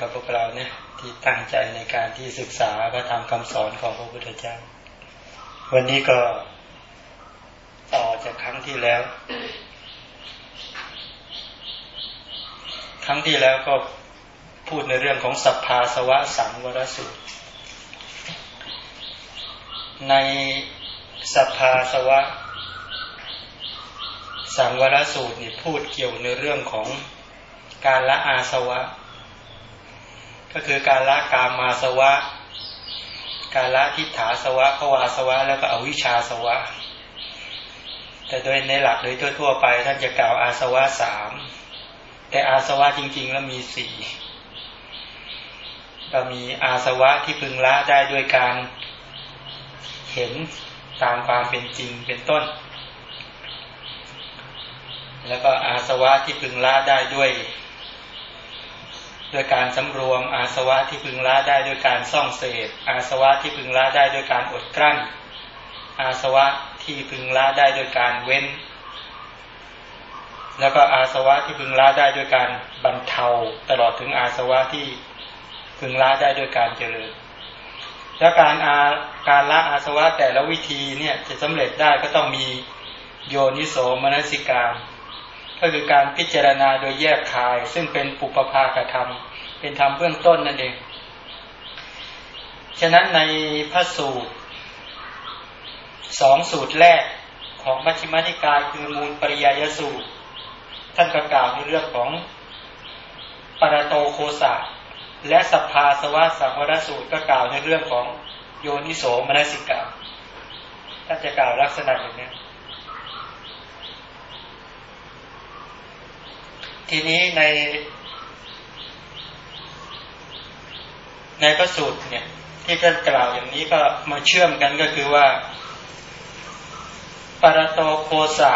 กับพวกเราเนี่ยที่ตั้งใจในการที่ศึกษาพระธรรมคำสอนของพระพุทธเจ้า วันนี้ก็ต่อจากครั้งที่แล้ว ครั้งที่แล้วก็พูดในเรื่องของสัพพาสวะสังวรสูตร ในสัพพาสวะ สังวรสูตรนี่พูดเกี่ยวในเรื่องของการละอาสวะ ก็คือการละกามาสวะ การละทิฏฐาสวะภวาสวะ แล้วก็อวิชชาสวะ แต่โดยในหลักโดยทั่ว ๆ ไป ท่านจะกล่าวอาสวะสามแต่อาสวะจริง ๆ แล้วมีสี่ก็มีอาสวะที่พึงละได้ด้วยการเห็นตามความเป็นจริงเป็นต้น แล้วก็อาสวะที่พึงละได้ด้วย โดยการสำรวมอาสวะที่พึงละได้ด้วยการซ่องเสพอาสวะที่พึงละได้ด้วยการอดกลั้น อาสวะที่พึงละได้ด้วยการเว้น แล้วก็อาสวะที่พึงละได้ด้วยการบรรเทาตลอดถึงอาสวะที่พึงละได้ด้วยการเจริญแล้วการอาการละอาสวะแต่ละวิธีเนี่ยจะสำเร็จได้ก็ต้องมีโยนิโสมนสิการ ก็คือการพิจารณาโดยแยกคาย ซึ่งเป็นปุปภากธรรม เป็นธรรมเบื้องต้นนั่นเอง ฉะนั้นในพระสูตรสองสูตรแรกของมัชฌิมานิกายคือมูลปริยยสูตร ท่านก็กล่าวในเรื่องของปรโตโคสะและสภาสวะสังวรสูตรก็กล่าวในเรื่องของโยนิโสมนสิกาท่านจะกล่าวลักษณะอย่างนี้ ทีนี้ใน ในพระสูตรเนี่ย ที่ท่านกล่าวอย่างนี้ก็มาเชื่อมกันก็คือว่าปรโตโคสะ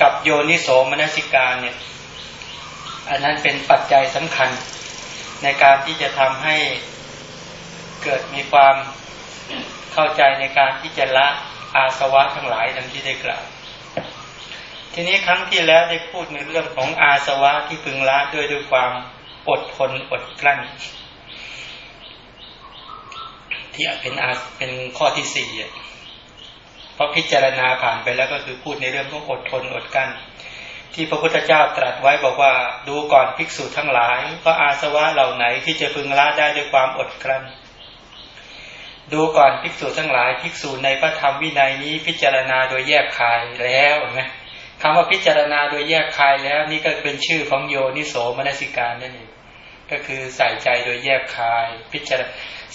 กับโยนิโสมนสิการเนี่ย อันนั้นเป็นปัจจัยสำคัญ ในการที่จะทำให้เกิดมีความเข้าใจในการที่จะละอาสวะทั้งหลายดังที่ได้กล่าว ทีนี้ครั้งที่แล้วได้พูดในเรื่องของอาสวะที่พึงละด้วยด้วยความอดทนอดกลั้น ที่เป็นอาเป็นข้อที่สี่เพราะพิจารณาผ่านไปแล้วก็คือพูดในเรื่องของอดทนอดกลั้น ที่พระพุทธเจ้าตรัสไว้บอกว่าดูก่อนภิกษุทั้งหลายว่าอาสวะเหล่าไหนที่จะพึงละได้ด้วยความอดกลั้นดูก่อนภิกษุทั้งหลายภิกษุในพระธรรมวินัยนี้พิจารณาโดยแยกคายแล้วนะ คำว่าพิจารณาโดยแยกคายแล้วนี่ก็เป็นชื่อของโยนิโสมนสิการนั่นเองก็คือใส่ใจโดยแยกคาย พิจาร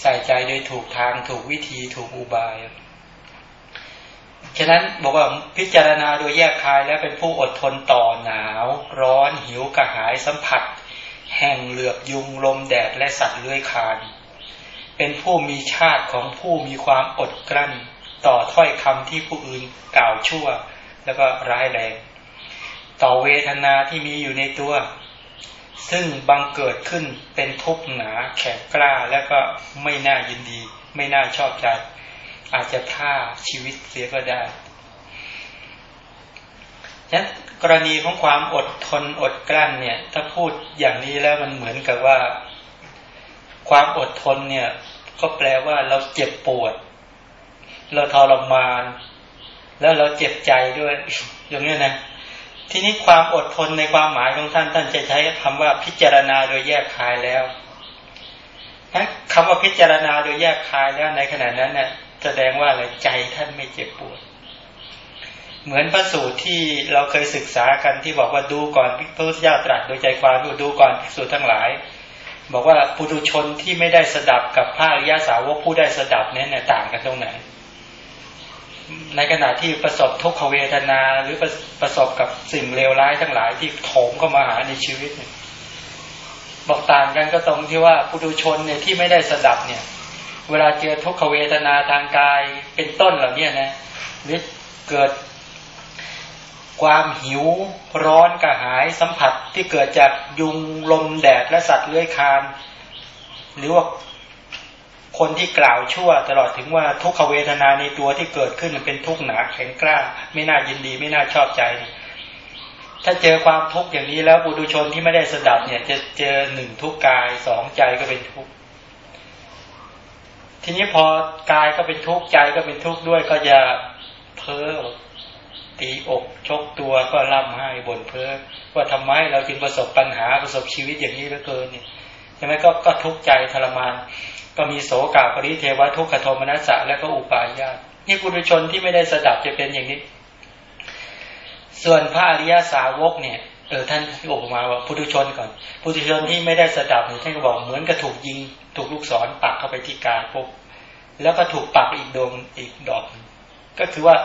ใส่ใจโดยถูกทางถูกวิธีถูกอุบายฉะนั้นบอกว่าพิจารณาโดยแยกคายแล้วเป็นผู้อดทนต่อหนาว ร้อนหิวกระหายสัมผัส แห่งเหลือบยุงลมแดดและสัตว์เลื้อยคานเป็นผู้มีชาติของผู้มีความอดกลั้น ต่อถ้อยคำที่ผู้อื่นกล่าวชั่ว แล้วก็ร้ายแรง ต่อเวทนาที่มีอยู่ในตัว ซึ่งบังเกิดขึ้นเป็นทุกข์หนาแข็งกล้าแล้วก็ไม่น่ายินดี ไม่น่าชอบใจ อาจจะฆ่าชีวิตเสียก็ได้ฉะนั้นกรณีของความอดทนอดกลั้นเนี่ย ถ้าพูดอย่างนี้แล้วมันเหมือนกับว่า ความอดทนเนี่ย ก็แปลว่าเราเจ็บปวด เราทรมาน แล้วเราเจ็บใจด้วยอย่างนี้นะทีนี้ความอดทนในความหมายของท่านท่านจะใช้คำว่าพิจารณาโดยแยกคายแล้วคำว่าพิจารณาโดยแยกคายแล้วในขณะนั้นเนี่ยแสดงว่าอะไรใจท่านไม่เจ็บปวด เหมือนพระสูตรที่เราเคยศึกษากันที่บอกว่าดูก่อนพระพุทธเจ้าตรัสโดยใจความดูดูก่อนภิกษุทั้งหลาย บอกว่าปุถุชนที่ไม่ได้สดับกับพระอริยสาวกผู้ได้สดับเนี่ยต่างกันตรงไหน ในขณะที่ประสบทุกขเวทนาหรือประประสบกับสิ่งเลวร้ายทั้งหลายที่โถมเข้ามาหาในชีวิตเนี่ยบอกต่างกันก็ตรงที่ว่าผู้ดูชนเนี่ยที่ไม่ได้สดับเนี่ย เวลาเจอทุกขเวทนาทางกายเป็นต้นเหล่านี้นะหรือเกิดความหิวร้อนกระหายสัมผัสที่เกิดจากยุงลมแดดและสัตว์เลื้อยคานหรือว่า คนที่กล่าวชั่ว ตลอดถึงว่าทุกขเวทนาในตัวที่เกิดขึ้นมันเป็นทุกข์หนาแข็งกล้า ไม่น่ายินดีไม่น่าชอบใจ ถ้าเจอความทุกข์อย่างนี้แล้วบุตุชนที่ไม่ได้สดับเนี่ย จะเจอหนึ่งทุกข์กายสองใจก็เป็นทุกข์ทีนี้พอกายก็เป็นทุกข์ใจก็เป็นทุกข์ด้วยก็จะเพ้อตีอกชกตัวก็ร่ำไห้บ่นเพ้อว่าทำไมเราจึงประสบปัญหาประสบชีวิตอย่างนี้เหลือเกินเนี่ยใช่ไหมก็ก็ทุกข์ใจทรมาน ก็มีโสกาปริเทวทุกขโทมนัสสะและก็อุปาญาตนี่ปุถุชนที่ไม่ได้สดับจะเป็นอย่างนี้ ส่วนพระอริยสาวกเนี่ยเออท่านที่อบมาว่าปุถุชนก่อนปุถุชนที่ไม่ได้สดับเนี่ยท่านก็บอกเหมือนกับถูกยิง ถูกลูกศรปักเข้าไปที่กายปุ๊บแล้วก็ถูกปักอีกดวงอีกดอก ก็คือว่า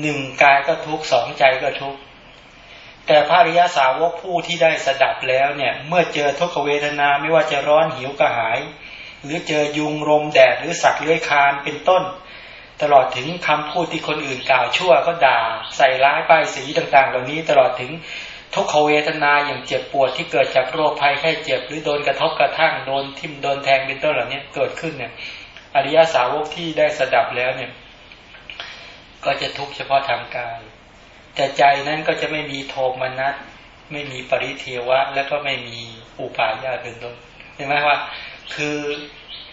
หนึ่งกายก็ทุกสองใจก็ทุกแต่พระริยาสาวกผู้ที่ได้สดับแล้วเนี่ย เมื่อเจอทุกขเวทนาไม่ว่าจะร้อนหิวกระหาย หรือเจอยุงรมแดดหรือสัตว์เลื้อยคานเป็นต้น ตลอดถึงคำพูดที่คนอื่นกล่าวชั่วก็ด่า ใส่ร้ายป้ายสีต่างๆ เหล่านี้ตลอดถึงทุกขเวทนาอย่างเจ็บปวดที่เกิดจากโรคภัยแค่เจ็บ หรือโดนกระทบกระทั่งโดนทิ่มโดนแทงเป็นต้นเหล่านี้เกิดขึ้นเนี่ย อริยาสาวกที่ได้สดับแล้วเนี่ย ก็จะทุกข์เฉพาะทางกาย แต่ใจนั้นก็จะไม่มีโทมนัสไม่มีปริเทวะ แล้วก็ไม่มีอุปาญาเป็นต้นเห็นไหมว่า คือ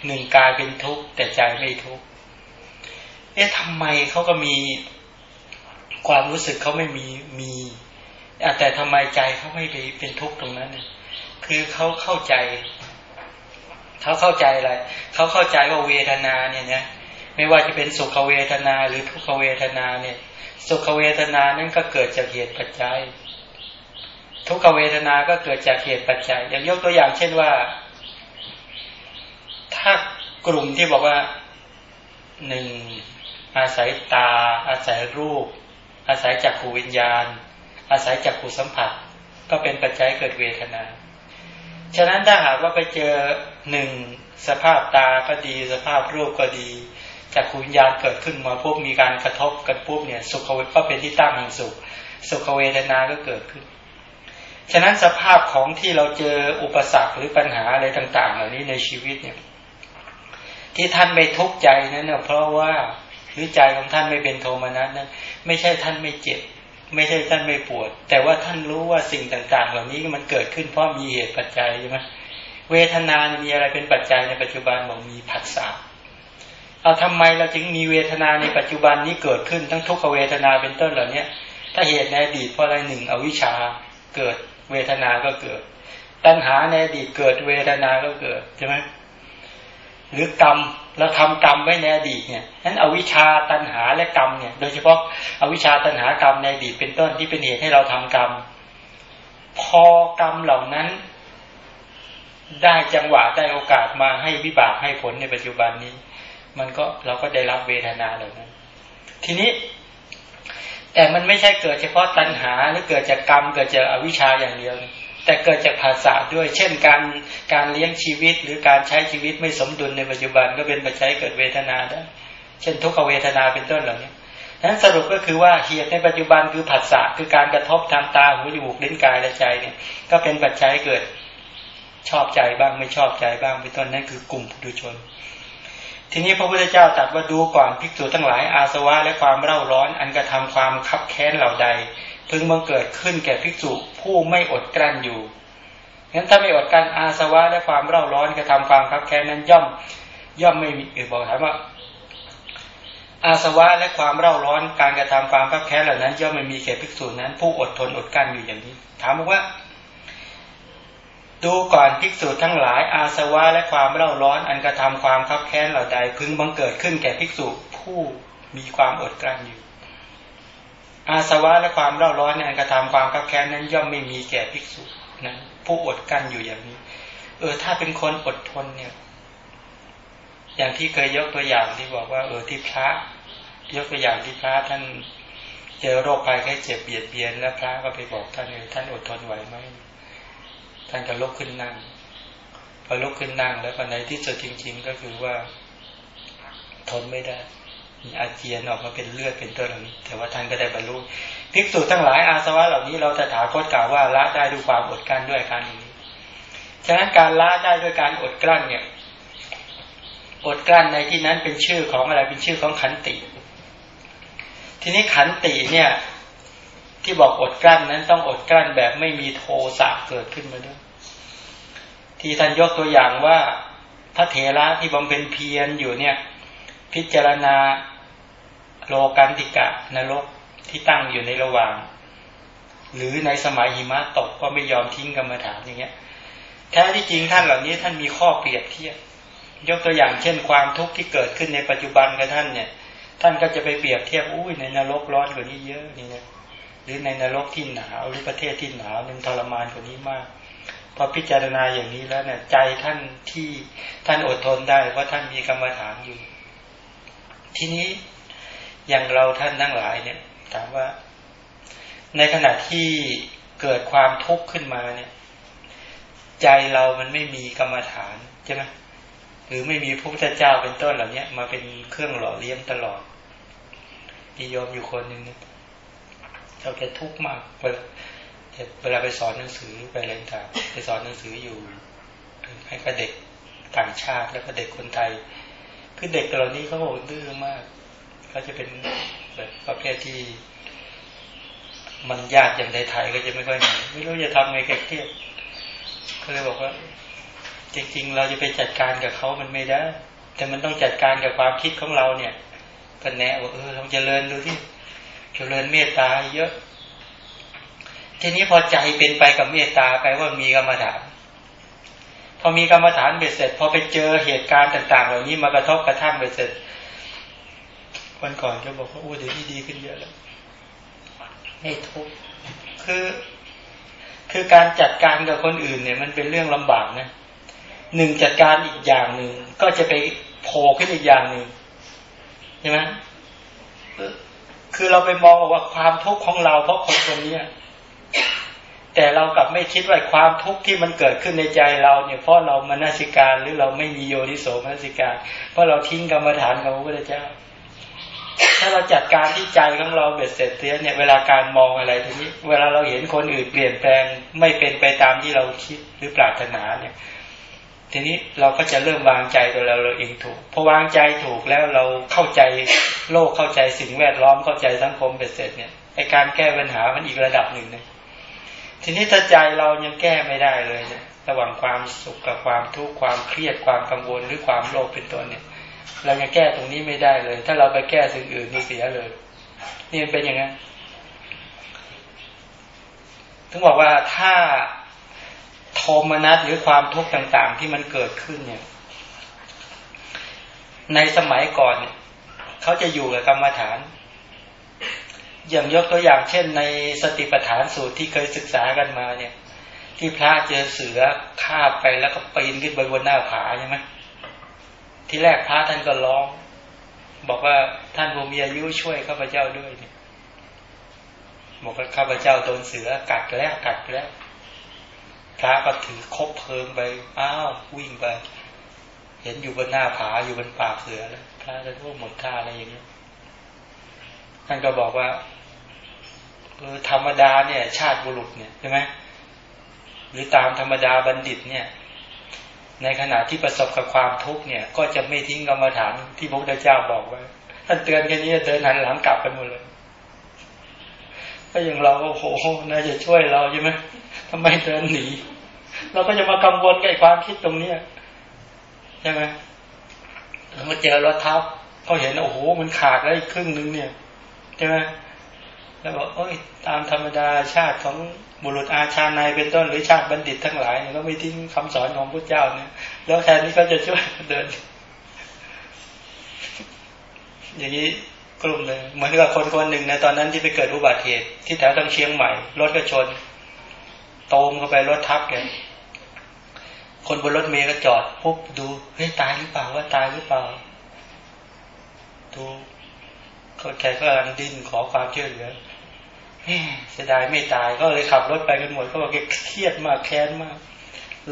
หนึ่งกายเป็นทุกข์แต่ใจไม่ทุกข์เอ๊ะทำไมเขาก็มีความรู้สึกเขาไม่มีมีแต่ทำไมใจเขาไม่ไปเป็นทุกข์ตรงนั้นเนี่ยคือเขาเข้าใจเขาเข้าใจอะไรเขาเข้าใจว่าเวทนาเนี่ยนะไม่ว่าจะเป็นสุขเวทนาหรือทุกขเวทนาเนี่ย สุขเวทนานั้นก็เกิดจากเหตุปัจจัย ทุกขเวทนาก็เกิดจากเหตุปัจจัย อย่างยกตัวอย่างเช่นว่า ถ้ากลุ่มที่บอกว่าหนึ่งอาศัยตา อาศัยรูป อาศัยจักขูวิญญาณ อาศัยจักขูสัมผัส ก็เป็นปัจจัยเกิดเวทนา ฉะนั้นถ้าหากว่าไปเจอหนึ่งสภาพตาก็ดี สภาพรูปก็ดีจากขุวิญญาณเกิดขึ้นมาปุ๊บมีการกระทบกันปุ๊บเนี่ย สุขเวทก็เป็นที่ตั้งแห่งสุข สุขเวทนาก็เกิดขึ้น ฉะนั้นสภาพของที่เราเจออุปสรรคหรือปัญหาอะไรต่าง ๆ เหล่านี้ในชีวิตเนี่ย ที่ท่านไม่ทุกข์ใจนั้นเนี่ยเพราะว่าหรือใจของท่านไม่เป็นโทมนัสนั้น ไม่ใช่ท่านไม่เจ็บ ไม่ใช่ท่านไม่ปวด แต่ว่าท่านรู้ว่าสิ่งต่าง ๆ เหล่านี้มันเกิดขึ้นเพราะมีเหตุปัจจัยใช่ไหมเวทนามีอะไรเป็นปัจจัยในปัจจุบันบอกมีผัสสะเอาทำไมเราจึงมีเวทนาในปัจจุบันนี้เกิดขึ้นทั้งทุกขเวทนาเป็นต้นเหล่านี้ถ้าเหตุในอดีตเพราะอะไรหนึ่งอวิชชาเกิดเวทนาก็เกิด ตัณหาในอดีตเกิดเวทนาก็เกิดใช่ไหม หรือกรรมเราทำกรรมไว้ในอดีตเนี่ยนั้นอวิชชาตัณหาและกรรมเนี่ย โดยเฉพาะอวิชชาตัณหากรรมในอดีตเป็นต้นที่เป็นเหตุให้เราทำกรรม พอกรรมเหล่านั้น ได้จังหวะได้โอกาสมาให้วิบากให้ผลในปัจจุบันนี้ มันก็เราก็ได้รับเวทนาเหล่านั้น ทีนี้ แต่มันไม่ใช่เกิดเฉพาะตัณหาหรือเกิดจากกรรมเกิดจากอวิชชาอย่างเดียว แต่เกิดจากภาษาด้วย เช่นการการเลี้ยงชีวิตหรือการใช้ชีวิตไม่สมดุลในปัจจุบันก็เป็นปัจจัยเกิดเวทนาได้ เช่นทุกขเวทนาเป็นต้นเหล่านี้นั้นสรุปก็คือว่าเหตุในปัจจุบันคือผัสสะคือการกระทบทางตาหูจมูกลิ้นกายและใจเนี่ยก็เป็นปัจจัยเกิดชอบใจบ้างไม่ชอบใจบ้างเป็นต้นนั่นคือกลุ่มผู้ดูชน ทีนี้พระพุทธเจ้าตรัสว่าดูก่อนภิกษุทั้งหลายอาสวะและความเร่าร้อนอันกระทำความคับแค้นเหล่าใด พึงบังเกิดขึ้นแก่ภิกษุผู้ไม่อดกลั้นอยู่งั้นถ้าไม่อดกลั้นอาสวะและความเร่าร้อนกระทำความคับแค้นนั้นย่อม ย่อมไม่มีเออบอกถามว่า อาสวะและความเร่าร้อนการกระทำความคับแค้นเหล่านั้น ย่อมไม่มีแก่ภิกษุนั้น ผู้อดทนอดกลั้นอยู่อย่างนี้ ถามว่า ดูก่อนภิกษุทั้งหลาย อาสวะและความเร่าร้อน อันกระทำความคับแค้นเหล่าใดพึงบังเกิดขึ้นแก่ภิกษุผู้มีความอดกลั้นอยู่ อาสวะและความเร่าร้อนอันกระทำความคับแค้นนั้นย่อมไม่มีแก่ภิกษุนั้นผู้อดกั้นอยู่อย่างนี้ เออ ถ้าเป็นคนอดทนเนี่ย อย่างที่เคยยกตัวอย่างที่บอกว่า เออที่พระ ยกตัวอย่างที่พระท่านเจอโรคภัยแค่เจ็บเบียดเบียน แล้วพระก็ไปบอกท่านเออท่านอดทนไหวไหมท่านก็ลุกขึ้นนั่งพอลุกขึ้นนั่งแล้วในที่สุดจริง ๆ ก็คือว่า ทนไม่ได้ อาเจียนออกมาเป็นเลือดเป็นต้นเหล่านี้แต่ว่าท่านก็ได้บรรลุภิกษุทั้งหลายอาสวะเหล่านี้เราจะถาคตกล่าวว่าละได้ด้วยความอดกลั้นด้วยการนี้ฉะนั้นการละได้ด้วยการอดกลั้นเนี่ยอดกลั้นในที่นั้นเป็นชื่อของอะไรเป็นชื่อของขันติ ทีนี้ขันติเนี่ย ที่บอกอดกลั้นนั้นต้องอดกลั้นแบบไม่มีโทสะเกิดขึ้นมาด้วยที่ท่านยกตัวอย่างว่าพระเถระที่บำเพ็ญเพียรอยู่เนี่ย พิจารณา โลกันติกะนรกที่ตั้งอยู่ในระหว่าง หรือในสมัยหิมะตกก็ไม่ยอมทิ้งกรรมฐานอย่างเงี้ยแท้ที่จริงท่านเหล่านี้ท่านมีข้อเปรียบเทียบ ยกตัวอย่างเช่นความทุกข์ที่เกิดขึ้นในปัจจุบันกับท่านเนี่ย ท่านก็จะไปเปรียบเทียบอุ้ยในนรกร้อนกว่านี้เยอะนี่นะหรือในนรกที่หนาวหรือประเทศที่หนาวนึงทรมานกว่านี้มากพอพิจารณาอย่างนี้แล้วเนี่ยใจท่านที่ท่านอดทนได้เพราะท่านมีกรรมฐานอยู่ ทีนี้ อย่างเราท่านทั้งหลายเนี่ย ถามว่า ในขณะที่เกิดความทุกข์ขึ้นมาเนี่ย ใจเรามันไม่มีกรรมฐานใช่ไหมหรือไม่มีพระพุทธเจ้าเป็นต้นเหล่านี้มาเป็นเครื่องหล่อเลี้ยงตลอดมีโยมอยู่คนหนึ่งเนี่ยเขาแกทุกข์มากเวลาไปสอนหนังสือไปเรียนต่างไปสอนหนังสืออยู่ ให้กับเด็กต่างชาติแล้วก็เด็กคนไทย คือเด็กเหล่านี้เขาบอกดื้อมาก เขาจะเป็นแบบประเภทที่ มันยากอย่างในไทยก็จะไม่ค่อยมีไม่รู้จะทำไงแกเครียดก็เลยบอกว่า จริง ๆ เราจะไปจัดการกับเขามันไม่ได้ แต่มันต้องจัดการกับความคิดของเราเนี่ยก็แนะว่าเออลองเจริญดูที่เจริญเมตตาเยอะ ทีนี้พอใจเป็นไปกับเมตตาไปว่ามีกรรมฐานพอมีกรรมฐานเบ็ดเสร็จ พอไปเจอเหตุการณ์ต่าง ๆ เหล่านี้มากระทบกระทั่งเบ็ดเสร็จ วันก่อนก็บอกว่าโอ้เดี๋ยวนี้ดีขึ้นเยอะแล้วไม่ทุกข์คือ คือการจัดการกับคนอื่นเนี่ย มันเป็นเรื่องลำบากนะหนึ่งจัดการอีกอย่างหนึ่งก็จะไปโผล่ขึ้นอีกอย่างหนึ่งใช่ไหมคือเราไปมองว่าความทุกข์ของเราเพราะคนคนนี้แต่เรากลับไม่คิดว่าความทุกข์ที่มันเกิดขึ้นในใจเราเนี่ยเพราะเรามนสิการหรือเราไม่มีโยนิโสมนสิการ เพราะเราทิ้งกรรมฐานของพระพุทธเจ้า ถ้าเราจัดการที่ใจของเราเบ็ดเสร็จเสียเนี่ยเวลาการมองอะไรทีนี้ เวลาเราเห็นคนอื่นเปลี่ยนแปลงไม่เป็นไปตามที่เราคิดหรือปรารถนาเนี่ย ทีนี้เราก็จะเริ่มวางใจตัวเราเราเองถูกพอวางใจถูกแล้วเราเข้าใจโลกเข้าใจสิ่งแวดล้อมเข้าใจสังคมเบ็ดเสร็จเนี่ยไอการแก้ปัญหามันอีกระดับหนึ่งเลยทีนี้ถ้าใจเรายังแก้ไม่ได้เลยเนี่ยระหว่างความสุขกับความทุกข์ความเครียดความกังวลหรือความโลภเป็นต้นเนี่ย เรายังแก้ตรงนี้ไม่ได้เลย ถ้าเราไปแก้สิ่งอื่นนี่เสียเลย นี่มันเป็นอย่างนั้นถึงบอกว่าถ้าโทมนัสหรือความทุกข์ต่าง ๆ ที่มันเกิดขึ้นเนี่ย ในสมัยก่อนเนี่ยเขาจะอยู่กับกรรมฐาน อย่างยกตัวอย่างเช่น ในสติปัฏฐานสูตรที่เคยศึกษากันมาเนี่ย ที่พระเจอเสือคาบไปแล้วก็ปีนขึ้นไปบนหน้าผาใช่ไหม ที่แรกพระท่านก็ร้อง บอกว่าท่านผู้มีอายุช่วยข้าพเจ้าด้วยเนี่ยบอกว่าข้าพเจ้าโดนเสือกัดแล้วกัดแล้วพระก็ถือคบเพลิงไปอ้าววิ่งไป เห็นอยู่บนหน้าผาอยู่บนป่าเสือแล้วพระจะพูดหมดท่าอะไรอย่างเงี้ยท่านก็บอกว่าธรรมดาเนี่ย ชาติบุรุษเนี่ยใช่ไหมหรือตามธรรมดาบัณฑิตเนี่ย ในขณะที่ประสบกับความทุกข์เนี่ย ก็จะไม่ทิ้งกรรมฐานที่พระพุทธเจ้าบอกไว้ท่านเตือนแค่นี้เดินหันหลังกลับกันหมดเลยก็อย่างเราโอ้โหน่าจะช่วยเราใช่ไหมทำไมเดินหนีเราก็จะมากังวลกับความคิดตรงเนี้ยใช่ไหมแล้วมาเจอรถทับเขาเห็นโอ้โหมันขาดได้ครึ่งนึงเนี่ยใช่ไหมแล้วบอกโอ้ยตามธรรมดาชาติของ บุรุษอาชาในเป็นต้นหรือชาติบัณฑิตทั้งหลายเนี่ยก็ไม่ทิ้งคำสอนของพระเจ้าเนี่ยแล้วแทนนี้ก็จะช่วยเดิน อย่างนี้กลุ่มเลยเหมือนกับคนคนหนึ่งในตอนนั้นที่ไปเกิดอุบัติเหตุ ที่แถวตังเชียงใหม่รถก็ชนโตมเข้าไปรถทับแกคนบนรถเมย์ก็จอดปุ๊บดูเฮ้ยตายหรือเปล่าว่าตายหรือเปล่าดูก็แกก็กำลังดิ้นขอความช่วยเหลือ เสียดายไม่ตายก็เลยขับรถไปกันหมดเขาบอกแกเครียดมากแค้นมาก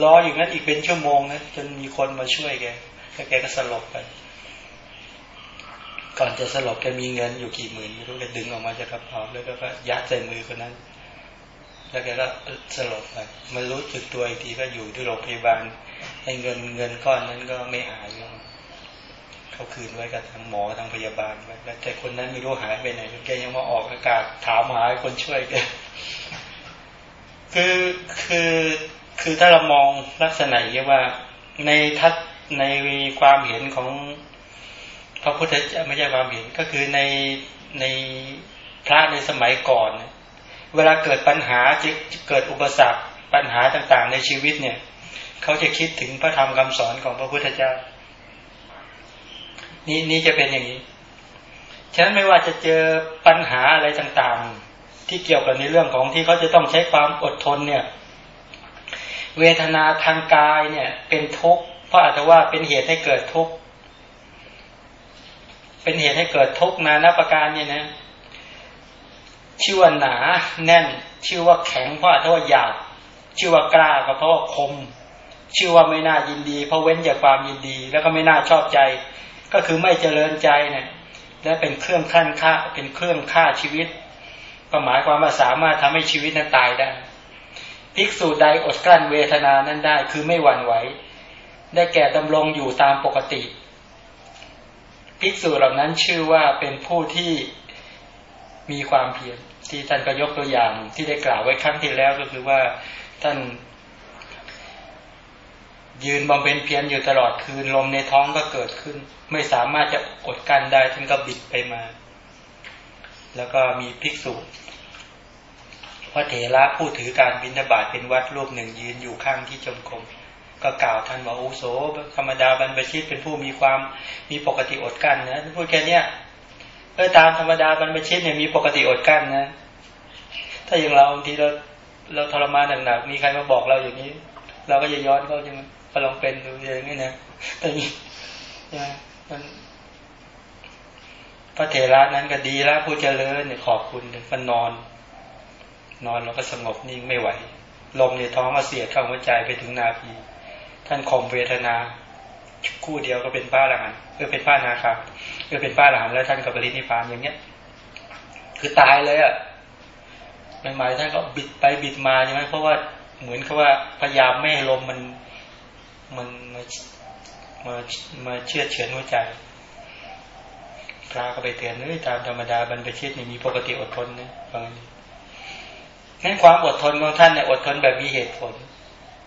รออยู่นั้นอีกเป็นชั่วโมงนะจนมีคนมาช่วยแกแล้วแกก็สลบไป ก่อนจะสลบแกมีเงินอยู่กี่หมื่นไม่รู้แกดึงออกมาจากกระเป๋าแล้วก็ยัดใส่มือคนนั้น แล้วแกก็สลบไปมันรู้สึกตัวอีกทีก็อยู่ที่โรงพยาบาลไอ้เงินเงินก้อนนั้นก็ไม่หายเขาคืนไว้กับทางหมอทางพยาบาลไว้แต่คนนั้นไม่รู้หายไปไหนแกยังมาออกอากาศถามหาคนช่วยแกคือคือคือถ้าเรามองลักษณะอย่างว่าในทัศในความเห็นของพระพุทธเจ้าไม่ใช่ความเห็นก็คือในในพระในสมัยก่อน เวลาเกิดปัญหาจะเกิดอุปสรรคปัญหาต่างๆ ในชีวิตเนี่ย เขาจะคิดถึงพระธรรมคำสอนของพระพุทธเจ้า นี่นี่จะเป็นอย่างนี้ ฉะนั้นไม่ว่าจะเจอปัญหาอะไรต่างๆ ที่เกี่ยวกับในเรื่องของที่เขาจะต้องใช้ความอดทนเนี่ย เวทนาทางกายเนี่ย เป็นทุกข์เพราะอาจจะว่าเป็นเหตุให้เกิดทุกข์เป็นเหตุให้เกิดทุกข์นานาประการเนี่ยนะชื่อว่าหนาแน่น ชื่อว่าแข็งเพราะอาจจะว่าหยาบชื่อว่ากล้าก็เพราะว่าคม ชื่อว่าไม่น่ายินดี เพราะเว้นจากความยินดี แล้วก็ไม่น่าชอบใจ ก็คือไม่เจริญใจเนี่ยและเป็นเครื่องขั้นค่าเป็นเครื่องฆ่าชีวิต ก็หมายความว่าสามารถทำให้ชีวิตนั้นตายได้ ภิกษุใดอดกลั้นเวทนานั้นได้ คือไม่หวั่นไหว ได้แก่ดำรงอยู่ตามปกติ ภิกษุเหล่านั้นชื่อว่าเป็นผู้ที่มีความเพียรที่ท่านก็ยกตัวอย่างที่ได้กล่าวไว้ครั้งที่แล้วก็คือว่าท่าน ยืนบำเพ็ญเพียรอยู่ตลอดคืนลมในท้องก็เกิดขึ้น ไม่สามารถจะอดกันได้ท่านก็บิดไปมา แล้วก็มีภิกษุพระเถระผู้ถือการบิณฑบาตเป็นวัดรูปหนึ่งยืนอยู่ข้างที่จมกรมก็กล่าวท่านว่าอุโสธรรมดาบรรพชิตเป็นผู้มีความมีปกติอดกันนะพูดแค่นี้เออตามธรรมดาบรรพชิตเนี่ยมีปกติอดกันนะ ถ้าอย่างเราบางทีเราเราทรมานหนักๆมีใครมาบอกเราอย่างนี้ เราก็จะย้อนเขาใช่ไหม ก็ลองเป็นดูอย่างนี้นะแต่นี้มันพระเถระนั้นก็ดีแล้วผู้เจริญเนี่ยขอบคุณมันนอน นอนแล้วก็สงบนิ่งไม่ไหว ลมในท้องมาเสียดเข้าหัวใจไปถึงนาพีท่านข่มเวทนาคู่เดียวก็เป็นป้าหลานเออเป็นป้านาครับเออเป็นป้าหลานแล้วท่านก็บริณิพานอย่างเนี้ย คือตายเลยอะไม่หมายท่านก็บิดไปบิดมาใช่ไหมเพราะว่าเหมือนกับว่าพยายามไม่ให้ลมมัน มันมามามาเชื่อเฉือนหัวใจพระก็ไปเตือนเอ้ยตามธรรมดาบรรพชิตนี่มีปกติอดทนนะฟังนั้นความอดทนของท่านเนี่ยอดทนแบบมีเหตุผล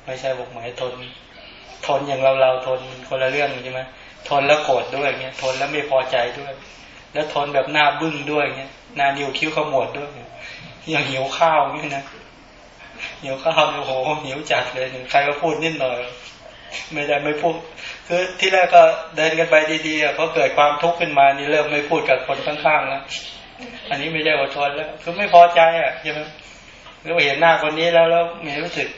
ไม่ใช่บอกหมายทน ทนอย่างเราเราทนคนละเรื่องใช่ไหมทนแล้วโกรธด้วยเงี้ยทนแล้วไม่พอใจด้วย แล้วทนแบบหน้าบึ้งด้วยเงี้ยหน้านิ้วคิ้วขมวดด้วยอยังหิวข้าวนี่นะหิวข้าวเนี่ยโหหิวจัดเลยใครก็พูดนิดหน่อย ไม่ได้ไม่พูด คือที่แรกก็เดินกันไปดีๆพอเกิดความทุกข์ขึ้นมานี่เริ่มไม่พูดกับคนข้างๆแล้วอันนี้ไม่ได้อดทนแล้ว คือไม่พอใจอะใช่ไหมหรือว่าเห็นหน้าคนนี้แล้วแล้วมีรู้สึก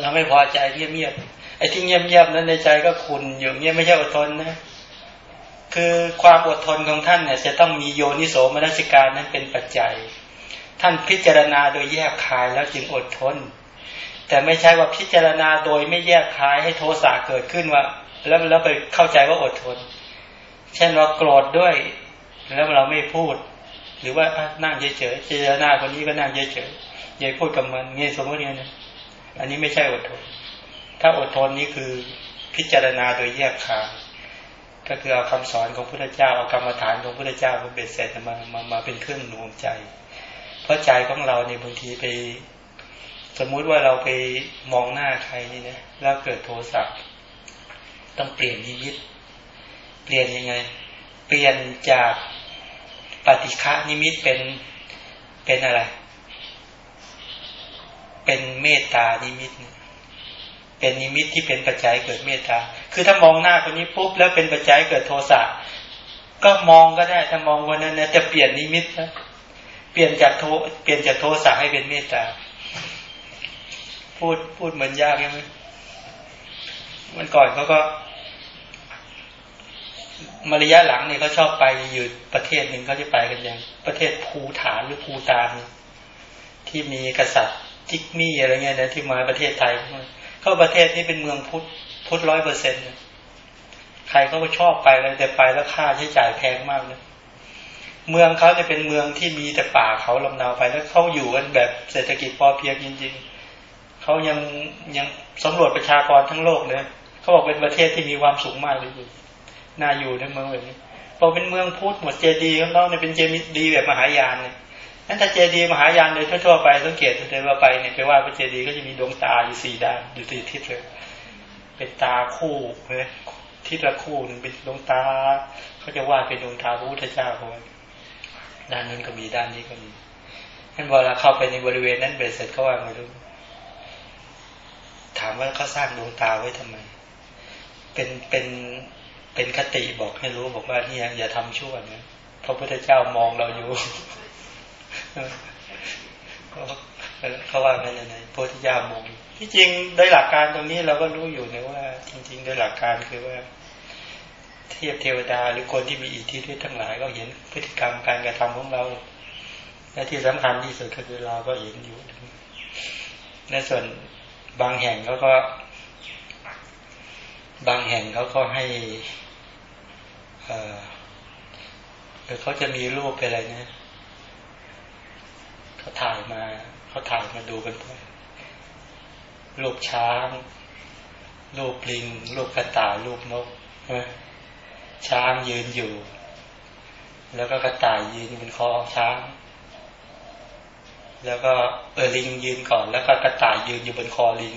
เราไม่พอใจเงียบๆไอ้ที่เงียบๆนั้นในใจก็ขุนอยู่เงียบไม่ใช่อดทนนะคือความอดทนของท่านเนี่ย จะต้องมีโยนิโสมนัสิการนั้นเป็นปัจจัย ท่านพิจารณาโดยแยกคายแล้วจึงอดทน แต่ไม่ใช่ว่าพิจารณาโดยไม่แยกคายให้โทสะเกิดขึ้นว่า แล้วแล้วไปเข้าใจว่าอดทน เช่นว่าโกรธด้วย แล้วเราไม่พูด หรือว่านั่งเฉยๆพิจารณาคนนี้ก็นั่งเฉยๆอย่าพูดกับมันเงี้ยสมมติเนี้ยอันนี้ไม่ใช่อดทน ถ้าอดทนนี้คือพิจารณาโดยแยกคายก็คือเอาคำสอนของพระเจ้าเอากรรมฐานของพระเจ้ามาเบ็ดเสร็จมามามาเป็นเครื่องหน่วงใจ เพราะใจของเราในบางทีไป สมมุติว่าเราไปมองหน้าใครนี่นะแล้วเกิดโทสะต้องเปลี่ยนนิมิตเปลี่ยนยังไง เปลี่ยนจากปฏิฆะนิมิตเป็นเป็นอะไร เป็นเมตตานิมิต เป็นนิมิตที่เป็นปัจจัยเกิดเมตตา คือถ้ามองหน้าคนนี้ปุ๊บแล้วเป็นปัจจัยเกิดโทสะก็มองก็ได้ถ้ามองวันนั้นนะจะเปลี่ยนนิมิตนะเปลี่ยนจากโทเปลี่ยนจากโทสะให้เป็นเมตตา พูดพูดเหมือนยากใช่ไหมมันก่อนเขาก็ มาระยะหลังเนี่ยเขาชอบไปอยู่ประเทศหนึ่งเขาจะไปกันอย่างประเทศภูฐานหรือภูตานที่มีกษัตริย์จิกมี่อะไรเงี้ยนะที่มาประเทศไทยเขาประเทศที่เป็นเมืองพุทธพุทธร้อยเปอร์เซ็นต์ใครเขาก็ชอบไปเลยแต่ไปแล้วค่าใช้จ่ายแพงมากเลยเมืองเขาจะเป็นเมืองที่มีแต่ป่าเขาลำนาวไปแล้วเขาอยู่กันแบบเศรษฐกิจพอเพียงจริง ๆ เขายังยังสำรวจประชากรทั้งโลกเลยเขาบอกเป็นประเทศที่มีความสูงมากเลยน่าอยู่ในเมืองแบบนี้พอเป็นเมืองพุทธหมดเจดีย์ของเราเนี่ยเป็นเจดีย์แบบมหายานเนี่ยนั้นถ้าเจดีย์มหายานโดยทั่วๆไปสังเกตเดินมาไปเนี่ยไปว่าพระเจดีย์ก็จะมีดวงตาอยู่สี่ด้านอยู่สี่ทิศเลยเป็นตาคู่เลยทิศละคู่หนึ่งเป็นดวงตาเขาจะวาดเป็นดวงตาพระพุทธเจ้าเขาด้านนั้นก็มีด้านนี้ก็มีท่านเวลาเข้าไปในบริเวณนั้นเบ็ดเสร็จเขาว่าไม่รู้ามว่าเขาสร้างดวงตาไว้ทำไม เป็นเป็นเป็นคติบอกให้รู้บอกว่านี่อย่าทำชั่วนะพระพุทธเจ้ามองเราอยู่เขาว่าไงในพระพุทธเจ้ามอง ที่จริงโดยหลักการตรงนี้เราก็รู้อยู่นะว่า จริง ๆ โดยหลักการคือว่า เทียบเทวดาหรือคนที่มีอิทธิฤทธิ์ทั้งหลายก็เห็นพฤติกรรมการกระทำของเรา และที่สำคัญที่สุดก็คือเราก็เห็นอยู่ในส่วน บางแห่งเขาก็ บางแห่งเขาก็ให้เออเขาจะมีรูปเป็นอะไรเนี่ยเขาถ่ายมาเขาถ่ายมาดูกันไปรูปช้าง รูปลิง รูปกระต่าย รูปนกช้างยืนอยู่ แล้วก็กระต่ายยืนบนคอช้าง แล้วก็เออลิงยืนก่อน แล้วก็กระต่ายยืนอยู่บนคอลิง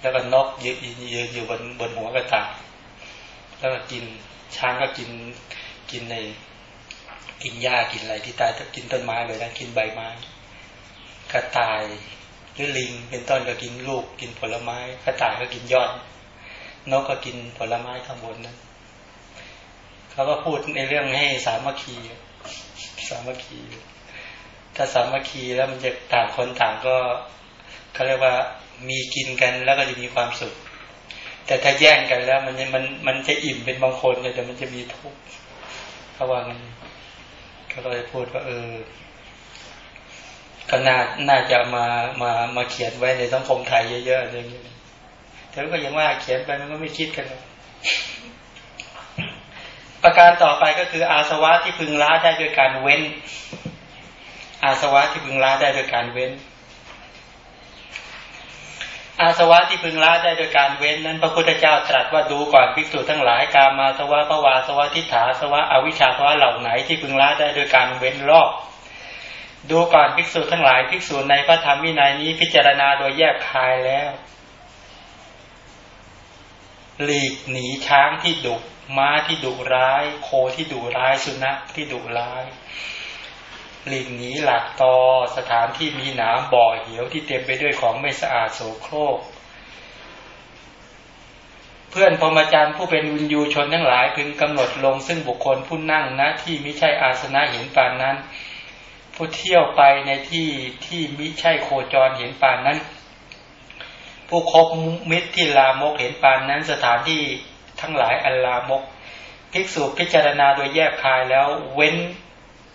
แล้วก็นกยืนยืนอยู่บนบนหัวกระต่าย แล้วก็กินช้างก็กินกินในกินหญ้ากินอะไรที่ตายกินต้นไม้เลยนะกินใบไม้ กระต่ายหรือลิงเป็นต้นก็กินลูกกินผลไม้ กระต่ายก็กินยอดนกก็กินผลไม้ข้างบนนั้นเขาก็พูดในเรื่องให้สามัคคีสามัคคี ถ้าสามัคคีแล้วมันจะต่างคนต่างก็เขาเรียกว่ามีกินกันแล้วก็จะมีความสุข แต่ถ้าแย่งกันแล้วมันมันมันจะอิ่มเป็นบางคนแต่มันจะมีทุกข์เขาว่างั้นเขาก็เลยพูดว่าเออก็น่าน่าจะมามามาเขียนไว้ในสังคมไทยเยอะๆเลยแต่ก็ยังว่าเขียนไปมันก็ไม่คิดกันประการต่อไปก็คืออาสวะที่พึงละได้โดยการเว้น อาสวะที่พึงละได้โดยการเว้น อาสวะที่พึงละได้โดยการเว้น นั้นพระพุทธเจ้าตรัสว่าดูก่อนภิกษุทั้งหลายกามาสวะภวาสวะทิฏฐาสวะอวิชชาสวะเหล่าไหนที่พึงละได้โดยการเว้นรอบดูก่อนภิกษุทั้งหลายภิกษุในพระธรรมวินัยนี้พิจารณาโดยแยกคายแล้วหลีกหนีช้างที่ดุม้าที่ดุร้าย โคที่ดุร้ายสุนัขที่ดุร้าย หลีกหนีหลักตอ สถานที่มีหนามบ่อเหี่ยวที่เต็มไปด้วยของไม่สะอาดโสโครก เพื่อนพรหมจารย์ผู้เป็นวินยูชนทั้งหลายพึงกำหนดลงซึ่งบุคคลผู้นั่งณที่ไม่ใช่อาสนะเห็นปานนั้น ผู้เที่ยวไปในที่ที่มิใช่โคจรเห็นปานนั้น ผู้คบมิตรที่ลามกเห็นปานนั้น สถานที่ทั้งหลายอันลามก ภิกษุพิจารณาโดยแยกคายแล้วเว้น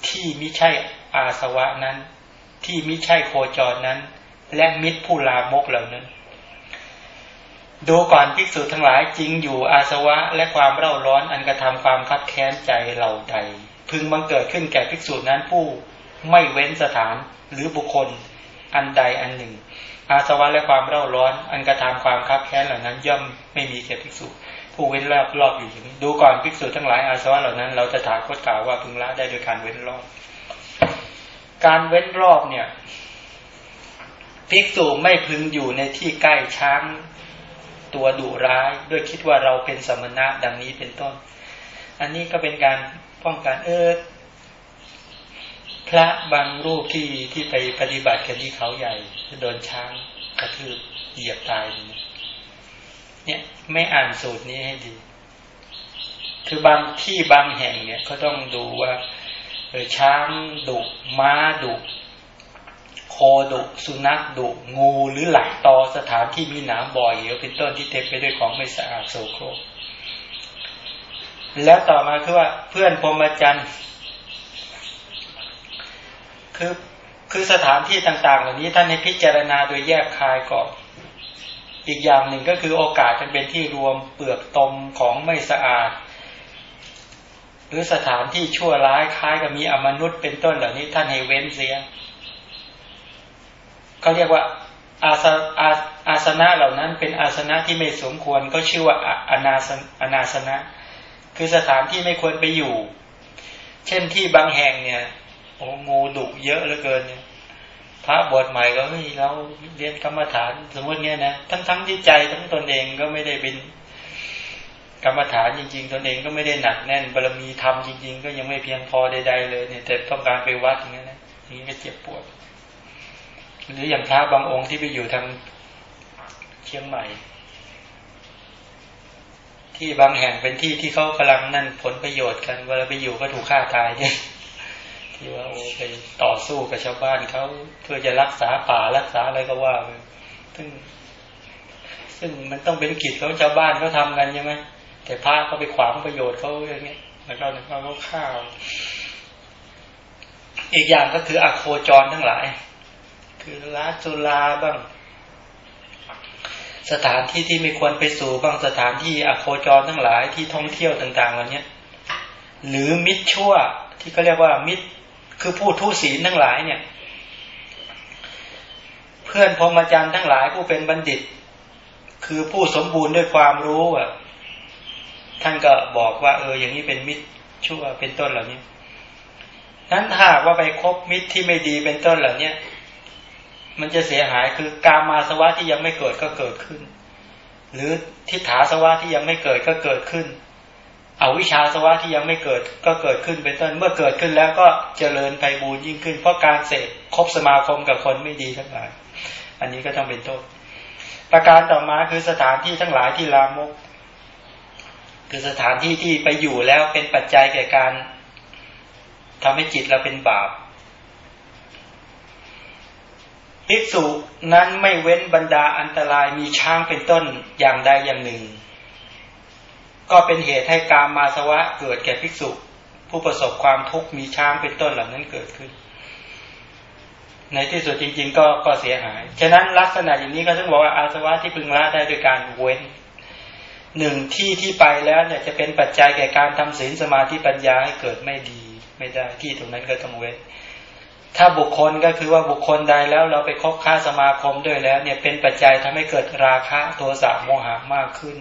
ที่มิใช่ อาสวะนั้น ที่มิใช่โคจรนั้น และมิตรผู้ลามกเหล่านั้น ดูก่อนภิกษุทั้งหลายจริงอยู่อาสวะและความเร่าร้อนอันกระทำความคับแค้นใจเหล่าใด พึงบังเกิดขึ้นแก่ภิกษุนั้นผู้ไม่เว้นสถานหรือบุคคลอันใดอันหนึ่ง อาสวะและความเร่าร้อน อันกระทำความคับแค้นเหล่านั้น ย่อมไม่มีแก่ภิกษุ ผู้เว้นรอบรอบอยู่อย่างนี้ดูก่อนภิกษุทั้งหลายอาสวะเหล่านั้น เราจะถามคตกล่าวว่าพึงละได้โดยการเว้นรอบ การเว้นรอบเนี่ย ภิกษุไม่พึงอยู่ในที่ใกล้ช้างตัวดุร้าย ด้วยคิดว่าเราเป็นสมณะดังนี้เป็นต้น อันนี้ก็เป็นการป้องกันเออพระบางรูปที่ที่ไปปฏิบัติกันที่เขาใหญ่โดนช้างกระทืบเหยียบตายเนี่ยไม่อ่านสูตรนี้ให้ดี คือบางที่บางแห่งเนี่ยเขาต้องดูว่า เออช้างดุม้าดุโคดุสุนัขดุงูหรือหลักตอสถานที่มีหนามบ่อยเหวเป็นต้นที่เต็มไปด้วยของไม่สะอาดโสโครกแล้วต่อมาคือว่าเพื่อนพรมจันทร์คือคือสถานที่ต่าง ๆ เหล่านี้ท่านให้พิจารณาโดยแยกคายก่อนอิอีกอย่างหนึ่งก็คือโอกาสจะเป็นที่รวมเปลือกตมของไม่สะอาด หรือสถานที่ชั่วร้ายคล้ายกับมีอมนุษย์เป็นต้นเหล่านี้ ท่านให้เว้นเสียเขาเรียกว่าอาสอาอาสนะเหล่านั้นเป็นอาสนะที่ไม่สมควรก็ชื่อว่าอนาสอนาสนะ คือสถานที่ไม่ควรไปอยู่ เช่นที่บางแห่งเนี่ยโอ้งูดุเยอะเหลือเกินเนี่ยพระบวชใหม่ก็เฮ้ยเราเรียนกรรมฐานสมมติเนี่ยนะทั้งทั้งที่ใจทั้งตนเองก็ไม่ได้เป็น กรรมฐานจริง ๆ ตนเองก็ไม่ได้หนักแน่นบารมีธรรมจริง ๆ ก็ยังไม่เพียงพอใดๆเลยเนี่ยแต่ต้องการไปวัดอย่างนี้นะอย่างนี้ก็เจ็บปวด หรืออย่างพระบางองค์ที่ไปอยู่ทางเชียงใหม่ ที่บางแห่งเป็นที่ที่เขากำลังนั่นผลประโยชน์กันเวลาไปอยู่ก็ถูกฆ่าตายเนี่ยที่ว่าโอ้ไปต่อสู้กับชาวบ้านเขาเพื่อจะรักษาป่ารักษาอะไรก็ว่าไปซึ่งซึ่งมันต้องเป็นกิจของชาวบ้านเขาทากันใช่ไหม แต่พระเขาไปขวางประโยชน์เขาอย่างเงี้ยแล้วก็เขาเขาข้าว อีกอย่างก็คืออโคจรทั้งหลาย คือละจุลาบ้าง สถานที่ที่ไม่ควรไปสู่บ้างสถานที่อโคจรทั้งหลายที่ท่องเที่ยวต่างๆเหล่านี้หรือมิตรชั่วที่เขาเรียกว่ามิตรคือผู้ทุศีลทั้งหลายเนี่ย เพื่อนพรหมจารย์ทั้งหลายผู้เป็นบัณฑิต คือผู้สมบูรณ์ด้วยความรู้อะ ท่านก็บอกว่า เออ อย่างนี้เป็นมิตรชั่วเป็นต้นเหล่านี้นั้นถ้าว่าไปคบมิตรที่ไม่ดีเป็นต้นเหล่านี้มันจะเสียหายคือกามาสวะที่ยังไม่เกิดก็เกิดขึ้น หรือทิฏฐาสวะที่ยังไม่เกิดก็เกิดขึ้นอวิชชาสวะที่ยังไม่เกิดก็เกิดขึ้นเป็นต้นเมื่อเกิดขึ้นแล้วก็เจริญไปบูญยิ่งขึ้น เพราะการเสพคบสมาคมกับคนไม่ดีทั้งหลาย อันนี้ก็ต้องเป็นโทษประการต่อมาคือสถานที่ทั้งหลายที่ลามก คือสถานที่ที่ไปอยู่แล้วเป็นปัจจัยแก่การทำให้จิตเราเป็นบาปภิกษุนั้นไม่เว้นบรรดาอันตรายมีช้างเป็นต้นอย่างใดอย่างหนึ่ง ก็เป็นเหตุให้กามมาสวะเกิดแก่ภิกษุ ผู้ประสบความทุกข์มีช้างเป็นต้นเหล่านั้นเกิดขึ้น ในที่สุดจริง ๆ ก็ก็เสียหาย ฉะนั้นลักษณะอย่างนี้ก็ต้องบอกว่าอาสวะที่พึงละได้โดยการเว้น หนึ่งที่ที่ไปแล้วเนี่ยจะเป็นปัจจัยแก่การทำศีลสมาธิปัญญาให้เกิดไม่ดี ไม่ได้ที่ตรงนั้นก็ต้องเว้นถ้าบุคคลก็คือว่าบุคคลใดแล้วเราไปคบค้าสมาคมด้วยแล้ว เนี่ยเป็นปัจจัยทำให้เกิดราคะโทสะโมหะมากขึ้น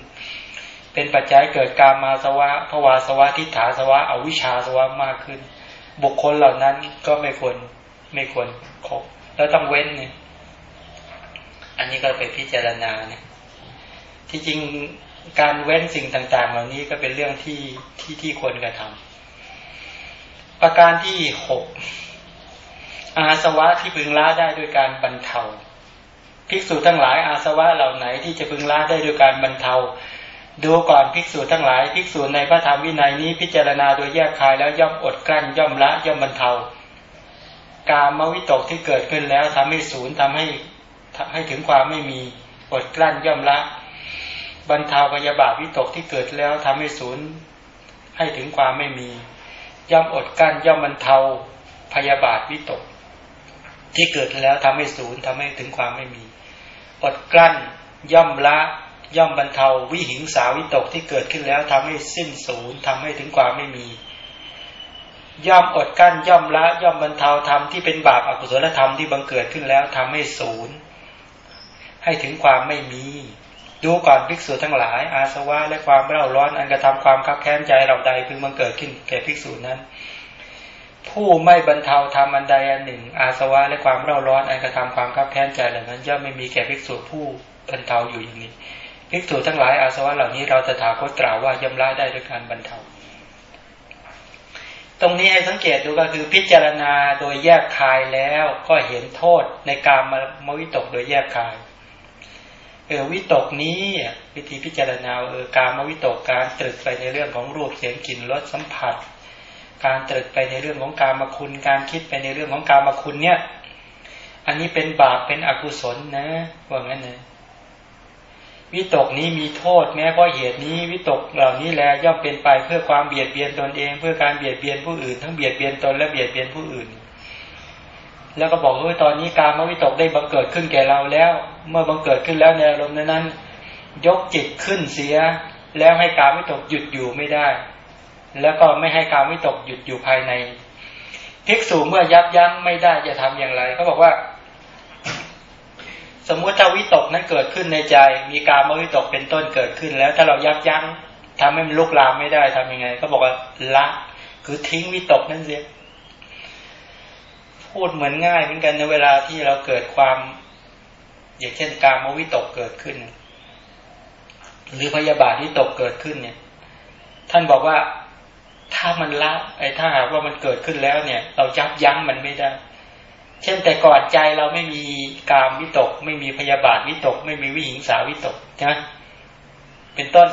เป็นปัจจัยเกิดการมาสวะภวาสวะทิฏฐาสวะอวิชชาสวะมากขึ้น บุคคลเหล่านั้นก็ไม่ควรไม่ควรคบแล้วต้องเว้นเนี่ยอันนี้ก็ไปพิจารณาเนี่ยที่จริง การเว้นสิ่งต่าง ๆ เหล่านี้ก็เป็นเรื่องที่ที่ที่ควรกระทำประการที่หกอาสวะที่พึงละได้ด้วยการบรรเทาภิกษุทั้งหลายอาสวะเหล่าไหนที่จะพึงละได้ด้วยการบรรเทา ดูก่อนภิกษุทั้งหลายภิกษุในพระธรรมวินัยนี้พิจารณาโดยแยกคายแล้วย่อมอดกลั้นย่อมละย่อมบรรเทา กามวิตกที่เกิดขึ้นแล้วทำให้ศูนย์ทำให้ให้ถึงความไม่มีอดกลั้นย่อมละ บรรเทาพยาบาทวิตกที่เกิดแล้วทำให้ศูนย์ให้ถึงความไม่มี ย่อมอดกั้นย่อมบรรเทาพยาบาทวิตก ที่เกิดแล้วทำให้ศูนย์ทำให้ถึงความไม่มี อดกลั้นย่อมละย่อมบรรเทาวิหิงสาวิตกที่เกิดขึ้นแล้วทำให้สิ้นศูนย์ทำให้ถึงความไม่มี ย่อมอดกั้นย่อมละย่อมบรรเทาธรรมที่เป็นบาปอกุศลธรรมที่บังเกิดขึ้นแล้วทำให้ศูนย์ให้ถึงความไม่มี ดูก่อนภิกษุทั้งหลาย อาสวะและความเร่าร้อนอันกระทำความคับแค้นใจเราใดพึงบังเกิดขึ้นแก่ภิกษุนั้น ผู้ไม่บรรเทาทำอันใดอันหนึ่ง อาสวะและความเร่าร้อนอันกระทำความคับแค้นใจเหล่านั้นย่อมไม่มีแก่ภิกษุผู้บรรเทาอยู่อย่างนี้ภิกษุทั้งหลายอาสวะเหล่านี้เราจะถาคตกล่าวว่าย่อมละได้ด้วยการบรรเทา ตรงนี้ให้สังเกตดูก็คือพิจารณาโดยแยกคายแล้วก็เห็นโทษในการมมวิตกโดยแยกคาย เออวิตกนี้วิธีพิจารณาเออการมวิตกการตรึกไปในเรื่องของรูปเสียงกลิ่นรสสัมผัส การตรึกไปในเรื่องของการมาคุณ การคิดไปในเรื่องของการมาคุณเนี่ย อันนี้เป็นบาปเป็นอกุศลนะว่างั้นนะวิตกนี้มีโทษแม้เพราะเหตุนี้วิตกเหล่านี้แลย่อมเป็นไปเพื่อความเบียดเบียนตนเอง เพื่อการเบียดเบียนผู้อื่น ทั้งเบียดเบียนตนและเบียดเบียนผู้อื่น แล้วก็บอกว่าตอนนี้การมวิตกได้บังเกิดขึ้นแก่เราแล้ว เมื่อบังเกิดขึ้นแล้วในอารมณ์นั้น ยกจิตขึ้นเสีย แล้วให้การวิตกหยุดอยู่ไม่ได้ แล้วก็ไม่ให้การวิตกหยุดอยู่ภายในภิกษุเมื่อยับยั้งไม่ได้จะทำอย่างไรเขาบอกว่า สมมุติถ้าวิตกนั้นเกิดขึ้นในใจ มีการมวิตกเป็นต้นเกิดขึ้นแล้ว ถ้าเรายับยั้งทำให้มันลุกลามไม่ได้ทำยังไงเขาบอกว่าละ คือทิ้งวิตกนั้นเสีย พูดเหมือนง่ายเหมือนกันในเวลาที่เราเกิดความ อย่างเช่นการมวิตกเกิดขึ้น หรือพยาบาทที่ตกเกิดขึ้นเนี่ย ท่านบอกว่าถ้ามันละไอ้ถ้าหากว่ามันเกิดขึ้นแล้วเนี่ย เรายับยั้งมันไม่ได้ เช่นแต่ก่อนใจเราไม่มีกามวิตก ไม่มีพยาบาทวิตก ไม่มีวิหิงสาวิตกใช่ไหมเป็นต้น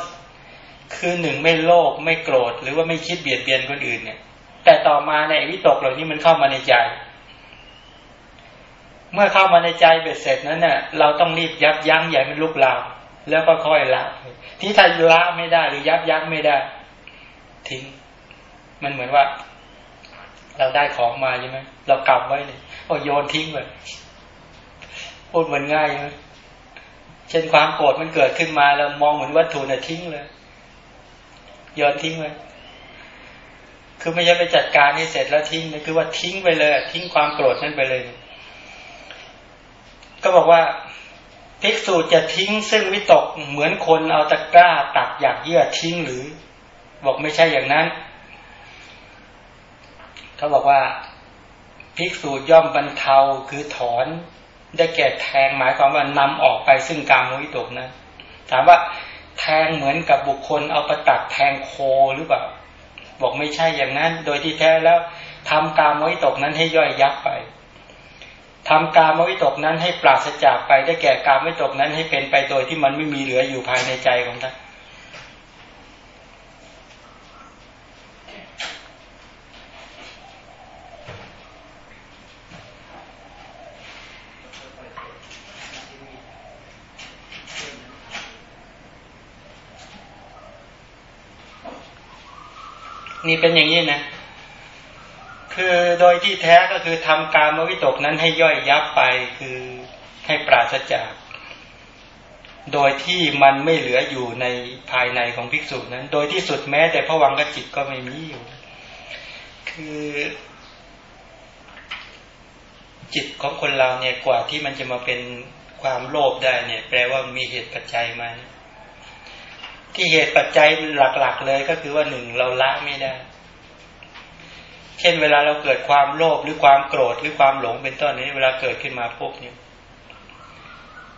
คือหนึ่งไม่โลภไม่โกรธหรือว่าไม่คิดเบียดเบียนคนอื่นเนี่ย แต่ต่อมาในวิตกเหล่านี้มันเข้ามาในใจ เมื่อเข้ามาในใจเบ็ดเสร็จนั้นเนี่ยเราต้องรีบยับยั้งใหญ่มันลุกลามแล้วก็ค่อยละที่ถ้าละไม่ได้หรือยับยั้งไม่ได้ ทิ้ง มันเหมือนว่า เราได้ของมาใช่ไหมเรากำไว้เนี่ยโอ้โยนทิ้งเลยพูดเหมือนง่ายใช่ไหมเช่นความโกรธมันเกิดขึ้นมาเรามองเหมือนวัตถุน่ะทิ้งเลยโยนทิ้งเลยคือไม่ใช่ไปจัดการให้เสร็จแล้วทิ้งนะคือว่าทิ้งไปเลย ทิ้งความโกรธนั้นไปเลย ก็บอกว่าภิกษุจะทิ้งซึ่งวิตกเหมือนคนเอาตะกร้าตักอยากเยื่อทิ้งหรือ บอกไม่ใช่อย่างนั้น เขาบอกว่าภิกษุย่อมบรรเทาคือถอน ได้แก่แทงหมายความว่านำออกไปซึ่งกามวิตกนะ ถามว่าแทงเหมือนกับบุคคลเอาประตักแทงโคหรือเปล่า บอกไม่ใช่อย่างนั้น โดยที่แท้แล้วทำกามวิตกนั้นให้ย่อยยับไป ทำการมวิตกนั้นให้ปราศจากไปได้แก่การมวิตกนั้นให้เป็นไปโดยที่มันไม่มีเหลืออยู่ภายในใจของท่านนี่เป็นอย่างนี้นะ คือโดยที่แท้ก็คือทำการมวิตกนั้นให้ย่อยยับไปคือให้ปราศจาก โดยที่มันไม่เหลืออยู่ในภายในของภิกษุนั้น โดยที่สุดแม้แต่พระวังกจิตก็ไม่มีอยู่ คือจิตของคนเราเนี่ยกว่าที่มันจะมาเป็นความโลภได้เนี่ย แปลว่ามีเหตุปัจจัยมาที่เหตุปัจจัยหลัก ๆ เลยก็คือว่าหนึ่งเราละไม่ได้ เช่นเวลาเราเกิดความโลภหรือความโกรธหรือความหลงเป็นต้นนี้เวลาเกิดขึ้นมาพวกนี้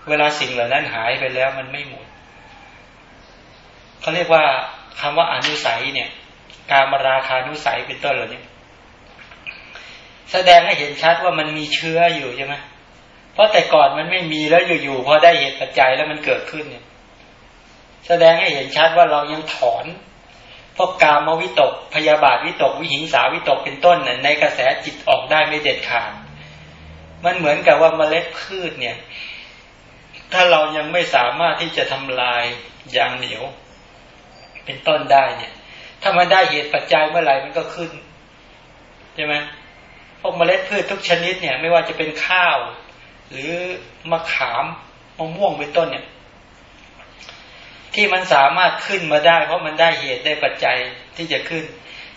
เวลาสิ่งเหล่านั้นหายไปแล้วมันไม่หมดเขาเรียกว่าคำว่าอนุสัยเนี่ย การมาราคานุสัยเป็นต้นเหล่านี้แสดงให้เห็นชัดว่ามันมีเชื้ออยู่ใช่ไหมเพราะแต่ก่อนมันไม่มีแล้วอยู่ๆพอได้เหตุปัจจัยแล้วมันเกิดขึ้นเนี่ย แสดงให้เห็นชัดว่าเรายังถอน พวกกามวิตกพยาบาทวิตกวิหิงสาวิตกเป็นต้นเนี่ยในกระแสจิตออกได้ไม่เด็ดขาดมันเหมือนกับว่าเมล็ดพืชเนี่ย ถ้าเรายังไม่สามารถที่จะทำลายยางเหนียว เป็นต้นได้เนี่ย ถ้ามันได้เหตุปัจจัยเมื่อไหร่มันก็ขึ้นใช่ไหมพวกเมล็ดพืชทุกชนิดเนี่ย ไม่ว่าจะเป็นข้าว หรือมะขามมะม่วงเป็นต้นเนี่ย ที่มันสามารถขึ้นมาได้ เพราะมันได้เหตุได้ปัจจัยที่จะขึ้น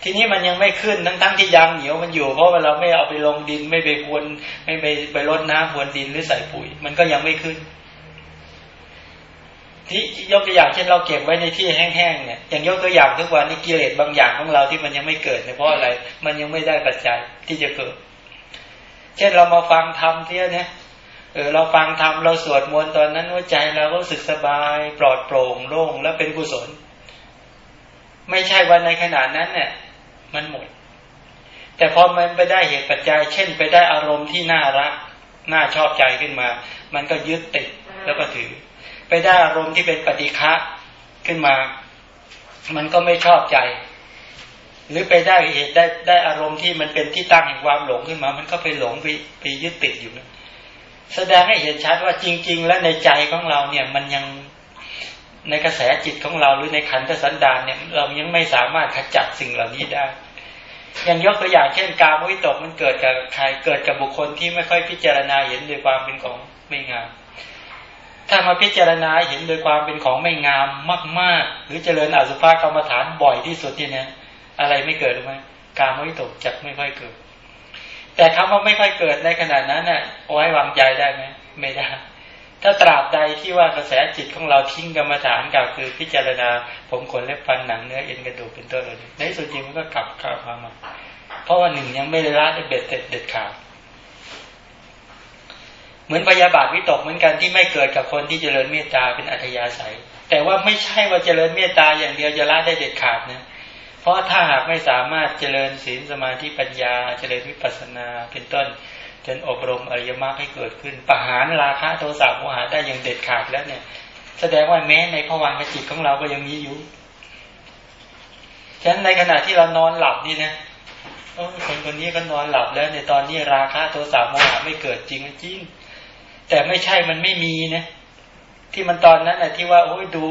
ทีนี้มันยังไม่ขึ้นทั้งทั้งที่ยางเหนียวมันอยู่ เพราะว่าเราไม่เอาไปลงดินไม่ไปพรวนไม่ไปไปรดน้ำพรวนดินหรือใส่ปุ๋ย มันก็ยังไม่ขึ้น ที่ยกตัวอย่างเช่นเราเก็บไว้ในที่แห้งๆเนี่ยอย่างยกตัวอย่างทุกวันนี้กิเลสบางอย่างของเราที่มันยังไม่เกิดเนี่ยเพราะอะไร มันยังไม่ได้ปัจจัยที่จะเกิด เช่นเรามาฟังธรรมเที่ยเนี่ย เออเราฟังธรรมเราสวดมนต์ตอนนั้นว่าใจเราก็รู้สึกสบายปลอดโปร่งโล่งและเป็นกุศล ไม่ใช่วันในขณะนั้นเนี่ยมันหมด แต่พอมันไปได้เหตุปัจจัย เช่น ไปได้อารมณ์ที่น่ารักน่าชอบใจขึ้นมา มันก็ยึดติดแล้วก็ถือ ไปได้อารมณ์ที่เป็นปฏิฆะขึ้นมา มันก็ไม่ชอบใจ หรือไปได้เหตุได้ได้อารมณ์ที่มันเป็นที่ตั้งแห่งความหลงขึ้นมา มันก็ไปหลงไปไปยึดติดอยู่นะ แสดงให้เห็นชัดว่าจริง ๆ แล้วในใจของเราเนี่ยมันยังในกระแสจิตของเราหรือในขันธสันดานเนี่ย เรายังไม่สามารถขจัดสิ่งเหล่านี้ได้อย่างยกตัวอย่างเช่น การวิตกมันเกิดกับใครเกิดกับบุคคลที่ไม่ค่อยพิจารณาเห็นโดยความเป็นของไม่งาม ถ้ามาพิจารณาเห็นโดยความเป็นของไม่งามมาก ๆ หรือเจริญอสุภกรรมฐานบ่อยที่สุดที่นี้อะไรไม่เกิดหรือไม่การวิตกจะไม่ค่อยเกิด แต่คำว่าไม่ค่อยเกิดในขณะนั้นน่ะไว้วางใจได้ไหมไม่ได้ ถ้าตราบใดที่ว่ากระแสจิตของเราทิ้งกรรมฐานกับคือพิจารณาผมขนเล็บฟันหนังเนื้อเอ็นกระดูกเป็นต้นเลยในสุดจริงมันก็กลับเข้ามาเพราะว่าหนึ่งยังไม่ได้ละได้เบ็ดเด็ดเด็ดขาดเหมือนพยาบาทวิตกเหมือนกันที่ไม่เกิดกับคนที่เจริญเมตตาเป็นอัธยาศัย แต่ว่าไม่ใช่ว่าเจริญเมตตาอย่างเดียวจะละได้เด็ดขาดนะ เพราะถ้าหากไม่สามารถเจริญศีลสมาธิปัญญา เจริญวิปัสสนาเป็นต้นจนอบรมอริยมรรคให้เกิดขึ้นประหารราคะโทสะโมหะได้อย่างเด็ดขาดแล้วเนี่ย แสดงว่าแม้ในภวังจิตของเราก็ยังมีอยู่ฉะนั้นในขณะที่เรานอนหลับนี่นะคนคนนี้ก็นอนหลับแล้วในตอนนี้ราคะโทสะโมหะไม่เกิดจริงจริงแต่ไม่ใช่มันไม่มีนะที่มันตอนนั้นนะที่ว่าโอ้ยดู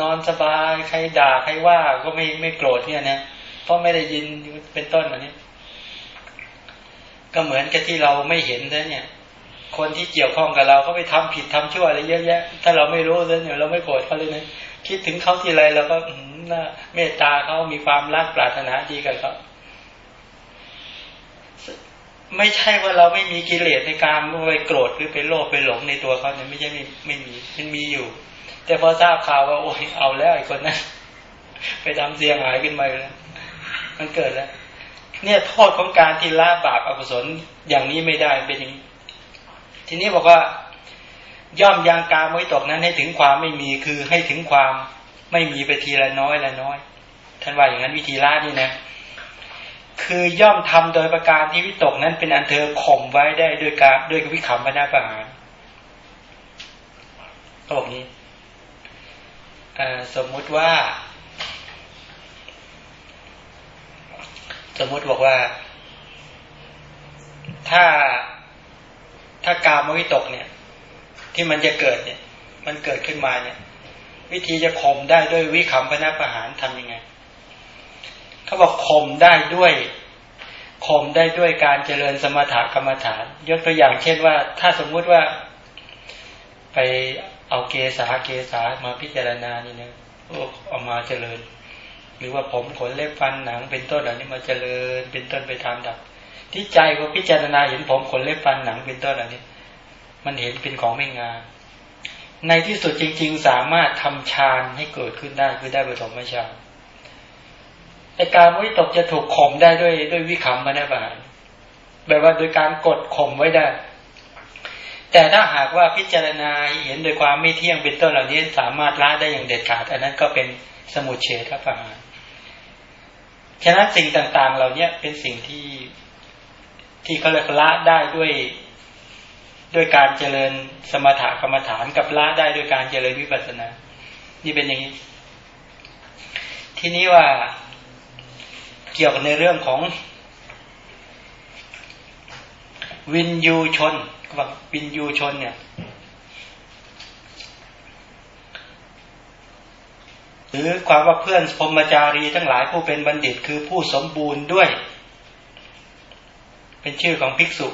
นอนสบายใครด่าใครว่าก็ไม่ไม่โกรธเนี่ยนะเพราะไม่ได้ยินเป็นต้นแบบนี้ก็เหมือนกับที่เราไม่เห็นนะเนี่ย คนที่เกี่ยวข้องกับเราก็ไปทำผิดทำชั่วอะไรเยอะแยะ ถ้าเราไม่รู้เนี่ยเราไม่โกรธเขาเลยนะคิดถึงเขาทีไรเราก็น่าเมตตาเขามีความรักปรารถนาดีกับเขาไม่ใช่ว่าเราไม่มีกิเลสในการไปโกรธหรือไปโลภไปหลงในตัวเขาเนี่ยไม่ใช่ไม่ไม่มีมันมีอยู่ แต่พอทราบข่าวว่าโอ้ยเอาแล้วไอ้คนนั้นไปทำเสียงหายขึ้นมาแล้วมันเกิดแล้ว เนี่ยโทษของการที่ละบาปอกุศลอย่างนี้ไม่ได้เป็นอย่างนี้ทีนี้บอกว่า ย่อมยังการไว้ตกนั้นให้ถึงความไม่มีคือให้ถึงความไม่มีไปทีละน้อยละน้อย ท่านว่าอย่างนั้นวิธีละนี่นะ คือย่อมทำโดยประการที่วิตกนั้นเป็นอันเธอข่มไว้ได้ด้วยการด้วยวิขำพนาประหารเขาบอกนี้ สมมุติว่า สมมติบอกว่า ถ้าถ้ากามวิตกเนี่ย ที่มันจะเกิดเนี่ย มันเกิดขึ้นมาเนี่ย วิธีจะข่มได้ด้วยวิคัมพนาประหารทํำยังไงเขาบอกข่มได้ด้วยข่มได้ด้วยการเจริญสมถกรรมฐาน ยกตัวอย่างเช่นว่า ถ้าสมมุติว่าไป เอาเกสาเกสามาพิจารณานี่นะเอามาเจริญ หรือว่าผมขนเล็บฟันหนัง เป็นต้นเหล่านี้มาเจริญ เป็นต้นไปทำดับ ที่ใจก็พิจารณาเห็นผมขนเล็บฟันหนังเป็นต้นเหล่านี้ มันเห็นเป็นของไม่งามในที่สุดจริง ๆ สามารถทำฌานให้เกิดขึ้นได้คือได้ปฐมฌานไอการวิตกจะถูกข่มได้ด้วยด้วยวิคัมมาแน่บานแบบว่าโดยการกดข่มไว้ได้ แต่ถ้าหากว่าพิจารณาเห็นโดยความไม่เที่ยงเป็นต้นเหล่านี้สามารถละได้อย่างเด็ดขาดอันนั้นก็เป็นสมุทเฉทประหารฉะนั้นสิ่งต่าง ๆ เหล่านี้เป็นสิ่งที่ที่เขาเรียกละได้ด้วยด้วยการเจริญสมถะกรรมฐานกับละได้ด้วยการเจริญวิปัสสนา นี่เป็นอย่างนี้ ทีนี้ว่าเกี่ยวกับในเรื่องของวินยูชน กับวินยูชนเนี่ย หรือความว่าเพื่อนพรมจารีทั้งหลายผู้เป็นบัณฑิตคือผู้สมบูรณ์ด้วย เป็นชื่อของภิกษุ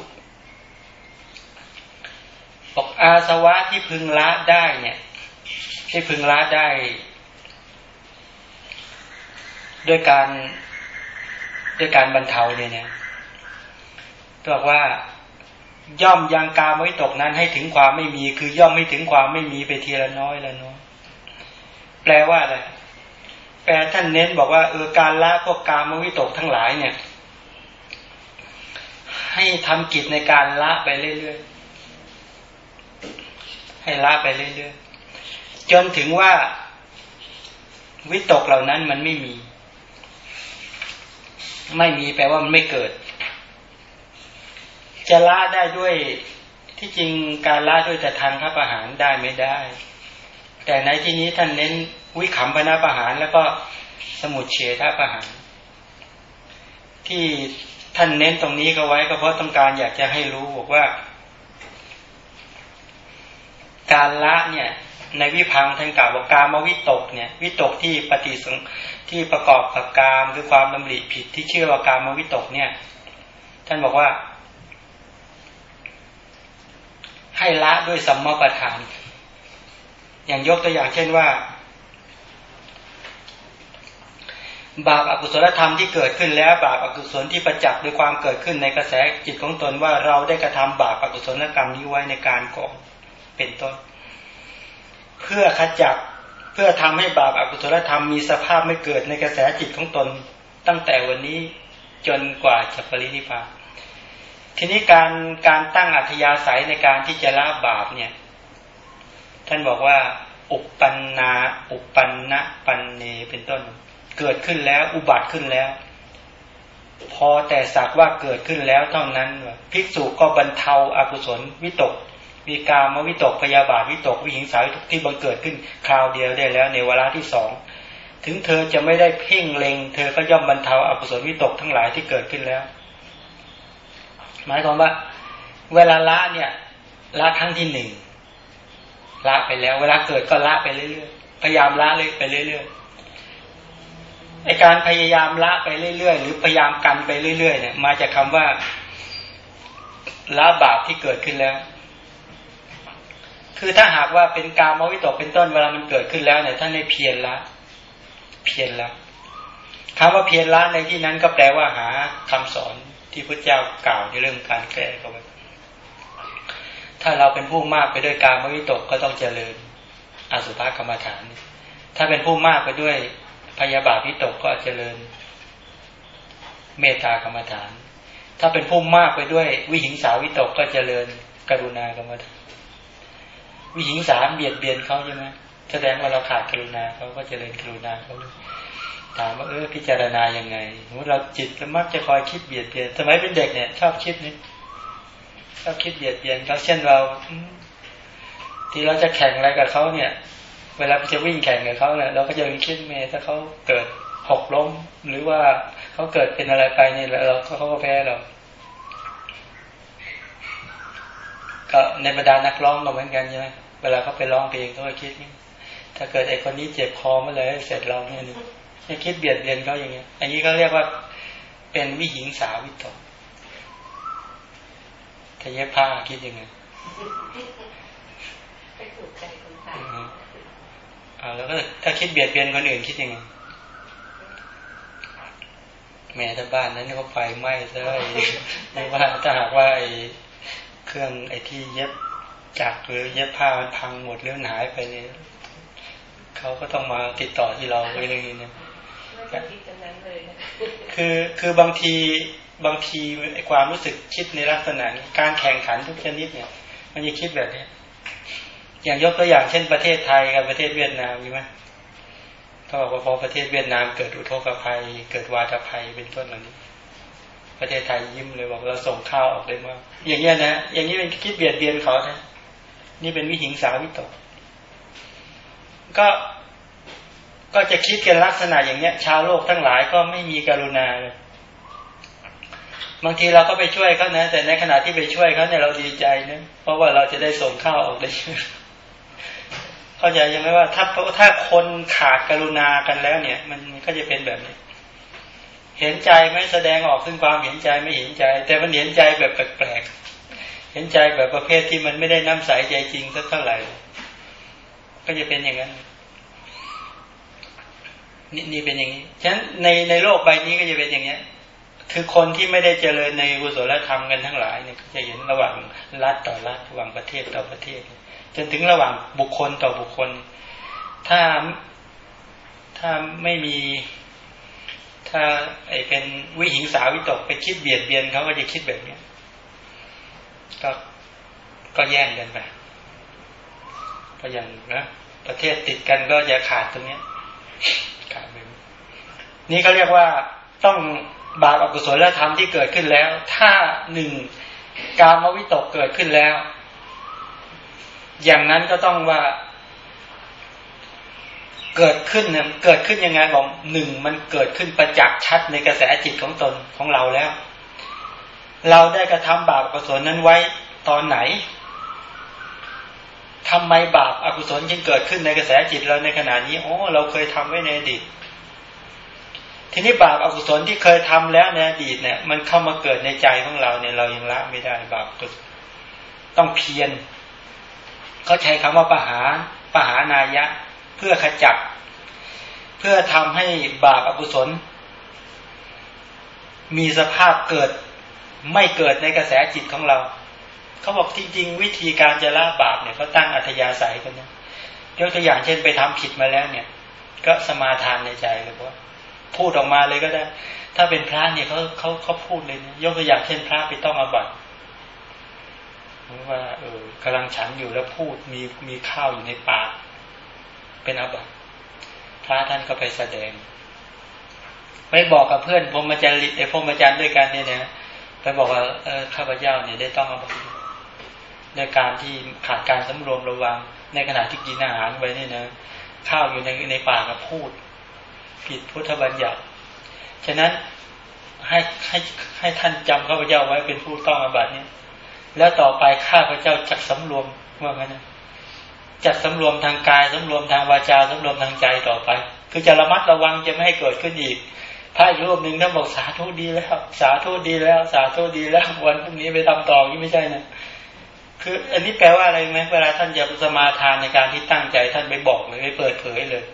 บอกอาสวะที่พึงละได้เนี่ย ที่พึงละได้ ด้วยการด้วยการบรรเทาเนี่ยเนี่ยบอกว่า ย่อมยังกาไม่ตกนั้นให้ถึงความไม่มี คือย่อมไม่ถึงความไม่มีไปทีละน้อยละน้อยแปลว่าอะไรแปลท่านเน้นบอกว่าเออการละพวกกามวิตกทั้งหลายเนี่ย ให้ทำกิจในการละไปเรื่อยๆให้ละไปเรื่อยๆจนถึงว่า วิตกเหล่านั้นมันไม่มี ไม่มีแปลว่ามันไม่เกิด จะละได้ด้วยที่จริงการละด้วยแต่ทางข้าประหารได้ไม่ได้ แต่ในที่นี้ท่านเน้นวิขำพนาประหารแล้วก็สมุดเฉทประหาร ที่ท่านเน้นตรงนี้ก็ไว้ก็เพราะต้องการอยากจะให้รู้บอกว่า การละเนี่ยในวิพังท่านกล่าวว่ากามวิตกเนี่ยวิตกที่ปฏิสังที่ประกอบกับกามคือความดำริผิดที่เชื่อว่ากามวิตกเนี่ย ท่านบอกว่า ให้ละด้วยสัมมาประธาน อย่างยกตัวอย่างเช่นว่า บาปอากุศลธรรมที่เกิดขึ้นแล้ว บาปอากุศลที่ประจักษ์ด้วยความเกิดขึ้นในกระแสจิตของตนว่าเราได้กระทำบาปอากุศลกรรมนี้ไว้ในการก่อนเป็นต้น เพื่อขจัดเพื่อทำให้บาปอากุศลธรรมมีสภาพไม่เกิดในกระแสจิตของตน ตั้งแต่วันนี้จนกว่าจะปรินิพพาน ทีนี้การการตั้งอัธยาศัยในการที่จะละบาปเนี่ย ท่านบอกว่า อุปปันนาอุปปันนะปันเนเป็นต้น เกิดขึ้นแล้ว อุบัติขึ้นแล้ว พอแต่สักว่าเกิดขึ้นแล้วเท่านั้นภิกษุก็บรรเทาอากุศลวิตกมีกามวิตกพยาบาทวิตกวิหิงสาวิตกที่บังเกิดขึ้นคราวเดียวได้แล้ว ในเวลาที่สองถึงเธอจะไม่ได้เพ่งเล็ง เธอก็ย่อมบรรเทาอกุศลวิตกทั้งหลายที่เกิดขึ้นแล้ว หมายความว่า เวลาละเนี่ยละครั้งที่หนึ่งละไปแล้ว เวลาเกิดก็ละไปเรื่อยๆพยายามละเลยไปเรื่อยๆในการพยายามละไปเรื่อยๆหรือพยายามกันไปเรื่อยๆเนี่ย มาจากคาว่าละบาปที่เกิดขึ้นแล้ว คือถ้าหากว่าเป็นกามวิตกเป็นต้นเวลามันเกิดขึ้นแล้วเนี่ยท่านในเพียรละ เพียรละคำว่าเพียรละในที่นั้นก็แปลว่าหาคำสอน ที่พระเจ้ากล่าวในเรื่องการแก้ก็ไว้ถ้าเราเป็นผู้มากไปด้วยกามวิตกก็ต้องเจริญอสุภกรรมฐาน ถ้าเป็นผู้มากไปด้วยพยาบาทวิตกก็เจริญ เมตตากรรมฐาน ถ้าเป็นผู้มากไปด้วยวิหิงสาวิตกก็เจริญกรุณากรรมฐาน วิหิงสาเบียดเบียนเขาใช่ไหมแสดงว่าเราขาดกรุณาเขาก็เจริญกรุณาเขา ถามว่าเออพิจารณายังไงสมมติเราจิตเรามักจะคอยคิดเบียดเบียนสมัยเป็นเด็กเนี่ยชอบคิดนี่ชอบคิดเบียดเบียนเขาเช่นเราที่เราจะแข่งอะไรกับเขาเนี่ย เวลาจะวิ่งแข่งกับเขาเนี่ยเราก็จะมีคิดเมถ้าเขาเกิดหกล้ม หรือว่าเขาเกิดเป็นอะไรไปเนี่ยเราเขาก็แพ้เราก็ในบรรดานักร้องก็เหมือนกันใช่ไหมเวลาเขาไปร้องเพลงเขาก็คิดถ้าเกิดไอ้คนนี้เจ็บคอเมื่อไรเสร็จเราเนี่ย นี่คิดเบียดเบียนเขาอย่างเงี้ย อันนี้ก็เรียกว่าเป็นวิหิงสาวิตกถ้าเย็บผ้าคิดยังไงไปถูกใจคนไทยเอาแล้วก็ถ้าคิดเบียดเบียนคนอื่นคิดยังไงแม่ถ้าบ้านนั้นก็ไฟไหม้ซะเลยไม่ว่าถ้าหากว่าไอ้เครื่องไอ้ที่เย็บจักหรือเย็บผ้ามันพังหมดหรือหายไปเนี่ยเขาก็ต้องมาติดต่อที่เราเรื่องนี้เนี่ย คือคือบางทีบางทีความรู้สึกคิดในลักษณะนี้การแข่งขันทุกชนิดเนี่ย มันจะคิดแบบนี้ อย่างยกตัวอย่างเช่นประเทศไทยกับประเทศเวียดนามใช่ไหมเขาบอกว่าพอประเทศเวียดนามเกิดอุทกภัย เกิดวาตภัยเป็นต้นเหล่านี้ ประเทศไทยยิ้มเลยบอกเราส่งข้าวออกเลยมากอย่างเงี้ยนะอย่างนี้เป็นคิดเบียดเบียนเขานะนี่เป็นวิหิงสาวิตก ก็ ก็จะคิดกันลักษณะอย่างเนี้ย ชาวโลกทั้งหลายก็ไม่มีกรุณาเลยบางทีเราก็ไปช่วยเขานะ แต่ในขณะที่ไปช่วยเขาเนี่ยเราดีใจนะเพราะว่าเราจะได้ส่งข้าวออกได้เข้าใจยังไหมว่า ถ้าถ้าคนขาดกรุณากันแล้ว เนี่ย มันก็จะเป็นแบบนี้ เห็นใจไม่แสดงออกซึ่งความเห็นใจไม่เห็นใจ แต่มันเห็นใจแบบแปลกๆเห็นใจแบบประเภทที่มันไม่ได้น้ำใสใจจริงสักเท่าไหร่ ก็จะเป็นอย่างนั้น นี่นี่เป็นอย่างนี้ ฉะนั้นในในโลกใบนี้ก็จะเป็นอย่างนี้คือคนที่ไม่ได้เจริญในกุศลธรรมกันทั้งหลายเนี่ยจะเห็นระหว่างรัฐต่อรัฐระหว่างประเทศต่อประเทศ จนถึงระหว่างบุคคลต่อบุคคล ถ้าถ้าไม่มีถ้าไอเป็นวิหิงสาวิตกไปคิดเบียดเบียนเขาก็จะคิดแบบเนี้ยก็ก็แย่งกันไปก็อย่างนะประเทศติดกันก็จะขาดตรงนี้ขาดไป นี่เขาเรียกว่าต้องบาปอกุศลธรรมที่เกิดขึ้นแล้ว ถ้าหนึ่งกามวิตกเกิดขึ้นแล้ว อย่างนั้นก็ต้องว่า เกิดขึ้นเกิดขึ้นยังไงบอกหนึ่งมันเกิดขึ้นประจักษ์ชัดในกระแสจิตของตนของเราแล้ว เราได้กระทำบาปอกุศลนั้นไว้ตอนไหน ทำไมบาปอากุศลจึงเกิดขึ้นในกระแสจิตเราในขณะนี้โอ๋อเราเคยทำไว้ในอดีต ทีนี้บาปอากุศลที่เคยทำแล้วในอดีตเนี่ย มันเข้ามาเกิดในใจของเราเนี่ยเรายังละไม่ได้บาปต้องเพียรเขาใช้คำว่าปหาปหานายะ เพื่อขจัด เพื่อทำให้บาปอากุศล มีสภาพเกิดไม่เกิดในกระแสจิตของเรา เขาบอกจริงๆ วิธีการจะละบาปเนี่ยเขาตั้งอัธยาศัยกันนะยกตัวอย่างเช่นไปทำผิดมาแล้วเนี่ย ก็สมาทานในใจเลยว่าพูดออกมาเลยก็ได้ ถ้าเป็นพระเนี่ยเขาเขาเขาพูดเลยนะยกตัวอย่างเช่นพระไปต้องอาบัติว่าเออกำลังฉันอยู่แล้วพูดมีมีข้าวอยู่ในปากเป็นอาบัติพระท่านก็ไปแสดงไปบอกกับเพื่อนพรมจารย์ไอ้พรมจารย์ด้วยกันเนี่ยนะไปบอกว่าเออข้าพเจ้าเนี่ยได้ต้องอาบัติ ในการที่ขาดการสำรวมระวัง ในขณะที่กินอาหารไปเนี่ยนะข้าวอยู่ในในปากก็พูด ผิดพุทธบัญญัติฉะนั้นให้ให้ให้ท่านจำข้าพเจ้าไว้เป็นผู้ต้องอาบัติเนี่ยแล้วต่อไปข้าพเจ้าจักสำรวมว่างั้นนะจัดสำรวมทางกายสำรวมทางวาจาสำรวมทางใจต่อไป คือจะระมัดระวังจะไม่ให้เกิดขึ้นอีกพระอีกรูปหนึ่งท่านบอกสาธุดีแล้ว สาธุดีแล้ว สาธุดีแล้ววันพรุ่งนี้ไปทำต่อนี่ไม่ใช่นะ คืออันนี้แปลว่าอะไรไหมเวลาท่านจะสมาทานในการที่ตั้งใจท่านไปบอกเลยไปเปิดเผยเลย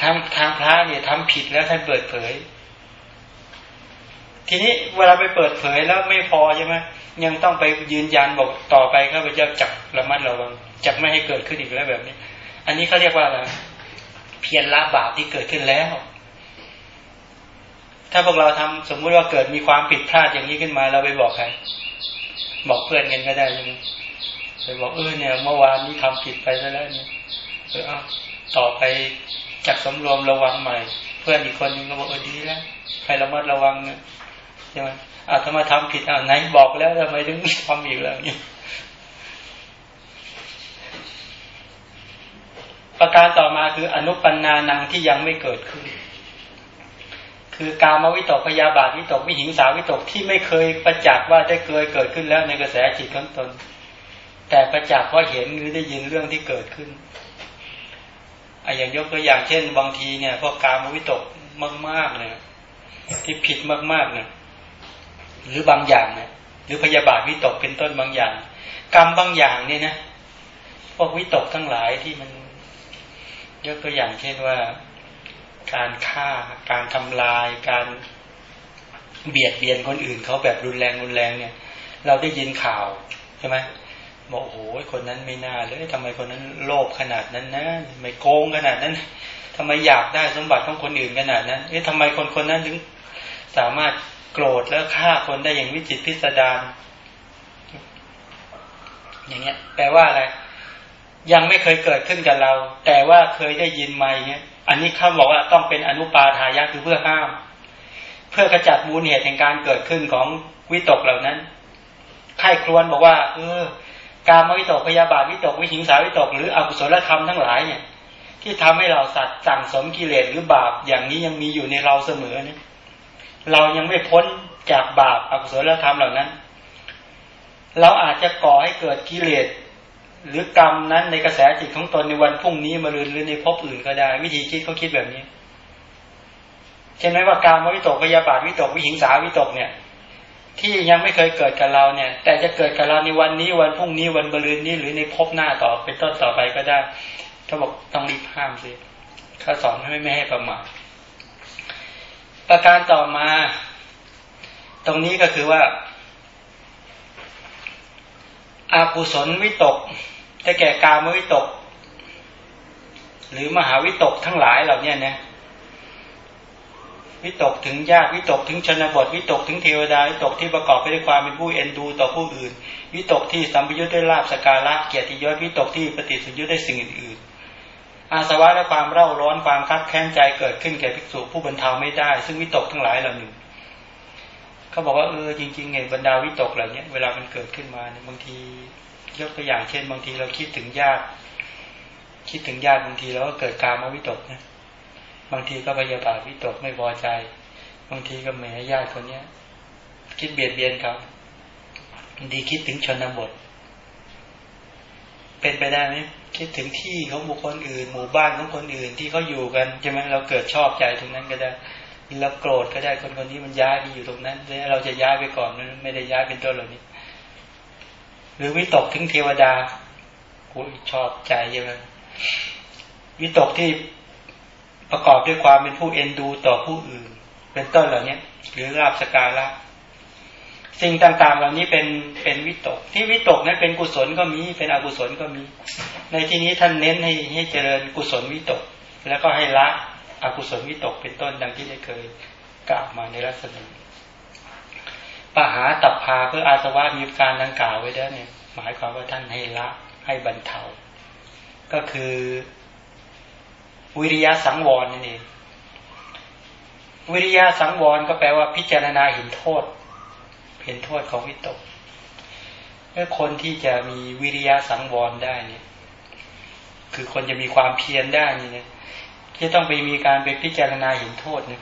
ทางทางพระเนี่ยทำผิดแล้วท่านเปิดเผย ทีนี้เวลาไปเปิดเผยแล้วไม่พอใช่ไหมยังต้องไปยืนยันบอกต่อไปข้าพเจ้าจักระมัดระวังจักไม่ให้เกิดขึ้นอีกแล้วแบบนี้ อันนี้เขาเรียกว่าอะไรเพียรละบาปที่เกิดขึ้นแล้ว ถ้าพวกเราทำสมมุติว่าเกิดมีความผิดพลาดอย่างนี้ขึ้นมาเราไปบอกใคร บอกเพื่อนกันก็ได้ใช่ไหมไปบอกเออเนี่ย เมื่อวานนี้ทำผิดไปซะแล้วเนี่ยเออเอาต่อไปจักสำรวมระวังใหม่ เพื่อนอีกคนนึงก็บอกเออดีแล้วใครระมัดระวังเนี่ยใช่ไหมอาถ้ามาทำผิดอ่าไหนบอกแล้วทำไมถึงทำอีกแล้วเนี่ยประการต่อมาคืออนุปันนานังที่ยังไม่เกิดขึ้น คือการมวิตกพยาบาทวิตกวิหิงสาวิตกที่ไม่เคยประจักษ์ว่าได้เคยเกิดขึ้นแล้วในกระแสจิตของตน แต่ประจักษ์เพราะเห็นหรือได้ยินเรื่องที่เกิดขึ้นออย่างยกตัวอย่างเช่น บางทีเนี่ยพวกกามวิตกมากๆเนี่ยที่ผิดมากๆเนี่ยหรือบางอย่างเนี่ยหรือพยาบาทวิตกเป็นต้นบางอย่าง กรรมบางอย่างเนี่ยนะพวกวิตกทั้งหลายที่มันยกตัวอย่างเช่นว่า การฆ่า การทำลาย การเบียดเบียนคนอื่นเขาแบบรุนแรงรุนแรงเนี่ย เราได้ยินข่าวใช่ไหมบอกโอ้โหคนนั้นไม่น่าเลยทำไมคนนั้นโลภขนาดนั้นนะไม่โกงขนาดนั้นทำไมอยากได้สมบัติของคนอื่นขนาดนั้นเอ๊ะทำไมคนคนนั้นถึงสามารถโกรธแล้วฆ่าคนได้อย่างวิจิตพิสดารอย่างเงี้ย แปลว่าอะไร ยังไม่เคยเกิดขึ้นกับเรา แต่ว่าเคยได้ยินมาอย่างเงี้ย อันนี้เขาบอกว่าต้องเป็นอนุปาทายะคือเพื่อห้าม เพื่อกระจัดมูลเหตุแห่งการเกิดขึ้นของวิตกเหล่านั้นใครครวนบอกว่า เออ การมวิตกพยาบาทวิตกวิหิงสาวิตก หรืออกุศลธรรมทั้งหลายเนี่ย ที่ทำให้เราสัตว์สั่งสมกิเลสหรือบาปอย่างนี้ยังมีอยู่ในเราเสมอเนี่ยเรายังไม่พ้นจากบาปอกุศลธรรมเหล่านั้น เราอาจจะก่อให้เกิดกิเลส หรือกรรมนั้นในกระแสจิตของตนในวันพรุ่งนี้มาลืนหรือในภพอื่นก็ได้ วิธีคิดเขาคิดแบบนี้ใช่นไหมว่าการมวิตกพยาบาทวิตกวิหิงสาวิตกเนี่ย ที่ยังไม่เคยเกิดกับเราเนี่ย แต่จะเกิดกับเราในวันนี้วันพรุ่งนี้วันบรืนนี้หรือในภพหน้าต่อเป็นต้นต่อไปก็ได้เขาบอกต้องรีบห้ามสิเขาสอนให้ไม่ให้ประมาทประการต่อมา ตรงนี้ก็คือว่า อากุศลวิตกจะแก่กามวิตก หรือมหาวิตกทั้งหลายเหล่านี้นะวิตกถึงญาติวิตกถึงชนบทวิตกถึงเทวดาวิตกที่ประกอบไปด้วยความเป็นผู้เอ็นดูต่อผู้อื่น วิตกที่สัมปยุทธ์ด้วยลาบสการะเกียรติยศวิตกที่ปฏิสัญยุทธ์ได้สิ่งอื่นอาสวะและความเร่าร้อนความคับแค้นใจเกิดขึ้นแก่ภิกษุผู้บรรเทาไม่ได้ ซึ่งวิตกทั้งหลายเหล่านี้ เขาบอกว่าเออจริงๆไงบรรดาวิตกเหล่านี้เวลามันเกิดขึ้นมาเนี่ยบางทียกตัวอย่างเช่น บางทีเราคิดถึงญาติ คิดถึงญาติบางทีเราก็เกิดการมาวิตกนะบางทีก็พยาบาทวิตกไม่พอใจ บางทีก็แหมญาติคนเนี้ย คิดเบียดเบียนเขาบางทีคิดถึงชนบท เป็นไปได้ไหมคิดถึงที่ของบุคคลอื่น หมู่บ้านของคนอื่นที่เขาอยู่กันใช่ไหมเราเกิดชอบใจตรงนั้นก็ได้ เราโกรธก็ได้คนคนนี้มันย้ายไปอยู่ตรงนั้นแล้วเราจะย้ายไปก่อนไม่ได้ย้ายเป็นต้นเหล่านี้ หรือวิตกถึงเทวดากูชอบใจใช่ไหมวิตกที่ประกอบด้วยความเป็นผู้เอ็นดูต่อผู้อื่น เป็นต้นเหล่านี้หรือราบสการะสิ่งต่าง ๆ เหล่านี้เป็นเป็นวิตก ที่วิตกนั้นเป็นกุศลก็มี เป็นอกุศลก็มี ในที่นี้ท่านเน้นให้ให้เจริญกุศลวิตก แล้วก็ให้ละ อกุศลวิตกเป็นต้นดังที่ได้เคยกล่าวมาในลักษณะปหาตับพาเพื่ออาสวะมีการดังกล่าวไว้แล้วเนี่ย หมายความว่าท่านให้ละให้บรรเทา ก็คือวิริยะสังวรนั่นเองวิริยะสังวรก็แปลว่าพิจารณาเห็นโทษ เห็นโทษของวิตกเมื่อคนที่จะมีวิริยะสังวรได้เนี่ย คือคนจะมีความเพียรได้นี่เนี่ย ที่ต้องไปมีการไปพิจารณาเห็นโทษนี่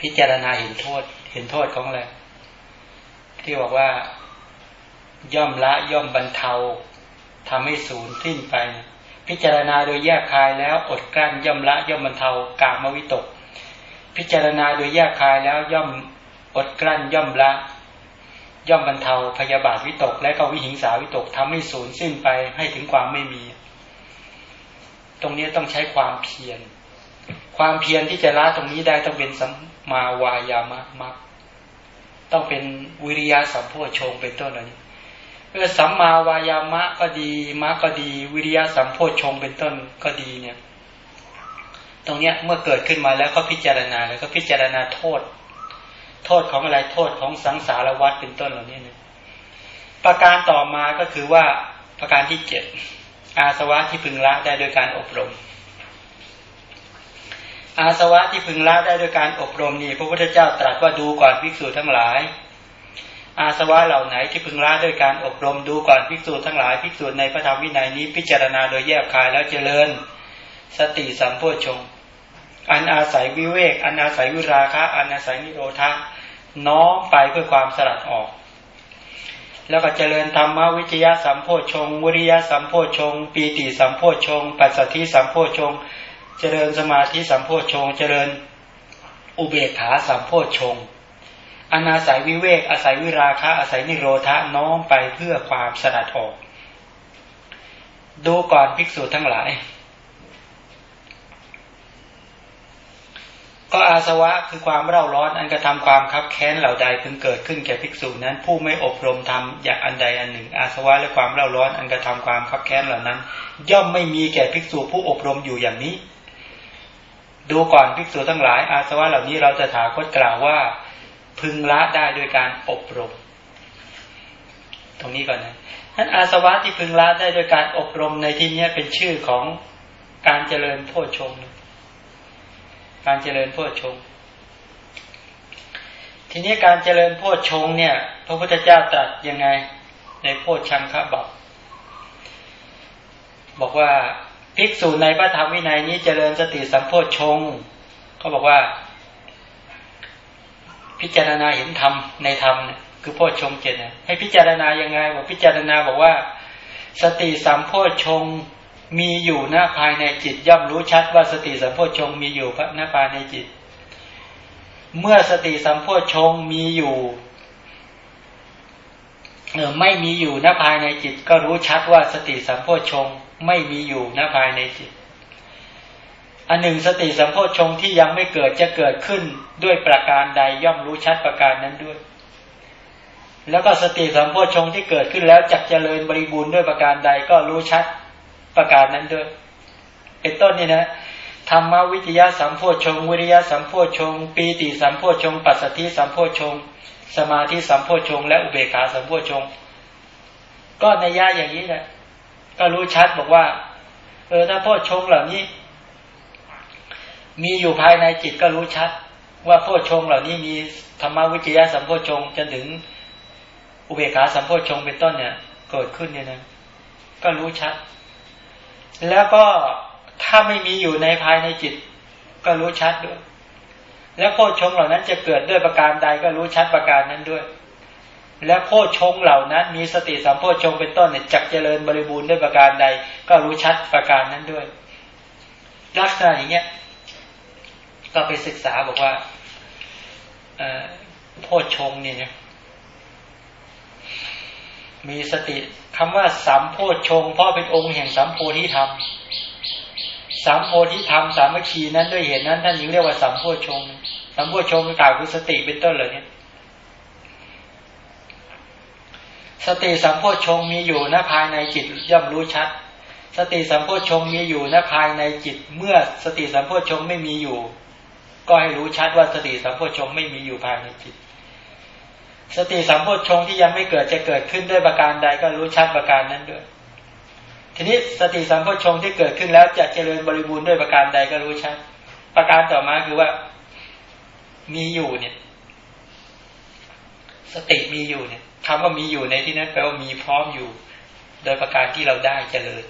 พิจารณาเห็นโทษ เห็นโทษของอะไรที่บอกว่าย่อมละย่อมบรรเทาทำให้สูญสิ้นไป พิจารณาโดยแยกคายแล้วอดกลั้นย่อมละย่อมบรรเทากามวิตก พิจารณาโดยแยกคายแล้วย่อมอดกลั้นย่อมละ ย่อมบรรเทาพยาบาทวิตก และก็วิหิงสาวิตกทำให้สูญสิ้นไปให้ถึงความไม่มี ตรงนี้ต้องใช้ความเพียร ความเพียรที่จะละตรงนี้ได้ต้องเป็นสัมมาวายามะมักต้องเป็นวิริยะสัมโพชงเป็นต้นอะไรเออสัมมาวายามะก็ดีมะก็ดี วิริยะสัมโพชงเป็นต้นก็ดีเนี่ย ตรงเนี้ยเมื่อเกิดขึ้นมาแล้วก็พิจารณาแล้วก็พิจารณาโทษ โทษของอะไรโทษของสังสารวัฏเป็นต้นเหล่านี้นประการต่อมาก็คือว่าประการที่เจ็ด อาสวะที่พึงละได้โดยการอบรม อาสวะที่พึงละได้โดยการอบรมนี่พระพุทธเจ้าตรัสว่าดูก่อนภิกษุทั้งหลาย อาสวะเหล่าไหนที่พึงละด้วยการอบรมดูก่อนภิกษุทั้งหลายภิกษุในพระธรรมวินัยนี้พิจารณาโดยแยกคายแล้วเจริญ สติสัมโพชงอันอาศัยวิเวก อันอาศัยวิราคะ อันอาศัยนิโรธาน้อมไปเพื่อความสลัดออก แล้วก็เจริญธรรมวิจยะสัมโพชงวิริยะสัมโพชงปีติสัมโพชง ปัสสติสัมโพชง เจริญสมาธิสัมโพชง เจริญอุเบกขาสัมโพชงอนาศัยวิเวกอาศัยวิราคะอาศัยนิโรธะน้อมไปเพื่อความสลัดออก ดูก่อนภิกษุทั้งหลาย ก็อาสวะคือความเร่าร้อนอันกระทำความคับแค้นเหล่าใดพึงเกิดขึ้นแก่ภิกษุนั้น ผู้ไม่อบรมทำอย่างอันใดอันหนึ่ง อาสวะและความเร่าร้อนอันกระทำความคับแค้นเหล่านั้น ย่อมไม่มีแก่ภิกษุผู้อบรมอยู่อย่างนี้ ดูก่อนภิกษุทั้งหลาย อาสวะเหล่านี้เราจะถาคตกล่าวว่า พึงละได้โดยการอบรม ตรงนี้ก่อนนะท่านอาสวะที่พึงละได้โดยการอบรมในที่นี้เป็นชื่อของการเจริญโพชฌงค์ การเจริญโพชงทีนี้การเจริญโพชงเนี่ย พระพุทธเจ้าตรัสยังไง ในโพชังคะบัพบอกว่าภิกษุในพระธรรมวินัยนี้เจริญสติสัมโพชงเขาบอกว่า พิจารณาเห็นธรรมในธรรมคือโพชฌงเจ็ดให้พิจารณายังไงบอกพิจารณาบอกว่า สติสัมโพชฌง มีอยู่หน้าภายในจิต ย่อมรู้ชัดว่าสติสัมโพชงมีอยู่หน้าภายในจิต เมื่อสติสัมโพชงมีอยู่เออไม่มีอยู่หน้าภายในจิต ก็รู้ชัดว่าสติสัมโพชงไม่มีอยู่หน้าภายในจิตอันหนึ่งสติสัมโพชงที่ยังไม่เกิดจะเกิดขึ้นด้วยประการใดย่อมรู้ชัดประการนั้นด้วย แล้วก็สติสัมโพชงที่เกิดขึ้นแล้วจักเจริญบริบูรณ์ด้วยประการใดก็รู้ชัด ประการนั้นด้วยเป็นต้นนี่นะธรรมวิทยาสัมโพชง วิริยะสัมโพชง ปีติสัมโพชง ปัสสติสัมโพชง สมาธิสัมโพชง และอุเบกขาสัมโพชง ก็ในย่าอย่างนี้แหละก็รู้ชัดบอกว่า เออถ้าโพชงเหล่านี้ มีอยู่ภายในจิตก็รู้ชัด ว่าโพชงเหล่านี้มีธรรมวิจยะสัมโพชงจนถึงอุเบกขาสัมโพชงเป็นต้นเนี่ย เกิดขึ้นเนี่ยนะก็รู้ชัด แล้วก็ถ้าไม่มีอยู่ในภายในจิต ก็รู้ชัดด้วย แล้วโพชงเหล่านั้นจะเกิดด้วยประการใดก็รู้ชัดประการนั้นด้วย และโพชงเหล่านั้น มีสติสัมโพชงเป็นต้นเนี่ยจักเจริญบริบูรณ์ด้วยประการใด ก็รู้ชัดประการนั้นด้วย ลักษณะอย่างเงี้ยก็ไปศึกษาบอกว่าโพชงเนี่ยมีสติ คำว่าสัมโพชงเพราะเป็นองค์แห่งสัมโพธิธรรมสัมโพธิธรรมสามัคคีนั้นด้วยเหตุนั้นท่านจึงเรียกว่าสัมโพชงสัมโพชงกล่าวคือสติเป็นต้นเหลยเนี่ยสติสัมโพชงมีอยู่ณภายในจิตย่อมรู้ชัด สติสัมโพชงมีอยู่ณภายในจิต เมื่อสติสัมโพชงไม่มีอยู่ ก็ให้รู้ชัดว่าสติสัมโพชงไม่มีอยู่ภายในจิต สติสัมโพชฌงที่ยังไม่เกิดจะเกิดขึ้นด้วยประการใดก็รู้ชัดประการนั้นด้วย ทีนี้สติสัมโพชฌงที่เกิดขึ้นแล้วจะเจริญบริบูรณ์ด้วยประการใดก็รู้ชัด ประการต่อมาคือว่า มีอยู่เนี่ย สติมีอยู่เนี่ยคำว่ามีอยู่ในที่นั้นแปลว่ามีพร้อมอยู่ โดยประการที่เราได้เจริญ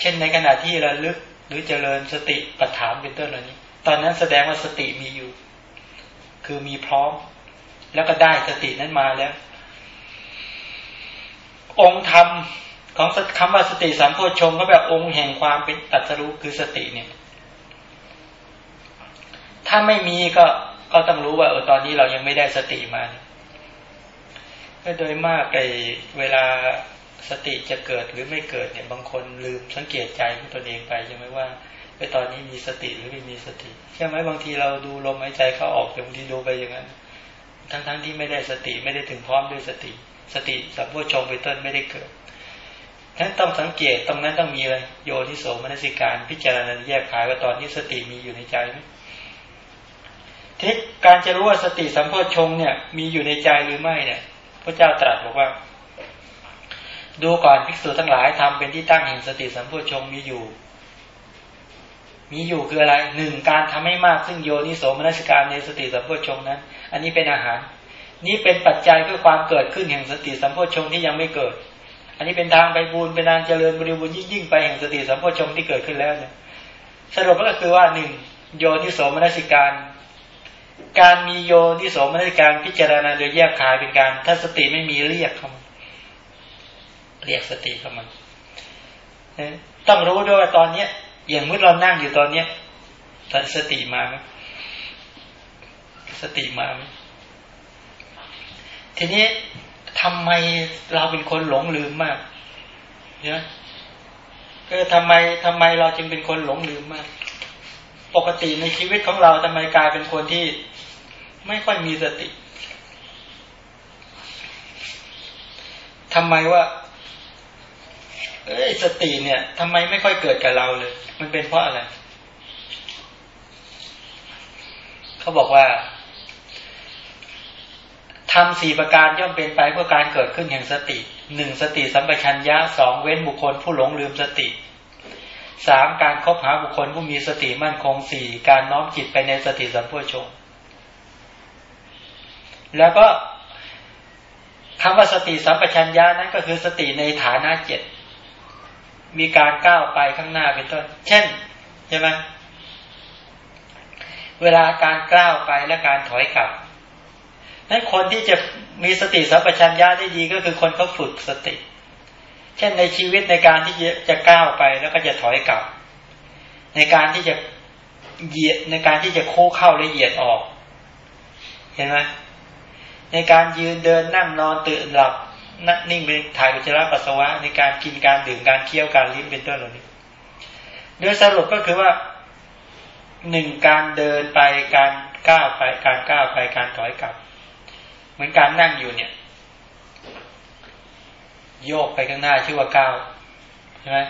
เช่นในขณะที่เราลึกหรือเจริญสติปัฏฐานเป็นต้นเหล่านี้ ตอนนั้นแสดงว่าสติมีอยู่ คือมีพร้อม แล้วก็ได้สตินั้นมาแล้ว องค์ธรรมของคำว่าสติสัมโพชงก็แบบองค์แห่งความเป็นตัสรู้คือสติเนี่ย ถ้าไม่มีก็ก็ต้องรู้ว่าเออตอนนี้เรายังไม่ได้สติมาก็โดยมากไอเวลาสติจะเกิดหรือไม่เกิดเนี่ย บางคนลืมสังเกตใจของตนเองไปใช่ไหมว่าไอตอนนี้มีสติหรือไม่มีสติใช่ไหมบางทีเราดูลมหายใจเข้าออกบางทีดูไปอย่างนั้น ทั้งๆทที่ไม่ได้สติไม่ได้ถึงพร้อมด้วยสติ สติสัมโพชงไปต้นไม่ได้เกิดทั้นต้องสังเกตตรงนั้นต้องมีอะไรโยนิโสมนสิการ พิจารณาแยกขายว่าตอนนี้สติมีอยู่ในใจไหมทีการจะรู้ว่าสติสัมโพชงเนี่ย มีอยู่ในใจหรือไม่เนี่ย พระเจ้าตรัสบอกว่า ดูก่อนภิกษุทั้งหลายทำเป็นที่ตั้งแห่งสติสัมโพชงมีอยู่ มีอยู่คืออะไรหนึ่งการทำให้มากซึ่งโยนิโสมนัสการในสติสัมโพชงนั้น อันนี้เป็นอาหาร นี่เป็นปัจจัยเพื่อความเกิดขึ้นแห่งสติสัมโพชฌงที่ยังไม่เกิด อันนี้เป็นทางไปบูรเป็นทางเจริญบริบูรณ์ยิ่งๆไปแห่งสติสัมโพชฌงที่เกิดขึ้นแล้วเนี่ยสรุปก็คือว่าหนึ่งโยนิโสมนัสการ การมีโยนิโสมนสิการพิจารณาโดยแยกขายเป็นการ ถ้าสติไม่มีเรียกเข้ามาเรียกสติเข้ามาต้องรู้ด้วยว่าตอนเนี้ย อย่างเมื่อเรานั่งอยู่ตอนเนี้ยตอนสติมาไหม สติมาไหมทีนี้ทำไมเราเป็นคนหลงลืมมากเนี่ยก็ทำไมทำไมเราจึงเป็นคนหลงลืมมาก ปกติในชีวิตของเราทำไมกลายเป็นคนที่ไม่ค่อยมีสติทำไมว่า เอ้ยสติเนี่ยทำไมไม่ค่อยเกิดกับเราเลย มันเป็นเพราะอะไร เขาบอกว่า ทำสี่ประการย่อมเป็นไปเพื่อการเกิดขึ้นแห่งสติหนึ่งสติสัมปชัญญะสองเว้นบุคคลผู้หลงลืมสติสามการคบหาบุคคลผู้มีสติมั่นคงสี่การน้อมจิตไปในสติสัมโพชงแล้วก็คำว่าสติสัมปชัญญะนั้นก็คือสติในฐานะเจ็ดมีการก้าวไปข้างหน้าเป็นต้น เช่นใช่ไหมเวลาการก้าวไปและการถอยกลับ นั้นคนที่จะมีสติสัมปชัญญะได้ดีก็คือคนเขาฝึกสติ เช่นในชีวิตในการที่จะก้าวไปแล้วก็จะถอยกลับ ในการที่จะเหยียดในการที่จะโค้เข้าและเหยียดออก เห็นไหมในการยืนเดินนั่งนอนตื่นหลับนั่งนิ่งไปถ่ายอุจจาระปัสสาวะ ในการกินการดื่มการเคี้ยวการลิ้มเป็นต้นเหล่านี้โดยสรุปก็คือว่าหนึ่งการเดินไปการก้าวไปการก้าวไปการถอยกลับ เหมือนการนั่งอยู่เนี่ย โยกไปข้างหน้าชื่อว่าก้าวใช่ไหม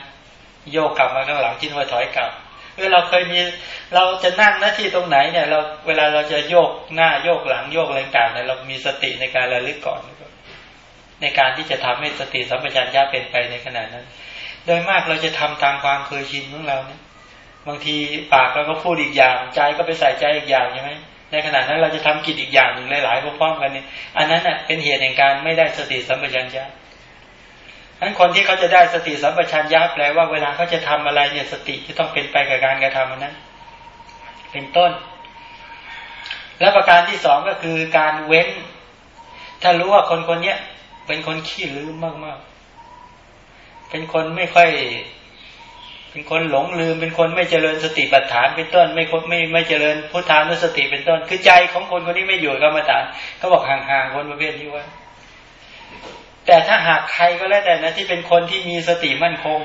โยกกลับมาข้างหลังชื่อว่าถอยกลับเออเราเคยมีเราจะนั่งหน้าที่ตรงไหนเนี่ย เราเวลาเราจะโยกหน้าโยกหลังโยกอะไรต่างเนี่ยเรามีสติในการระลึกก่อน ในการที่จะทำให้สติสัมปชัญญะเป็นไปในขณะนั้น โดยมากเราจะทำตามความเคยชินของเราเนี่ยบางทีปากเราก็พูดอีกอย่าง ใจก็ไปใส่ใจอีกอย่างใช่ไหม ในขณะนั้นเราจะทำกิจอีกอย่างหนึ่งหลายๆพร้อมๆกันเนี่ยอันนั้นอะเป็นเหตุแห่งการไม่ได้สติสัมปชัญญะนั้นคนที่เขาจะได้สติสัมปชัญญะแปลว่าเวลาเขาจะทำอะไรเนี่ยสติจะต้องเป็นไปกับการกระทำนั้น เป็นต้น และประการที่สองก็คือการเว้น ถ้ารู้ว่าคนคนนี้เป็นคนขี้ลืมมากๆ เป็นคนไม่ค่อย เป็นคนหลงลืมเป็นคนไม่เจริญสติปัฏฐานเป็นต้น ไม่ไม่ไม่เจริญพุทธานุสติเป็นต้น คือใจของคนคนนี้ไม่อยู่กรรมฐานเขาบอกห่างๆคนประเภทนี้ไว้แต่ถ้าหากใครก็แล้วแต่นะที่เป็นคนที่มีสติมั่นคง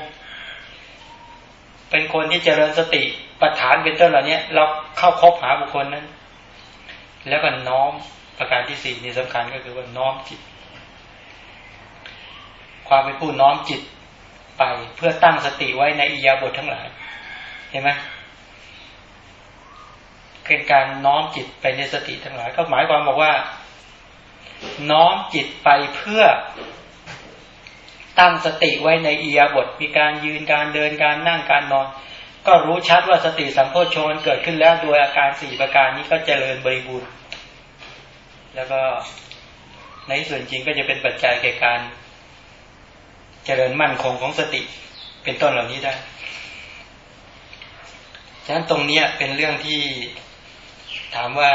เป็นคนที่เจริญสติปัฏฐานเป็นต้นเหล่านี้เราเข้าคบหาบุคคลนั้น แล้วก็น้อมประการที่สี่นี่สำคัญก็คือว่าน้อมจิต ความเป็นผู้น้อมจิต ไปเพื่อตั้งสติไว้ในอิยาบททั้งหลาย เห็นไหมเป็นการน้อมจิตไปในสติทั้งหลาย ก็หมายความบอกว่า น้อมจิตไปเพื่อตั้งสติไว้ในอียาบทมีการยืนการเดินการนั่งการนอน ก็รู้ชัดว่าสติสัมโพชฌงเกิดขึ้นแล้วโดยอาการสี่ประการนี้ก็เจริญบริบูรณ์แล้วก็ในส่วนจริงก็จะเป็นปัจจัยแก่การ เจริญมั่นคงของสติเป็นต้นเหล่านี้ได้ ฉะนั้นตรงนี้เป็นเรื่องที่ถามว่า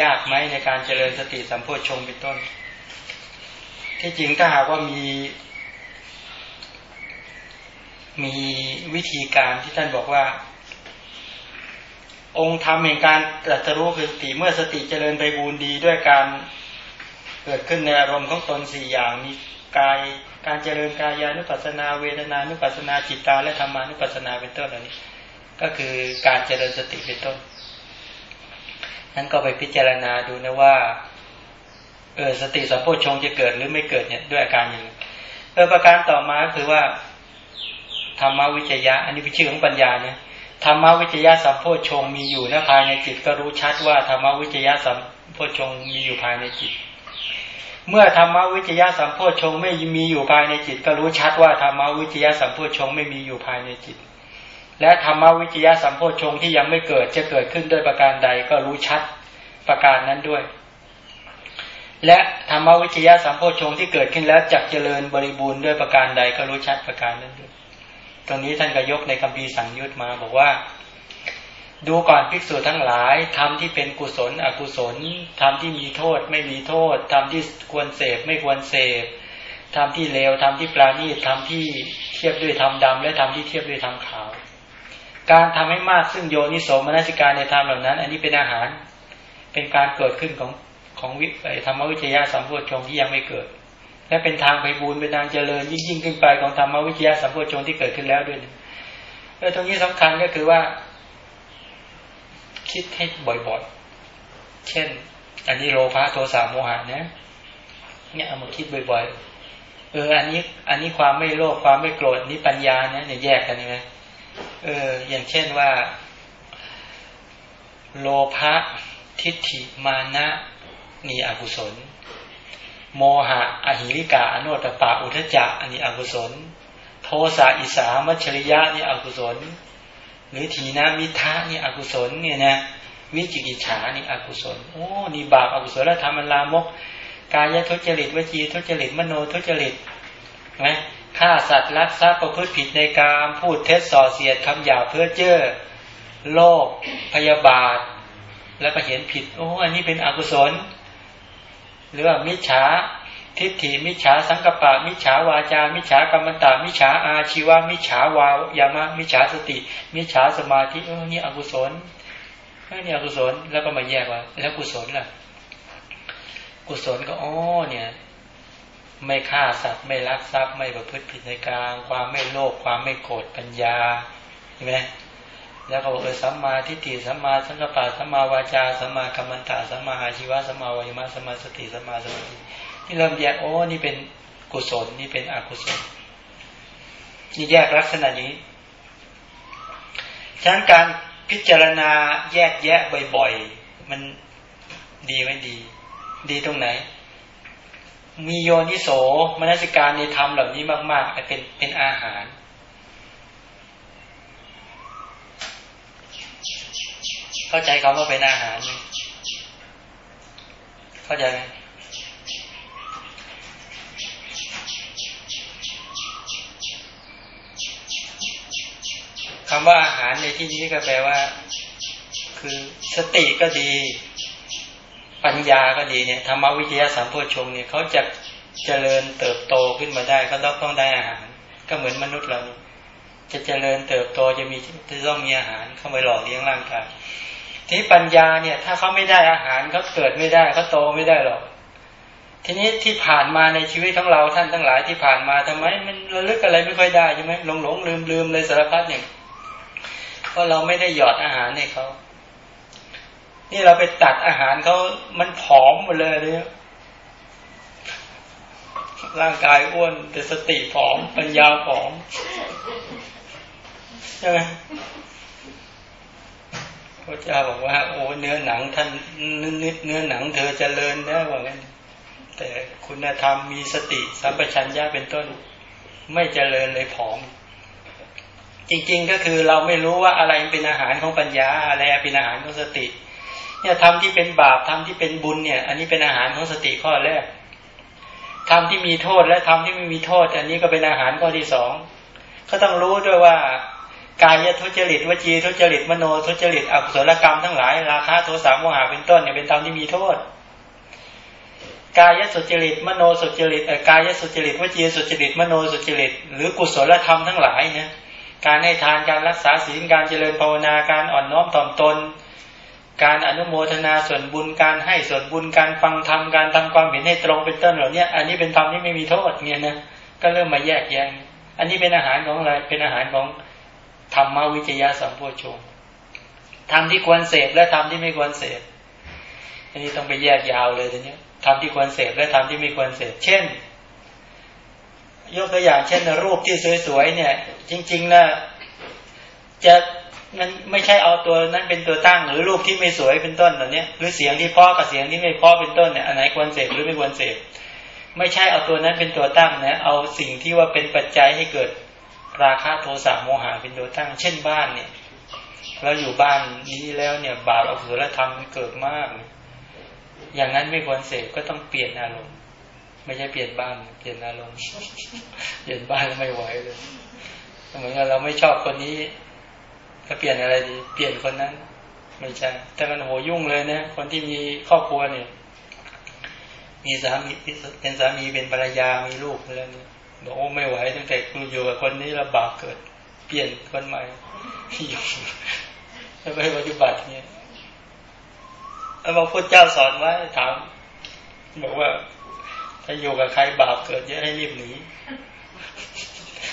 ยากไหมในการเจริญสติสัมโพชฌงเป็นต้น ที่จริงถ้าหากว่ามี มีวิธีการที่ท่านบอกว่า องค์ธรรมแห่งการตรัสรู้คือสติเมื่อสติเจริญไปบูรดีด้วยการเกิดขึ้นในอารมณ์ของตนสี่อย่างมีกาย การเจริญกายานุปัสสนาเวทนานุปัสสนาจิตตาและธรรมานุปัสนาเป็นต้นเหล่านี้ ก็คือการเจริญสติเป็นต้น นั้นก็ไปพิจารณาดูนะว่าเออสติสัมโพชงจะเกิดหรือไม่เกิดเนี่ยด้วยอาการอย่างเออประการต่อมาคือว่าธรรมวิจยะ อันนี้เป็นชื่อของปัญญาเนี่ยธรรมวิจยะสัมโพชงมีอยู่นะภายในจิตก็รู้ชัดว่าธรรมวิจยะสัมโพชงมีอยู่ภายในจิต เมื่อธรรมวิจยะสัมโพชงไม่มีอยู่ภายในจิต ก็รู้ชัดว่าธรรมวิจยะสัมโพชงไม่มีอยู่ภายในจิต และธรรมวิจยะสัมโพชงที่ยังไม่เกิดจะเกิดขึ้นด้วยประการใดก็รู้ชัดประการนั้นด้วย และธรรมวิจยะสัมโพชงที่เกิดขึ้นแล้วจักเจริญบริบูรณ์ด้วยประการใดก็รู้ชัดประการนั้นด้วย ตรงนี้ท่านก็ยกในคำพีสังยุตมาบอกว่า ดูก่อนภิกษุทั้งหลายทำที่เป็นกุศล อกุศลทำที่มีโทษ ไม่มีโทษทำที่ควรเสพไม่ควรเสพทำที่เลวทำที่ปราณีตทำที่เทียบด้วยทำดำและทำที่เทียบด้วยทำขาว การทำให้มากซึ่งโยนิโสมนสิการในธรรมเหล่านั้น อันนี้เป็นอาหาร เป็นการเกิดขึ้นของของวิธรรมวิจยะสัมโพชงที่ยังไม่เกิด และเป็นทางไปบูรเป็นทางเจริญยิ่งยิ่งขึ้นไปของธรรมวิทยาสัมโพชงที่เกิดขึ้นแล้วด้วยเออตรงนี้สำคัญก็คือว่า คิดให้บ่อยๆ เช่น อันนี้โลภะโทสะโมหะนะ เนี่ยเอามาคิดบ่อยๆ เออ อันนี้ อันนี้ความไม่โลภความไม่โกรธนี่ปัญญาเนี่ยแยกกันไหมเออ อย่างเช่นว่า โลภะทิฏฐิมานะนี่อกุศล โมหะอหิริกาอนุตปาอุทจักอันนี้อกุศล โทสะอิสามัชริยะนี่อกุศล หรือทีนะมิทะนี่อกุศลเนี่ยนะวิจิกิจฉานี่อกุศลโอ้นี่บาปอกุศลแล้วทำมันลามก กายทุจริตวจีทุจริตมโนทุจริตนะฆ่าสัตว์รักทรัพย์ประพฤติผิดในกามพูดเท็จส่อเสียดคำหยาเพื่อเจ้อโลกพยาบาท แล้วก็เห็นผิดโอ้อันนี้เป็นอกุศล หรือว่ามิจฉา ทิฏฐิมิจฉาสังกปะ มิจฉาวาจา มิจฉากรรมตามิจฉาอาชีวะมิจฉาวายามะมิจฉาสติ มิจฉาสมาธิเออนี่อกุศลนี่อกุศลแล้วก็มาแยกว่า แล้วกุศลล่ะ กุศลก็อ๋อเนี่ย ไม่ฆ่าสัตว์ไม่ลักทรัพย์ไม่ประพฤติผิดในกลาง ความไม่โลภความไม่โกรธปัญญาใช่ไหมแล้วก็บอกเออสัมมาทิฏฐิสัมมาสังกปะสัมมาวาจาสัมมากัมมันตะสัมมาอาชีวะสัมมาวายมะสัมมาสติสัมมาสมาธิ เริ่มแยกโอ้นี่เป็นกุศลนี่เป็นอกุศลนี่แยกลักษณะนี้ฉะนั้นการพิจารณาแยกแยะบ่อยๆ มันดีไหมดี ดีตรงไหน มีโยนิโสมนสิการในธรรมเหล่านี้มากๆเป็นเป็นอาหาร เข้าใจคำว่าเป็นอาหารเข้าใจไหม คำว่าอาหารในที่นี้ก็แปลว่า คือสติก็ดี ปัญญาก็ดีเนี่ยธรรมวิทยาสัมโพชงเนี่ยเขาจะเจริญเติบโตขึ้นมาได้ ก็ต้องต้องได้อาหาร ก็เหมือนมนุษย์เรา จะเจริญเติบโตจะมีจะต้องมีอาหารเข้าไปหล่อเลี้ยงร่างกายทีปัญญาเนี่ย ถ้าเขาไม่ได้อาหารเขาเกิดไม่ได้เขาโตไม่ได้หรอก ทีนี้ที่ผ่านมาในชีวิตของเราท่านทั้งหลายที่ผ่านมาทำไมมันระลึกอะไรไม่ค่อยได้ใช่ไหมหลงหลงลืมลืมเลยสารพัดเนี่ย เพราะเราไม่ได้หยอดอาหารให้เขานี่เราไปตัดอาหารเขามันผอมหมดเลยเนี่ยร่างกายอ้วนแต่สติผอม ปัญญาผอมใช่ไหมพระเจ้าบอกว่า โอ้เนื้อหนังท่านนิดเนื้อหนังเธอเจริญนะว่างั้นแต่คุณธรรมมีสติสัมปชัญญะเป็นต้น ไม่เจริญเลยผอม จริงๆก็คือเราไม่รู้ว่าอะไรเป็นอาหารของปัญญาอะไรเป็นอาหารของสติเนี่ยทำที่เป็นบาปทำที่เป็นบุญเนี่ย อันนี้เป็นอาหารของสติข้อแรกทำที่มีโทษและทำที่ไม่มีโทษ อันนี้ก็เป็นอาหารข้อที่สองเขาต้องรู้ด้วยว่ากายทุจริตวจีทุจริตมโนทุจริตอกุศลกรรมทั้งหลายราคะโทสะโมหะเป็นต้นเนี่ยเป็นธรรมที่มีโทษ กายสุจริตมโนสุจริตกายสุจริตวจีสุจริตมโนสุจริต หรือกุศลธรรมทั้งหลายเนี่ย การให้ทานการรักษาศีลการเจริญภาวนาการอ่อนน้อมถ่อมตน การอนุโมทนาส่วนบุญการให้ส่วนบุญการฟังธรรมการทำความเห็นให้ตรงเป็นต้นเหล่านี้อันนี้เป็นธรรมที่ไม่มีโทษเนี่ยนะก็เริ่มมาแยกแยะอันนี้เป็นอาหารของอะไรเป็นอาหารของธรรมวิจยะสัมโพชงธรรมที่ควรเสพและธรรมที่ไม่ควรเสพอันนี้ต้องไปแยกยาวเลยทีนี้ทำที่ควรเสพและทำที่ไม่ควรเสพเช่น ยกตัวอย่างเช่นรูปที่สวยๆเนี่ย จริงๆนะจะมันไม่ใช่เอาตัวนั้นเป็นตัวตั้ง หรือรูปที่ไม่สวยเป็นต้นแบบนี้หรือเสียงที่พ่อกับเสียงที่ไม่พ่อเป็นต้นเนี่ยอันไหนควรเสพหรือไม่ควรเสพไม่ใช่เอาตัวนั้นเป็นตัวตั้งนะเอาสิ่งที่ว่าเป็นปัจจัยให้เกิดราคะโทสะโมหะเป็นตัวตั้ง เช่นบ้านเนี่ยเราอยู่บ้านนี้แล้วเนี่ย บาปอกุศลธรรมเกิดมาก อย่างนั้นไม่ควรเสพก็ต้องเปลี่ยนอารมณ์ ไม่ใช่เปลี่ยนบ้านเปลี่ยนอารมณ์เปลี่ยนบ้านไม่ไหวเลยเหมือนกับเราไม่ชอบคนนี้ก็เปลี่ยนอะไรดี เปลี่ยนคนนั้น ไม่ใช่แต่มันโหยุ่งเลยนะคนที่มีครอบครัวเนี่ย มีสามีเป็นสามีเป็นภรรยามีลูกอะไรเนี่ยบอกโอ้ไม่ไหวตั้งแต่กูอยู่กับคนนี้ลำบากเกิด เปลี่ยนคนใหม่อยู่จะไปปฏิบัติเนี่ยแล้วพระพุทธเจ้าสอนไว้ถามบอกว่า ถ้าอยู่กับใครบาปเกิดเยอะให้รีบหนี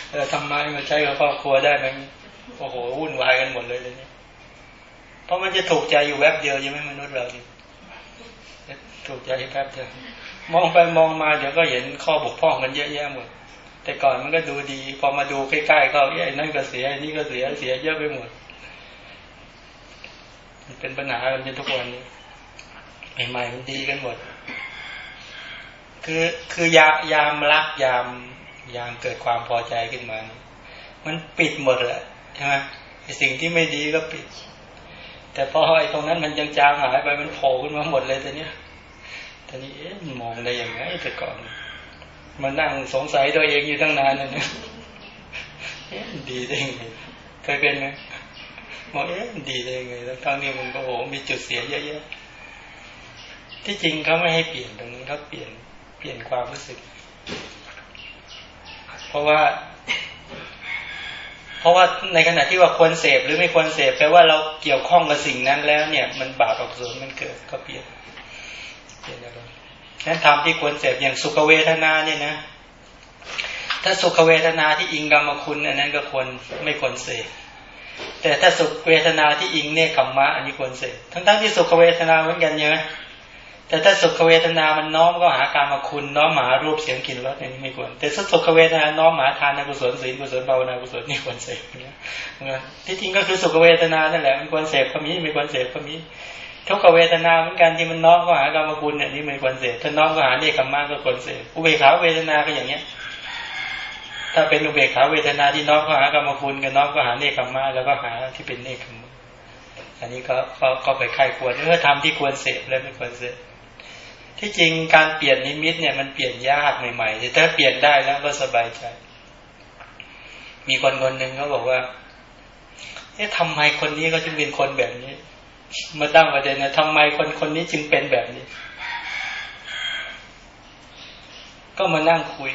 เออทำไมมาใช้กับครอบครัวได้ไหมโอ้โหวุ่นวายกันหมดเลยเลยเนี่ยเพราะมันจะถูกใจอยู่แวบเดียวยังไม่มนุษย์เราดิถูกใจแป๊บเดียวมองไปมองมาเดี๋ยวก็เห็นข้อบกพร่องกันเยอะแยะหมด แต่ก่อนมันก็ดูดี พอมาดูใกล้ๆก็ไอ้นั่นก็เสียไอ้นี่ก็เสียเสียเยอะไปหมดมันเป็นปัญหากันจนทุกวันนี้ใหม่ๆมันดีกันหมด คือคือยายามรักยามยามเกิดความพอใจขึ้นมา มันปิดหมดแหละใช่ไหมไอสิ่งที่ไม่ดีก็ปิด แต่พอไอตรงนั้นมันยังจางหายไปมันโผล่ขึ้นมาหมดเลยต่เนี้ตอนนี้เอ๊ะมองได้ยังไงแต่ก่อนมันนั่งสงสัยตัวเองอยู่ตั้งนานเลยเนี่ยดีได้ยังไงเคยเป็นไหมมองเอ๊ะดีได้ยังไงแล้วครั้งนี้มันก็โอ้มีจุดเสียเยอะๆที่จริงเขาไม่ให้เปลี่ยนตรงนี้เขาเปลี่ยน เปลี่ยนความรู้สึก เพราะว่า เพราะว่าในขณะที่ว่าควรเสพหรือไม่ควรเสพแปลว่าเราเกี่ยวข้องกับสิ่งนั้นแล้ว เนี่ย มันบาปอกุศลมันเกิดก็เปลี่ยนเปลี่ยนอะไรนั้นทำที่ควรเสพอย่างสุขเวทนาเนี่ยนะถ้าสุขเวทนาที่อิงกรรมคุณ อันนั้นก็ควรไม่ควรเสพแต่ถ้าสุขเวทนาที่อิงเนี่ยขมมะอันนี้ควรเสพทั้งๆที่สุขเวทนาเหมือนกันใช่ไหม แต่ถ้าสุขเวทนา มันน้อมก็หาการมาคุณน้อมหารูปเสียงกลิ่นรสอย่างนี้ไม่ควร แต่ถ้าสุขเวทนา น้อมหาทานกุศลศีลกุศลภาวนากุศลนี่ควรเสพนี่ยที่จริงก็คือสุขเวทนานั่นแหละมันควรเสพก็มีไม่ควรเสพก็มีทุกขเวทนาเหมือนกันที่มันน้อมก็หากรรมคุณเนี่ยนี่ไม่ควรเสพถ้าน้อมก็หาเนคขมะก็ควรเสพอุเบกขาเวทนาก็อย่างเนี้ย ถ้าเป็นอุเบกขาเวทนาที่น้อมก็หากรรมคุณกับน้อมก็หาเนคขมะแล้วก็หาที่เป็นเนคขมอันนี้ก็ก็ไปใครควรเออทำที่ควรเสพแล้วไม่ควรเสพ ที่จริงการเปลี่ยนนิมิตเนี่ยมันเปลี่ยนยากใหม่ๆแต่ถ้าเปลี่ยนได้แล้วก็สบายใจ มีคนคนหนึ่งเขาบอกว่าเอ๊ะทำไมคนนี้ก็จึงเป็นคนแบบนี้ มาตั้งประเด็นนะทำไมคนคนนี้จึงเป็นแบบนี้ ก็มานั่งคุย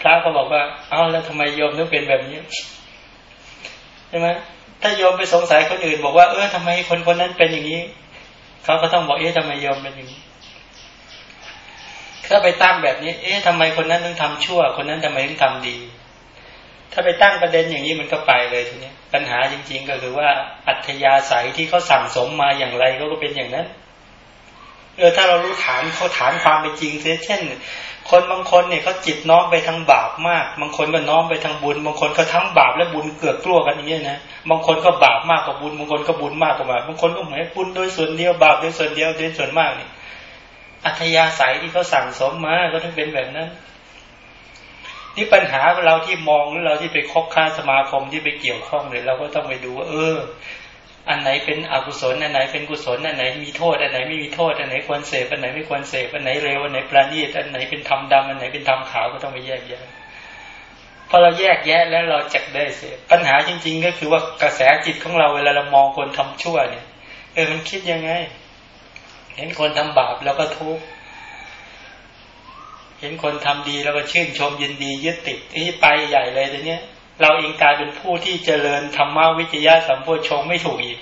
พระก็บอกว่า เอาแล้วทำไมโยมต้องเป็นแบบนี้ใช่ไหมถ้าโยมไปสงสัยคนอื่น บอกว่าเออทำไมคนคนนั้นเป็นอย่างนี้เขาก็ต้องบอกเอ๊ะทำไมโยมเป็นอย่างนี้ ถ้าไปตั้งแบบนี้ เอ๊ะทำไมคนนั้นถึงทำชั่ว คนนั้นทำไมถึงทำดี ถ้าไปตั้งประเด็นอย่างนี้มันก็ไปเลยทีนี้ปัญหาจริง ๆ ก็คือว่าอัธยาศัยที่เขาสั่งสมมาอย่างไรเขาก็เป็นอย่างนั้นเออถ้าเรารู้ฐานเขาฐานความเป็นจริงเสียเช่น คนบางคนเนี่ยเขาจิตน้อมไปทางบาปมาก บางคนก็น้อมไปทางบุญ บางคนก็ทั้งบาปและบุญเกือกกลัวกันอย่างนี้นะบางคนก็บาปมากกว่าบุญ บางคนก็บุญมากกว่าบาปบางคนก็เหมือนบุญโดยส่วนเดียวบาปโดยส่วนเดียวโดยส่วนมากนี่ อัธยาศัยที่เขาสั่งสมมาก็ต้องเป็นแบบนั้น นี่ปัญหาเราที่มองหรือเราที่ไปคบค้าสมาคมที่ไปเกี่ยวข้องเลยเราก็ต้องไปดูว่าเออ อันไหนเป็นอกุศลอันไหนเป็นกุศลอันไหนมีโทษอันไหนไม่มีโทษอันไหนควรเสพอันไหนไม่ควรเสพอันไหนเร็วอันไหนประณีตอันไหนเป็นธรรมดำอันไหนเป็นธรรมขาวก็ต้องไปแยกแยะพอเราแยกแยะแล้วเราจักได้เสพปัญหาจริง ๆ ก็คือว่ากระแสจิตของเราเวลาเรามองคนทำชั่วเนี่ยเออมันคิดยังไง เห็นคนทำบาปแล้วก็ทุกข์เห็นคนทำดีแล้วก็ชื่นชมยินดียึดติดนี่ไปใหญ่เลยแต่เนี้ย เราเองกลายเป็นผู้ที่เจริญธรรมวิจยะสัมโพชงไม่ถูกอีก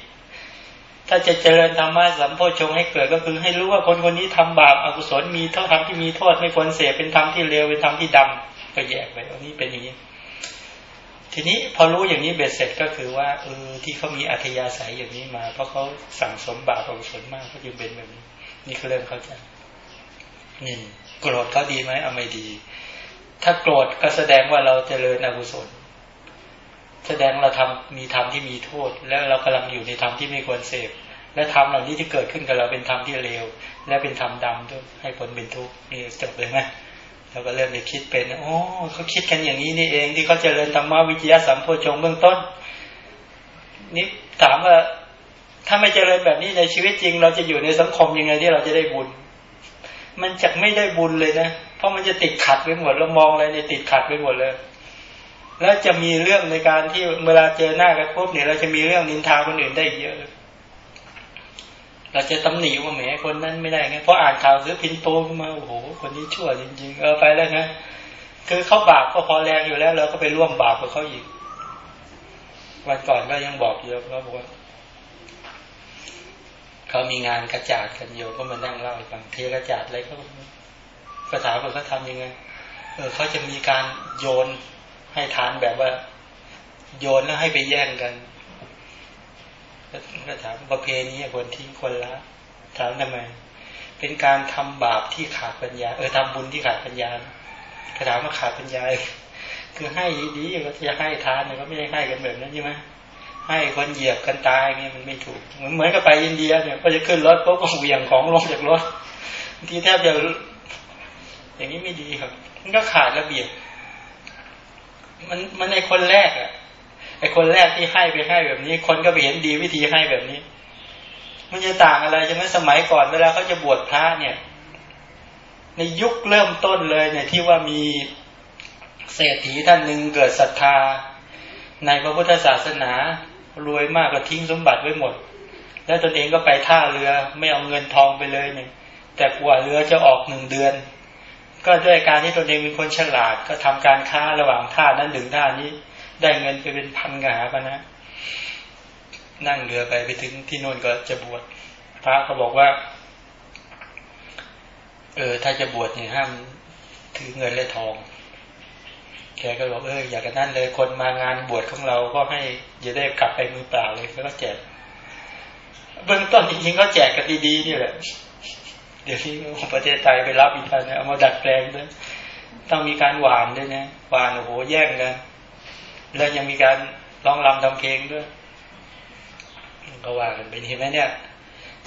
ถ้าจะเจริญธรรมะสัมโพชงให้เกิดก็คือให้รู้ว่าคนคนนี้ทำบาปอกุศลมีเท่าทำที่มีโทษไม่ควรเสพเป็นธรรมที่เลวเป็นธรรมที่ดำก็แยกไปอันนี้เป็นอย่างนี้ ทีนี้พอรู้อย่างนี้เบ็ดเสร็จก็คือว่าเออที่เขามีอัธยาศัยอย่างนี้มา เพราะเขาสั่งสมบาปอกุศลมากเขาจึงเป็นแบบนี้ นี่เขาเริ่มเข้าใจนี่โกรธเขาดีไหมเอาไม่ดี ถ้าโกรธก็แสดงว่าเราเจริญอกุศล แสดงเราทำมีธรรมที่มีโทษ แล้วเรากำลังอยู่ในธรรมที่ไม่ควรเสพและธรรมเหล่านี้ที่เกิดขึ้นกับเราเป็นธรรมที่เลว และเป็นธรรมดำด้วยให้ผลเป็นทุกข์นี่จบเลยไหม เราก็เริ่มไปคิดเป็นโอ้เขาคิดกันอย่างนี้นี่เอง ที่เขาเจริญธรรมวิจยะสัมโพชงเบื้องต้น นี่ถามว่าถ้าไม่เจริญแบบนี้ในชีวิตจริง เราจะอยู่ในสังคมยังไงที่เราจะได้บุญ มันจะไม่ได้บุญเลยนะ เพราะมันจะติดขัดไปหมดเรามองอะไรในติดขัดไปหมดเลย แล้วจะมีเรื่องในการที่เวลาเจอหน้ากันพบเนี่ยเราจะมีเรื่องนินทาคนอื่นได้เยอะเเราจะตำหนิว่าแหมคนนั้นไม่ได้ไงเพราะอ่านข่าวซื้อพินโตขึ้นมาโอ้โหคนนี้ชั่วจริง ๆ เออไปแล้วนะคือเขาบาปก็พอแรงอยู่แล้วเราก็ไปร่วมบาปกับเขาอีก วันก่อนก็ยังบอกเยอะเขาบอกว่าเขามีงานกระจาดกันโยก็มานั่งเล่าให้ฟังเทกระจาดอะไรเขาก็ถามว่าเขาทำยังไงเออเขาจะมีการโยนให้ทานแบบว่า โยนแล้วให้ไปแย่งกัน ก็ถามประเพณีคนทิ้งคนละถามทำไม เป็นการทำบาปที่ขาดปัญญา เออทำบุญที่ขาดปัญญาก็ถามว่าขาดปัญญา คือให้ดีๆก็จะให้ทานเนี่ยก็ไม่ได้ให้กันแบบนั้นใช่ไหมให้คนเหยียบกันตายเงี้ยมันไม่ถูก เหมือนเหมือนกับไปอินเดียเนี่ยก็จะขึ้นรถปุ๊บก็เหวี่ยงของลงจากรถทีแทบจะอย่างนี้ไม่ดีครับ มันก็ขาดระเบียบ มันมันในคนแรกอะ ไอคนแรกที่ให้ไปให้แบบนี้ คนก็ไปเห็นดีวิธีให้แบบนี้ มันจะต่างอะไรใช่ไหมสมัยก่อนเวลาเขาจะบวชพระเนี่ย ในยุคเริ่มต้นเลยเนี่ยที่ว่ามีเศรษฐีท่านหนึ่งเกิดศรัทธา ในพระพุทธศาสนารวยมากก็ทิ้งสมบัติไว้หมด แล้วตนเองก็ไปท่าเรือไม่เอาเงินทองไปเลยเนี่ยแต่กว่าเรือจะออกหนึ่งเดือน ก็ด้วยการที่ตนเองเป็นคนฉลาดก็ทำการค้าระหว่างท่านั้นถึงท่านี้ ได้เงินไปเป็นพันกหาปะนะ นั่งเรือไปไปถึงที่โน่นก็จะบวชพระก็บอกว่า เออ ถ้าจะบวชเนี่ยห้ามถือเงินและทองแกก็บอกเอออยากกันนั่นเลยคนมางานบวชของเราก็ให้อย่าได้กลับไปมือเปล่าเลยแล้วก็แจกเบื้องต้นจริงๆก็แจกกันดีๆนี่แหละ เดี๋ยวนี้ประเทศไทยไปรับอีกท่านเอามาดัดแปลงด้วยต้องมีการหวานด้วยนะหวานโอ้โหแย่งกัน แล้วยังมีการร้องรำทำเพลงด้วยก็ว่ากันเป็นเห็นไหมเนี่ย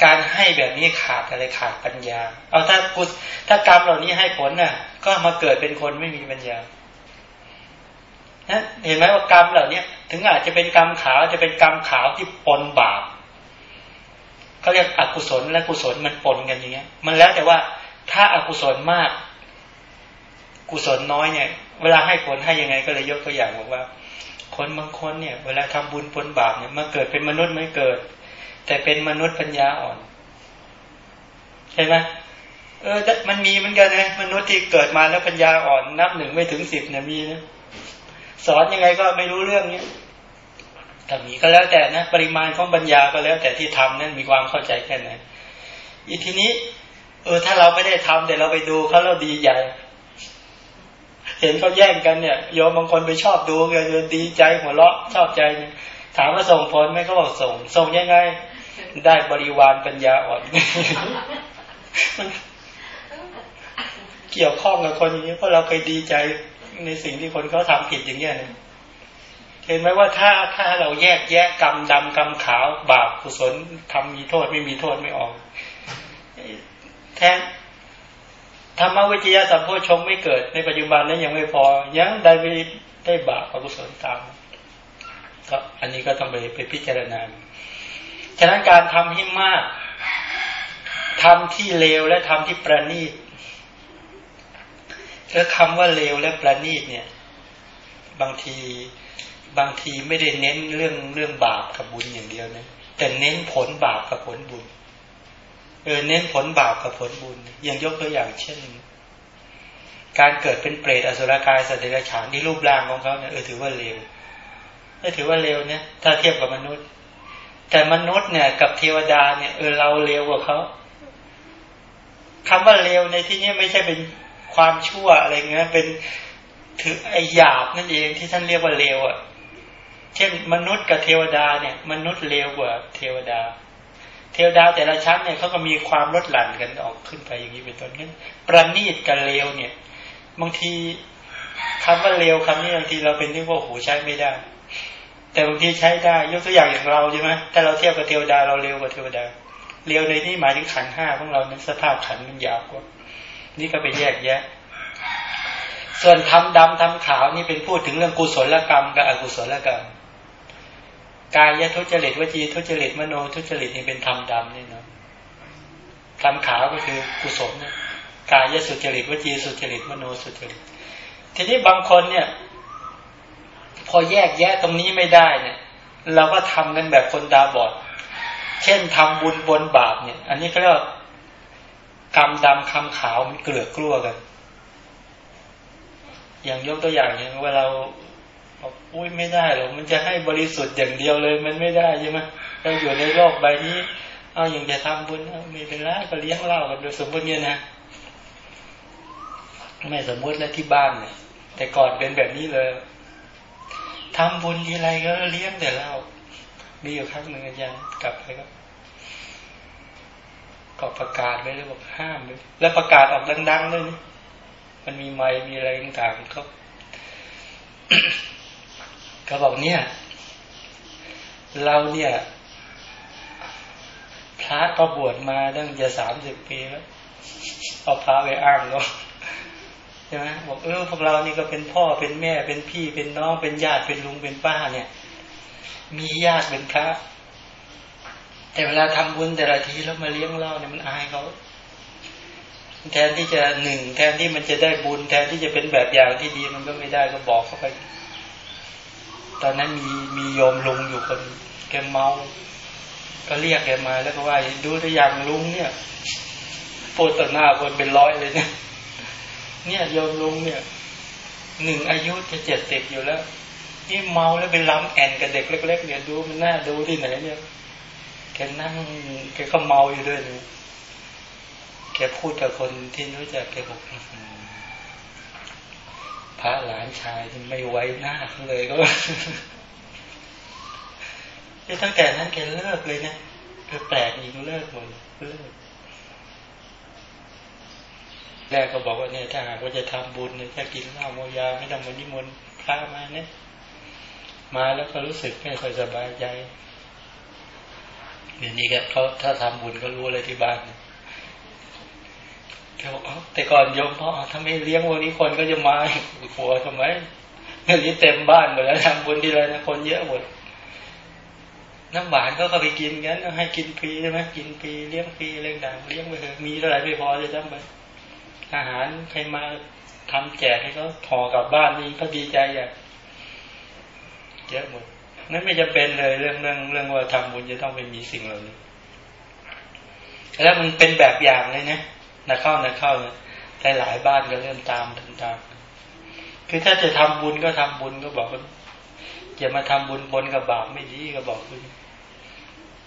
การให้แบบนี้ขาดอะไรขาดปัญญา เอาถ้ากุถ้ากรรมเหล่านี้ให้ผลน่ะ ก็มาเกิดเป็นคนไม่มีปัญญานะเห็นไหมว่ากรรมเหล่านี้ถึงอาจจะเป็นกรรมขาวจะเป็นกรรมขาวที่ปนบาปเขาเรียกอกุศลและกุศลมันปนกันอย่างเงี้ย มันแล้วแต่ว่าถ้าอากุศลมาก กุศลน้อยเนี่ย เวลาให้ผลให้ยังไงก็เลยยกตัวอย่างบอกว่า คนบางคนเนี่ย เวลาทำบุญปนบาปเนี่ยมาเกิดเป็นมนุษย์ไม่เกิด แต่เป็นมนุษย์ปัญญาอ่อน ใช่ไหมเออมันมีเหมือนกันนะมนุษย์ที่เกิดมาแล้วปัญญาอ่อนนับหนึ่งไม่ถึงสิบเนี่ยมีนะสอนยังไงก็ไม่รู้เรื่องเนี้ยแต่มีก็แล้วแต่นะปริมาณของปัญญาก็แล้วแต่ที่ทำนั้นมีความเข้าใจแค่ไหนอีทีนี้ เออถ้าเราไม่ได้ทำแต่เราไปดูเขาเราดีใหญ่ เห็นเขาแย่งกันเนี่ยโยมบางคนไปชอบดูกันดีใจหัวเราะชอบใจ ถามว่าส่งผลไหมเขาบอกส่งส่งยังไง ได้บริวารปัญญาอ่อน เกี่ยวข้องกับคนอย่างนี้เพราะเราไปดีใจในสิ่งที่คนเขาทาผิดอย่างเงี้ยเห็นไหมว่าถ้าถ้าเราแยกแยะกรรมดำกรรมขาวบาปกุศลทำมีโทษไม่มีโทษไม่ออกแทน ธรรมวิจยาสัมโพชงไม่เกิดในปัจจุบันนั้นยังไม่พอ ยังได้ไปได้บาปอกุศลตามก็อันนี้ก็ต้องไปไปพิจารณาฉะนั้นการทำให้มากทำที่เลวและทำที่ประณีตแล้วคำว่าเลวและประณีตเนี่ย บางทีบางทีไม่ได้เน้นเรื่องเรื่องบาปกับบุญอย่างเดียวนะแต่เน้นผลบาปกับผลบุญ เออเน้นผลบาปกับผลบุญย่างยกตัวอย่างเช่น การเกิดเป็นเปรตอสุรกายสัตว์เดรัจฉานที่รูปร่างของเขาเนี่ยเออถือว่าเลวไม่ถือว่าเลวเนี่ย ถ้าเทียบกับมนุษย์ แต่มนุษย์เนี่ย กับเทวดาเนี่ยเออเราเลวกว่าเขาคำว่าเลวในที่นี้ไม่ใช่เป็นความชั่วอะไรเงี้ยเป็นถือไอหยาบนั่นเองที่ท่านเรียกว่าเลวอะ เช่นมนุษย์กับเทวดาเนี่ย มนุษย์เลวกว่าเทวดา เทวดาแต่ละชั้นเนี่ยเขาก็มีความลดหลั่นกันออกขึ้นไปอย่างนี้เป็นต้นนั้นประณีตกับเลวเนี่ย บางทีคำว่าเลวคำนี้บางทีเราเป็นที่ว่าโหใช้ไม่ได้ แต่บางทีใช้ได้ ยกตัวอย่างอย่างเราใช่ไหมถ้าเราเทียบกับเทวดาเราเร็วกว่าเทวดาเร็วในที่หมายถึงขันห้าของเรานั้นสภาพขันมันยาวกว่า นี่ก็ไปแยกแยะ ส่วนทำดำทำขาวนี่เป็นพูดถึงเรื่องกุศลกรรมกับอกุศลกรรม กายทุจริตวจีทุจริตมโนทุจริตนี่เป็นธรรมดำนี่เนาะทำขาวก็คือกุศลกายสุจริตวจีสุจริตมโนสุจริต ทีนี้บางคนเนี่ย พอแยกแยะตรงนี้ไม่ได้เนี่ย เราก็ทำกันแบบคนตาบอด เช่นทำบุญบนบาปเนี่ย อันนี้ก็เรียกคำดำคำขาวมันเกลือกลัวกัน อย่างยกตัวอย่างอย่างเวลา อุ้ยไม่ได้หรอกมันจะให้บริสุทธิ์อย่างเดียวเลยมันไม่ได้ใช่ไหมเราอยู่ในโลกใบนี้ เอาอย่างจะทำบุญมีเป็นไรก็เลี้ยงเล่ากันโดยสมมติเนี่ยนะไม่สมมติแล้วที่บ้านเนี่ยแต่ก่อนเป็นแบบนี้เลยทำบุญทีไรก็เลี้ยงแต่เล่ามีอยู่ครั้งหนึ่งอาจารย์กลับไปก็ก็ประกาศไว้เลยบอกห้ามเลยแล้วประกาศออกดังๆเลยนี่มันมีไม้มีอะไรต่างๆเขาเขาบอกเนี่ย เราเนี่ยพระก็บวชมาตั้งจะสามสิบปีแล้วเอาพระไปอ้างเนาะใช่ไหมบอกเออพวกเรานี่ก็เป็นพ่อเป็นแม่เป็นพี่เป็นน้องเป็นญาติเป็นลุงเป็นป้าเนี่ย มีญาติเป็นพระ แต่เวลาทำบุญแต่ละทีแล้วมาเลี้ยงเล่าเนี่ยมันอายเขาแทนที่จะหนึ่งแทนที่มันจะได้บุญ แทนที่จะเป็นแบบอย่างที่ดีมันก็ไม่ได้ก็บอกเข้าไป ตอนนั้นมีมีโยมลุงอยู่คนแกเมา ก็เรียกแกมา แล้วก็ว่าดูตัวอย่างลุงเนี่ยพูดต่อหน้าคนเป็นร้อยเลยเนี่ยเนี่ยโยมลุงเนี่ยหนึ่งอายุจะเจ็ดสิบอยู่แล้วนี่เมาแล้วเป็นล้ำแอนกับเด็กเล็กๆเนี่ยดูมันน่าดูที่ไหนเนี่ยแกนั่งแกก็เมาอยู่ด้วยเนะแกพูดกับคนที่รู้จักแกบอก พระหลานชายไม่ไว้หน้าเลยก็ตั้งแต่นั้นแกเลิกเลยนะแกแปลกยิงเลิกหมดเลิกแรกก็บอกว่าเนี่ยถ้าหากว่าจะทำบุญเนี่ยถ้ากินเหล้าเมยาไม่ต้องมานิมนต์พระมาเนี่ยมาแล้วก็รู้สึกไม่ค่อยสบายใจเดี๋ยวนี้แกเขาถ้าทำบุญก็รู้เลยที่บ้านเขาบอกแต่ก่อนโยมพ่อถ้าไม่เลี้ยงวันนี้คนก็จะมาหัวทำไมเดี๋ยวนี้เต็มบ้านหมดแล้วทำบุญที่ไรนะคนเยอะหมดน้ำหวานก็ก็ไปกินกันให้กินฟรีใช่ไหมกินฟรีเลี้ยงฟรีอะไรต่างเลี้ยงไปเถอะมีเท่าไหร่ไม่พอเลยจำไปอาหารใครมาทำแจกให้เขาถอกลับบ้านนี่ก็ดีใจอะเยอะหมดนั่นไม่จะเป็นเลยเรื่องเรื่องเรื่องว่าทำบุญจะต้องไปมีสิ่งเหล่านี้แล้วมันเป็นแบบอย่างเลยนะ นะเข้านะเข้าหลายหลายบ้านก็เริ่มตามทำตามคือถ้าจะทำบุญก็ทำบุญก็บอกว่าอย่ามาทำบุญบนกับบาปไม่ดีก็บอกคุณ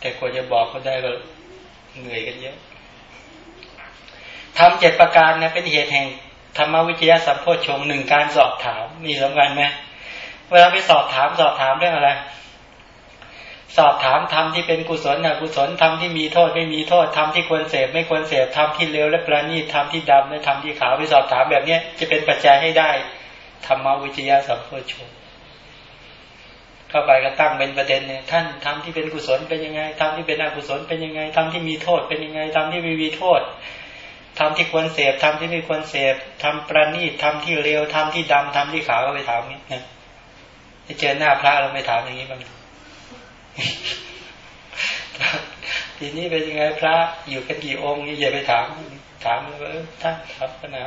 แต่กว่าจะบอกก็ได้ก็เหนื่อยกันเยอะทำเจ็ดประการเนี่ยเป็นเหตุแห่งธรรมวิจยะสัมโพชงหนึ่งการสอบถามมีสำคัญไหมเวลาไปสอบถามสอบถามเรื่องอะไร สอบถามทำที่เป็นกุศลนะกุศลทำที่มีโทษไม่มีโทษทำที่ควรเสพไม่ควรเสพทำที่เลวและประณีตทำที่ดำและทำที่ขาวไปสอบถามแบบเนี้ยจะเป็นปัจจัยให้ได้ธรรมวิจยะสัมโพชงเข้าไปก็ตั้งเป็นประเด็นเนี่ยท่านทำที่เป็นกุศลเป็นยังไงทำที่เป็นอกุศลเป็นยังไงทำที่มีโทษเป็นยังไงทำที่ไม่มีโทษทำที่ควรเสพทำที่ไม่ควรเสพทำประณีตทำที่เร็วทำที่ดำทำที่ขาวก็ไปถามนี้นะไปเจอหน้าพระเราไม่ถามอย่างนี้บ้าง ทีนี้เป็นยังไงพระอยู่กันกี่องค์นี่อย่าไปถาม ถามว่าท่านครับปัญหา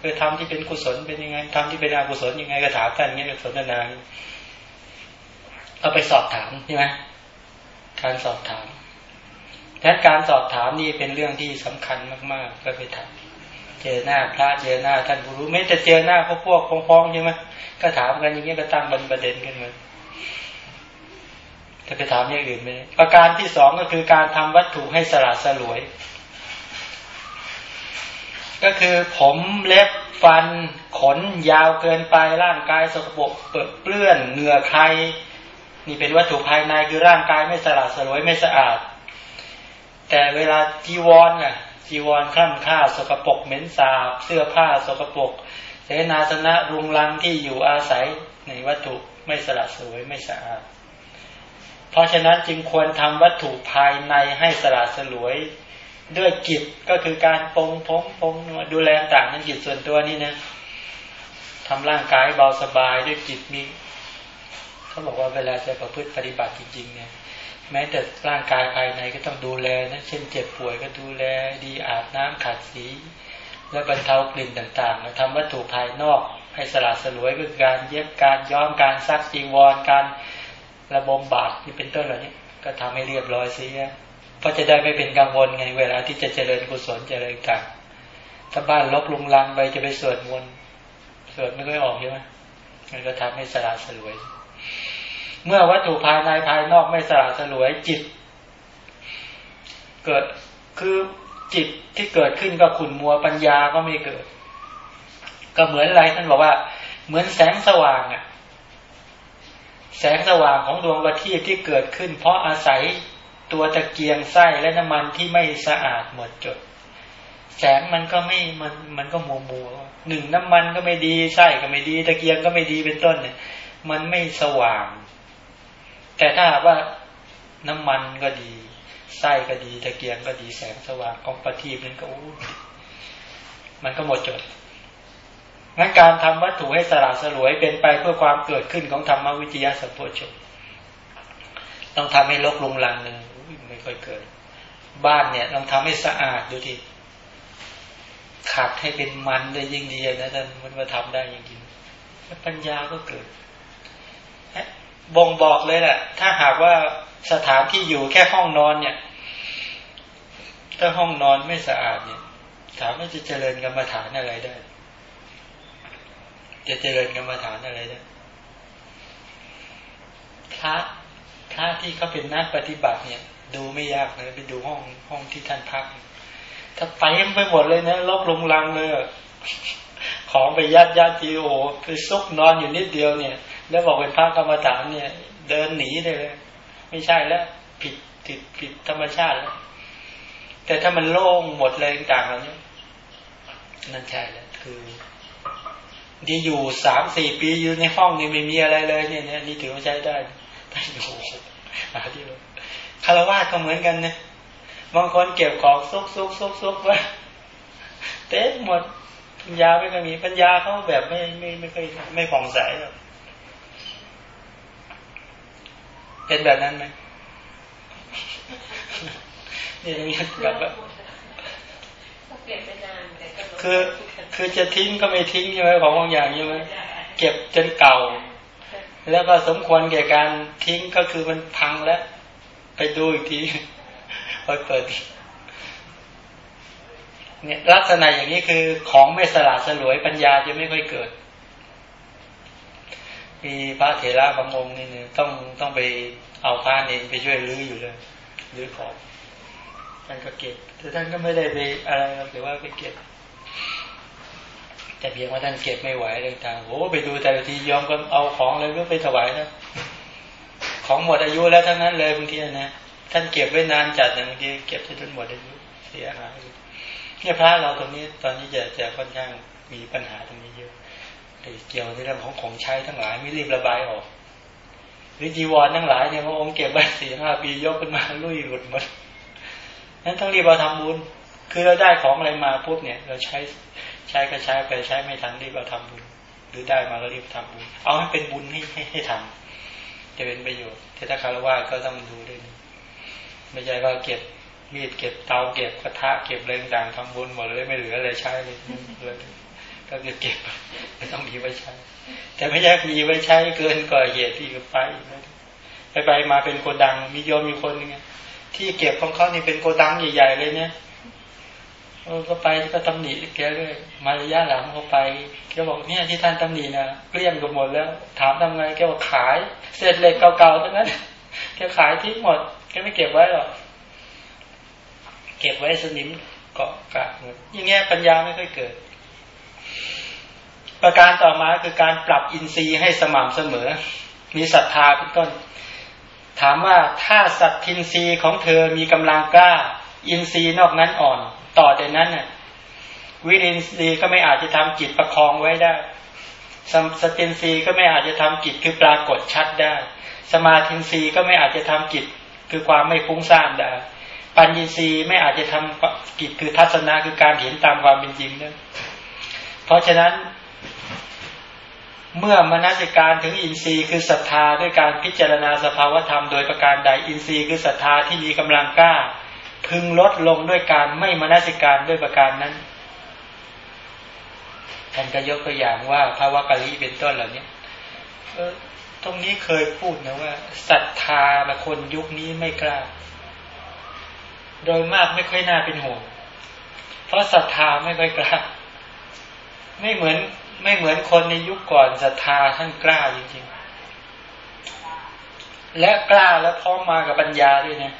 เออทำที่เป็นกุศลเป็นยังไงทำที่เป็นอกุศลยังไงก็ถามท่านอย่างนี้ก็สนทนาเอาไปสอบถามใช่ไหมการสอบถามดังการสอบถามนี่เป็นเรื่องที่สำคัญมาก ๆ ก็ไปถามเจอหน้าพระเจอหน้าท่านผู้รู้ไม่แต่เจอหน้าพวกพวกพ้องๆใช่ไหมก็ถามกันอย่างเงี้ยก็ตั้งบันประเด็นกันมา จะไปถามอย่างอื่นไหมประการที่สองก็คือการทำวัตถุให้สละสลวย ก็คือผมเล็บฟันขนยาวเกินไปร่างกายสกปรกเปื้อเปื้อนเหงื่อใคร นี่เป็นวัตถุภายในคือร่างกายไม่สละสลวยไม่สะอาด แต่เวลาจีวรน่ะจีวรคล่ำค่าสกปรกเหม็นสาบ เสื้อผ้าสกปรกเสนาสนะรุงรังที่อยู่อาศัยในวัตถุไม่สละสวยไม่สะอาด เพราะฉะนั้นจึงควรทำวัตถุภายในให้สละสลวยด้วยกิจก็คือการปงผมปงดูแลต่างนั้นกิจส่วนตัวนี่นะทำร่างกายเบาสบายด้วยกิจมีเขาบอกว่าเวลาจะประพฤติปฏิบัติจริงๆเนี่ยแม้แต่ร่างกายภายในก็ต้องดูแลนะเช่นเจ็บป่วยก็ดูแลดีอาบน้ำขัดสี และบรรเทากลิ่นต่างๆทำวัตถุภายนอกให้สละสลวยคือการเย็บการย้อมการซักจีวรการ ระบมบาดที่เป็นต้นเหล่านี้ ก็ทำให้เรียบร้อยเสียเพราะจะได้ไม่เป็นกังวลไง เวลาที่จะเจริญกุศลเจริญต่างถ้าบ้านลกลุงลังไปจะไปสวดมนต์สวดไม่ค่อยออกใช่ไหมมันก็ทำให้สละสลวย เมื่อวัตถุภายในภายนอกไม่สละสลวยจิต เกิดคือจิตที่เกิดขึ้นก็ขุนมัวปัญญาก็ไม่เกิด ก็เหมือนอะไรท่านบอกว่า เหมือนแสงสว่างอะ แสงสว่างของดวงประทีปที่เกิดขึ้น เพราะอาศัยตัวตะเกียงไส้และน้ำมันที่ไม่สะอาดหมดจด แสงมันก็ไม่มันมันก็มัวมัวหนึ่งน้ำมันก็ไม่ดีไส้ก็ไม่ดี ตะเกียงก็ไม่ดีเป็นต้นเนี่ย มันไม่สว่าง แต่ถ้าว่าน้ำมันก็ดีไส้ก็ดีตะเกียงก็ดีแสงสว่างของประทีปนั้นก็มันก็หมดจด งั้นการทำวัตถุให้สละสลวยเป็นไปเพื่อความเกิดขึ้นของธรรมวิทยาสัมโพชงต้องทำให้ลกลุงลังหนึ่งไม่ค่อยเกิด บ้านเนี่ยต้องทำให้สะอาดดูทีขัดให้เป็นมันได้ยิ่งดีนะท่านมันมาทำได้จริงๆปัญญาก็เกิดบ่งบอกเลยแหละถ้าหากว่าสถานที่อยู่แค่ห้องนอนเนี่ย ถ้าห้องนอนไม่สะอาดเนี่ย ถามว่าจะเจริญกรรมฐานอะไรได้ จะเจริญกรรมฐานอะไรได้พระพระที่เขาเป็นนักปฏิบัติเนี่ย ดูไม่ยากเลยไปดูห้องห้องที่ท่านพักถ้าไปยังไปหมดเลยนะลบลงลังเลยของไปยัดยัดจีโอไปซุกนอนอยู่นิดเดียวเนี่ย แล้วบอกเป็นพระกรรมฐานเนี่ย เดินหนีเลยไม่ใช่แล้ว ผิดผิดผิดธรรมชาติแล้วแต่ถ้ามันโล่งหมดเลยต่างๆเหล่านี้นั่นใช่แล้วคือ ดีอยู่สามสี่ปีอยู่ในห้องนี่ไม่มีอะไรเลยเนี่ยเนี่ยนี่ถือว่าใช้ได้ได้โอ้โหาที่คารวะก็เหมือนกันนะบางคนเก็บของซุกซุกซุกซุกไว้เต็มหมดปัญญาไม่ก็มีปัญญาเขาแบบไม่ไม่ไม่เคยไม่ผ่องใสเป็นแบบนั้นไหมนี่อย่างนี้แบบ คือคือจะทิ้งก็ไม่ทิ้งใช่ไหมของบางอย่างใช่ไหมเก็บจนเก่า แล้วก็สมควรแก่การทิ้งก็คือมันพังแล้ว ไปดูอีกทีพอเปิดเนี่ยลักษณะอย่างนี้คือของไม่สละสลวยปัญญาจะไม่ค่อยเกิด มีพระเถระบางองค์นี่ต้องต้องไปเอาผ้าเองไปช่วยรื้ออยู่เลยรื้อของ ท่านก็เก็บแต่ท่านก็ไม่ได้ไปอะไรหรือว่าไปเก็บ แต่เพียงว่าท่านเก็บไม่ไหวเลยต่างโอ้ไปดูแต่ละทียอมก็เอาของเลยก็ไปถวายนะของหมดอายุแล้วทั้งนั้นเลยบางทีนะท่านเก็บไว้นานจัดบางทีเก็บจนหมดอายุเสียหายเนี่ยพระเราตรงนี้ตอนนี้จะจะค่อนข้างมีปัญหาตรงนี้เยอะเกี่ยวในเรื่องของของใช้ทั้งหลายไม่รีบระบายออกหรือจีวรทั้งหลายเนี่ยพระองค์เก็บไว้สี่ห้าปียกขึ้นมาลุยหลุดหมด นั้นต้องรีบเอาทำบุญ คือเราได้ของอะไรมาปุ๊บเนี่ย เราใช้ใช้ก็ใช้ไปใช้ไม่ทันรีบเอาทำบุญ หรือได้มาก็รีบทำบุญ เอาให้เป็นบุญให้ให้ให้ทำจะเป็นประโยชน์แต่ถ้าคารวะก็ต้องดูด้วยไม่ใช่ก็เก็บมีดเก็บเตาเก็บกระทะเก็บเรื่องต่างทำบุญหมดเลยไม่เหลืออะไรใช้เลยเลยก็คือเก็บไม่ต้องมีไว้ใช้ แต่ไม่ใช่มีไว้ใช้เกินกว่าเหตุที่ไปไปไปมาเป็นโกดังมีโยมมีคนนึง ที่เก็บของเขานี่เป็นโกดังใหญ่ๆเลยเนี่ยเออก็ไปก็ตำหนิแกเลยมาระยะหลังเขาไปแกบอกเนี่ยที่ท่านตำหนินะเกลี้ยงกันหมดแล้ว ถามทำไงแกบอกขายเศษเหล็กเก่าๆทั้งนั้นแกขายทิ้งหมดแกไม่เก็บไว้หรอกเก็บไว้สนิมเกาะกะอย่างเงี้ยปัญญาไม่ค่อยเกิด ประการต่อมาคือการปรับอินทรีย์ให้สม่ำเสมอ มีศรัทธาเป็นต้น ถามว่าถ้าสัตทินรีของเธอมีกำลังกล้า อินทรีย์นอกนั้นอ่อน ต่อแต่นั้นน่ะวิรินทรีย์ก็ไม่อาจจะทำจิตประคองไว้ได้สตินทรีย์ก็ไม่อาจจะทำจิตคือปรากฏชัดได้ สมาธินทรีย์ก็ไม่อาจจะทำจิตคือความไม่ฟุ้งซ่านได้ ปัญญีสีไม่อาจจะทำกิจคือทัศนะคือการเห็นตามความเป็นจริงนะเพราะฉะนั้น เมื่อมนสิการถึงอินทรีย์คือศรัทธาด้วยการพิจารณาสภาวธรรมโดยประการใดอินทรีย์คือศรัทธาที่มีกำลังกล้า พึงลดลงด้วยการไม่มนสิการด้วยประการนั้นท่านก็ยกตัวอย่างว่าภาวะกะลิเป็นต้นเหล่านี้ตรงนี้เคยพูดนะว่าศรัทธาละคนยุคนี้ไม่กล้า โดยมากไม่ค่อยน่าเป็นห่วงเพราะศรัทธาไม่ค่อยกล้า ไม่เหมือน ไม่เหมือนคนในยุคก่อนศรัทธาท่านกล้าจริงๆ และกล้าแล้วพร้อมมากับปัญญาด้วยนะ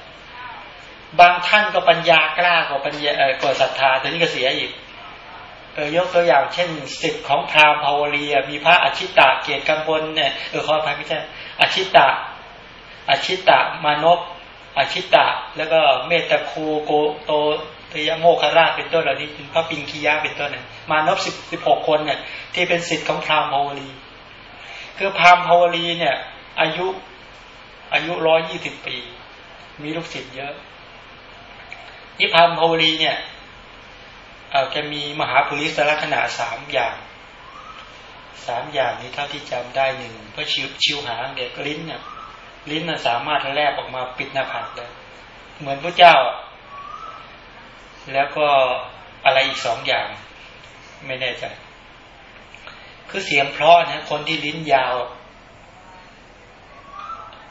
บางท่านก็ปัญญากล้ากว่าปัญญาเออกว่าศรัทธาแต่นี่ก็เสียอีกเออยกตัวอย่างเช่นสิทธิ์ของพราหมณ์ภาวรีมีพระอชิตะเกียรติกำพลเนี่ยเออขออภัยไม่ใช่อชิตะอชิตะมานพอาชิตะ แล้วก็เมตตาคูโกโตเทยโมคาราชเป็นต้นเหล่านี้เป็นพระปิงคียะเป็นต้นเนี่ย มานพสิบสิบหกคนเนี่ยที่เป็นสิทธิ์ของพราหมณ์พาวลีคือพราหมณ์พาวลีเนี่ย อายุอายุร้อยยี่สิบปี มีลูกศิษย์เยอะนี่พราหมณ์พาวลีเนี่ยเอาจะมีมหาภูริสลักษณะสามอย่างสามอย่างนี้เท่าที่จำได้หนึ่งเพราะชิวชิวหางเด็กลิ้นเนี่ยลิ้นมันสามารถแลบออกมาปิดหน้าผากได้เหมือนพระเจ้า แล้วก็อะไรอีกสองอย่าง ไม่แน่ใจ คือเสียงเพราะนะคนที่ลิ้นยาว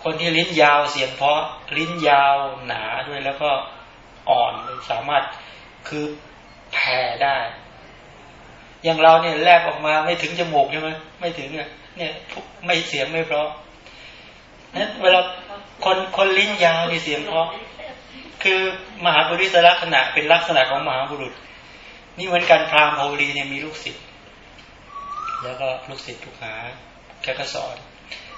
คนที่ลิ้นยาวเสียงเพราะลิ้นยาวหนาด้วยแล้วก็อ่อนสามารถคือแผ่ได้ อย่างเราเนี่ยแลบออกมาไม่ถึงจมูกใช่ไหมไม่ถึงเนี่ยเนี่ยไม่เสียงไม่เพราะนั้นเวลาคนคนลิ้นยาวนี่เสียงเพราะคือมหาบุริสลักษณะเป็นลักษณะของมหาบุรุษ นี่เหมือนกันพราหมณ์โฮลีเนี่ยมีลูกศิษย์แล้วก็ลูกศิษย์ทุกหาแกก็สอน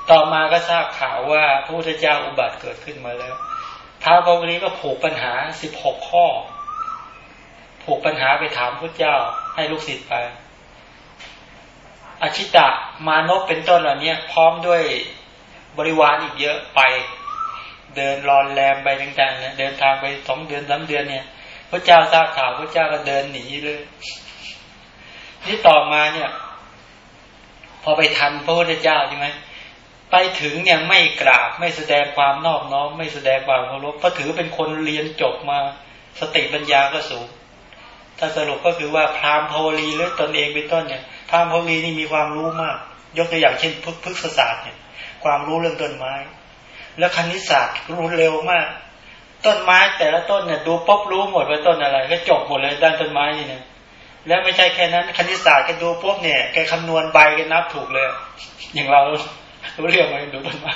ต่อมาก็ทราบข่าวว่าพระพุทธเจ้าอุบัติเกิดขึ้นมาแล้วพระโฮลีก็ผูกปัญหาสิบหกข้อ ผูกปัญหาไปถามพระเจ้าให้ลูกศิษย์ไปอชิตะมานพเป็นต้นเหล่านี้พร้อมด้วยบริวารอีกเยอะไป เดินรอนแรมไปต่างๆเนี่ยเดินทางไปสองเดือนสามเดือนเนี่ย พระเจ้าทราบข่าวพระเจ้าก็เดินหนีเลยนี่ต่อมาเนี่ย พอไปทันพระพุทธเจ้าใช่ไหมไปถึงเนี่ยไม่กราบไม่แสดงความนอบน้อมไม่แสดงความเคารพเพราะถือเป็นคนเรียนจบมาสติปัญญาก็สูง ถ้าสรุปก็คือว่าพราหมณ์พาวลีหรือตนเองเป็นต้นเนี่ยพราหมณ์พาวลีนี่มีความรู้มาก ยกตัวอย่างเช่นพฤกษศาสตร์เนี่ย ความรู้เรื่องต้นไม้ แล้วคณิตศาสตร์รู้เร็วมาก ต้นไม้แต่ละต้นเนี่ยดูปุ๊บรู้หมดว่าต้นอะไร ก็จบหมดเลยด้านต้นไม้นี่เนี่ยแล้วไม่ใช่แค่นั้นคณิตศาสตร์แกดูปุ๊บเนี่ยแกคำนวณใบแกนับถูกเลย อย่างเรารู้เรื่องไหมดูต้นไม้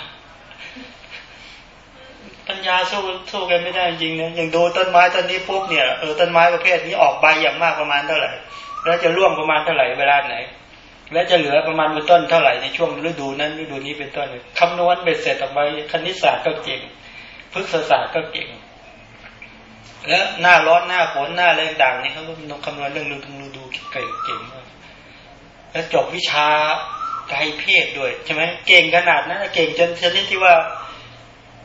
ปัญญาสู้สู้กันไม่ได้จริงนะอย่างดูต้นไม้ต้นนี้ปุ๊บเนี่ยเออต้นไม้ประเภทนี้ออกใบอย่างมากประมาณเท่าไหร่ แล้วจะร่วงประมาณเท่าไหร่เวลาไหน แล้วจะเหลือประมาณบนต้นเท่าไหร่ในช่วงฤดูนั้นฤดูนี้เป็นต้นคำนวณเบ็ดเสร็จออกไปคณิตศาสตร์ก็เก่งพฤกษศาสตร์ก็เก่ง แล้วหน้าร้อนหน้าฝนหน้าแรงดังนี่เขาก็คำนวณเรื่องฤดูฤดูเก่งเก่งมากแล้วจบวิชาไกลเพศด้วยใช่ไหมเก่งขนาดนั้นเก่งจนชนิดที่ว่า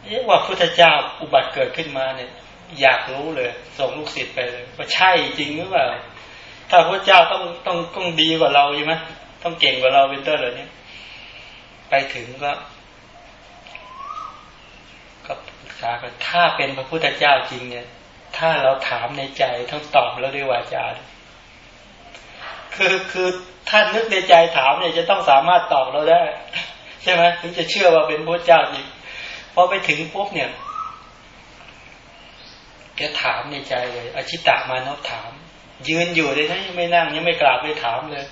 เอ๊ะว่าพุทธเจ้าอุบัติเกิดขึ้นมาเนี่ย อยากรู้เลย ส่งลูกศิษย์ไปเลยว่าใช่จริงหรือเปล่า ถ้าพระเจ้าต้องต้องต้องดีกว่าเราใช่ไหมต้องเก่งกว่าเราเป็นต้นเลยเนี่ย ไปถึงก็ก็ปรึกษากันถ้าเป็นพระพุทธเจ้าจริงเนี่ย ถ้าเราถามในใจต้องตอบแล้วด้วยวาจาคือคือท่านนึกในใจถามเนี่ยจะต้องสามารถตอบเราได้ ใช่ไหมถึงจะเชื่อว่าเป็นพระเจ้าจริงพอไปถึงปุ๊บเนี่ยแกถามในใจเลยอชิตะมานพถาม ยืนอยู่เลยนะยังไม่นั่งยังไม่กราบเลยถามเลย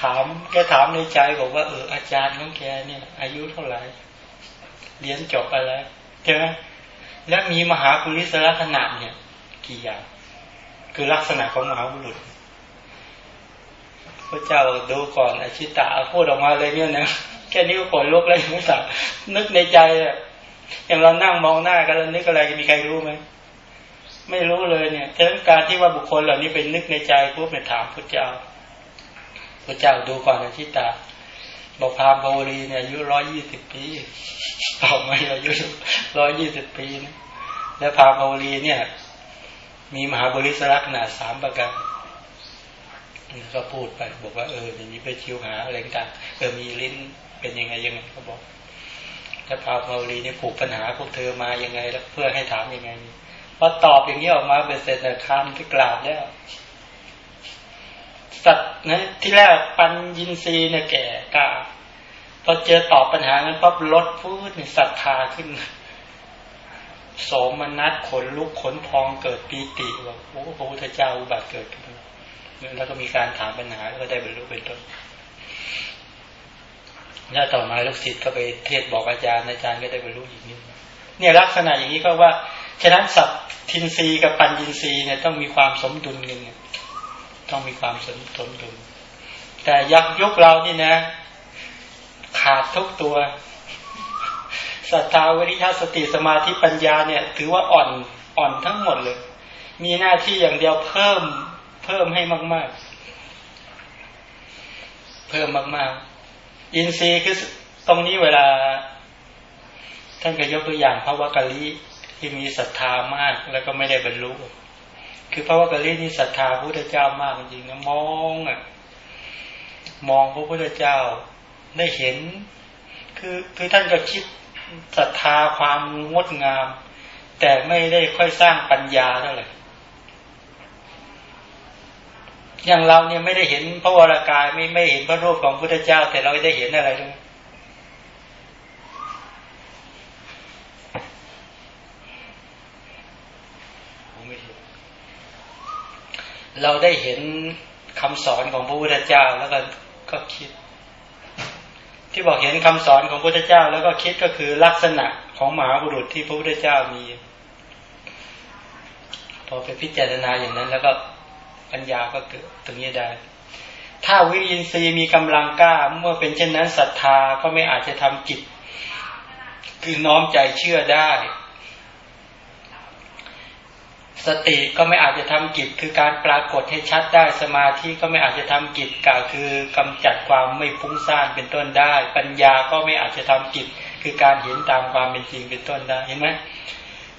ถามแกถามในใจบอกว่าเอออาจารย์ของแกเนี่ย อายุเท่าไหร่เรียนจบอะไรใช่ไหม แล้วมีมหาปุริสลักษณะเนี่ย กี่อย่าง คือลักษณะของมหาบุรุษพระเจ้าดูก่อนอชิตะพูดออกมาเลยเนี่ยนะแค่นี้ก็ขนลุกเลยไม่สับนึกในใจอะอย่างเรานั่งมองหน้ากันแล้วนึกอะไรมีใครรู้ไหมไม่รู้เลยเนี่ยฉะนั้นการที่ว่าบุคคลเหล่านี้เป็นนึกในใจปุ๊บเนี่ยถามพระเจ้าพระเจ้าดูก่อนอชิตา บอกพามโพลีเนี่ยอายุร้อยยี่สิบปีตอบมาอายุร้อยยี่สิบปีนะแล้วพามโพลีเนี่ย มีมหาบริสรักษณะสามประการก็พูดไป บอกว่าเออมีไปชิวหาอะไรต่างเออมีลิ้นเป็นยังไงยังไงเขาบอกแล้วพาเมาลีนี่ผูกปัญหาพวกเธอมายังไงแล้วเพื่อให้ถามยังไงพอตอบอย่างนี้ออกมาเป็นเสร็จแต่คำที่กล่าวแล้ว สัตว์นะที่แรกปัญญินรีเนี่ยแก่กาพอเจอตอบปัญหานั้นปั๊บลดพูดนี่ศรัทธาขึ้น โสมนัสขนลุกขนพองเกิดปีติว่าโอ้พระพุทธเจ้าอุบัติเกิดขึ้นแล้วก็มีการถามปัญหาแล้วก็ได้บรรลุเป็นต้นแล้วต่อมาลูกศิษย์ก็ไปเทศบอกอาจารย์อาจารย์ก็ได้บรรลุอย่างนี้เนี่ยลักษณะอย่างนี้ก็ว่าฉะนั้นสัตทินรีกับปัญญินรีเนี่ยต้องมีความสมดุลกัน ต้องมีความสมสมดุลแต่ยักยกเรานี่นะ ขาดทุกตัวศรัทธาวิริยะสติสมาธิปัญญาเนี่ย ถือว่าอ่อนอ่อนทั้งหมดเลย มีหน้าที่อย่างเดียวเพิ่มเพิ่มให้มาก ๆ เพิ่มมากๆ อินทรีย์คือตรงนี้เวลา ท่านก็ยกตัวอย่างพระวกกะลีที่มีศรัทธามากแล้วก็ไม่ได้บรรลุ คือพระวกกะลีนี่ศรัทธาพระพุทธเจ้ามากจริงนะมองอะมองพระพุทธเจ้าได้เห็น คือคือท่านก็คิดศรัทธาความงดงาม แต่ไม่ได้ค่อยสร้างปัญญาเท่าไหร่อย่างเราเนี่ยไม่ได้เห็นพระวรากายไม่ไม่เห็นพระรูปของพระพุทธเจ้า แต่เราได้เห็นอะไรด้วย เราได้เห็นคำสอนของพระพุทธเจ้าแล้วก็ก็คิด ที่บอกเห็นคำสอนของพระพุทธเจ้า แล้วก็คิดก็คือลักษณะของมหาบุรุษที่พระพุทธเจ้ามีพอไปพิจารณาอย่างนั้น แล้วก็ปัญญาก็เกิดตรงนี้ได้ ถ้าวิริยินทรีย์มีกำลังกล้า เมื่อเป็นเช่นนั้นศรัทธาก็ไม่อาจจะทำกิจคือน้อมใจเชื่อได้ สติก็ไม่อาจจะทำกิจคือการปรากฏให้ชัดได้สมาธิก็ไม่อาจจะทำกิจกล่าวคือกำจัดความไม่ฟุ้งซ่านเป็นต้นได้ ปัญญาก็ไม่อาจจะทำกิจคือการเห็นตามความเป็นจริงเป็นต้นได้เห็นไหม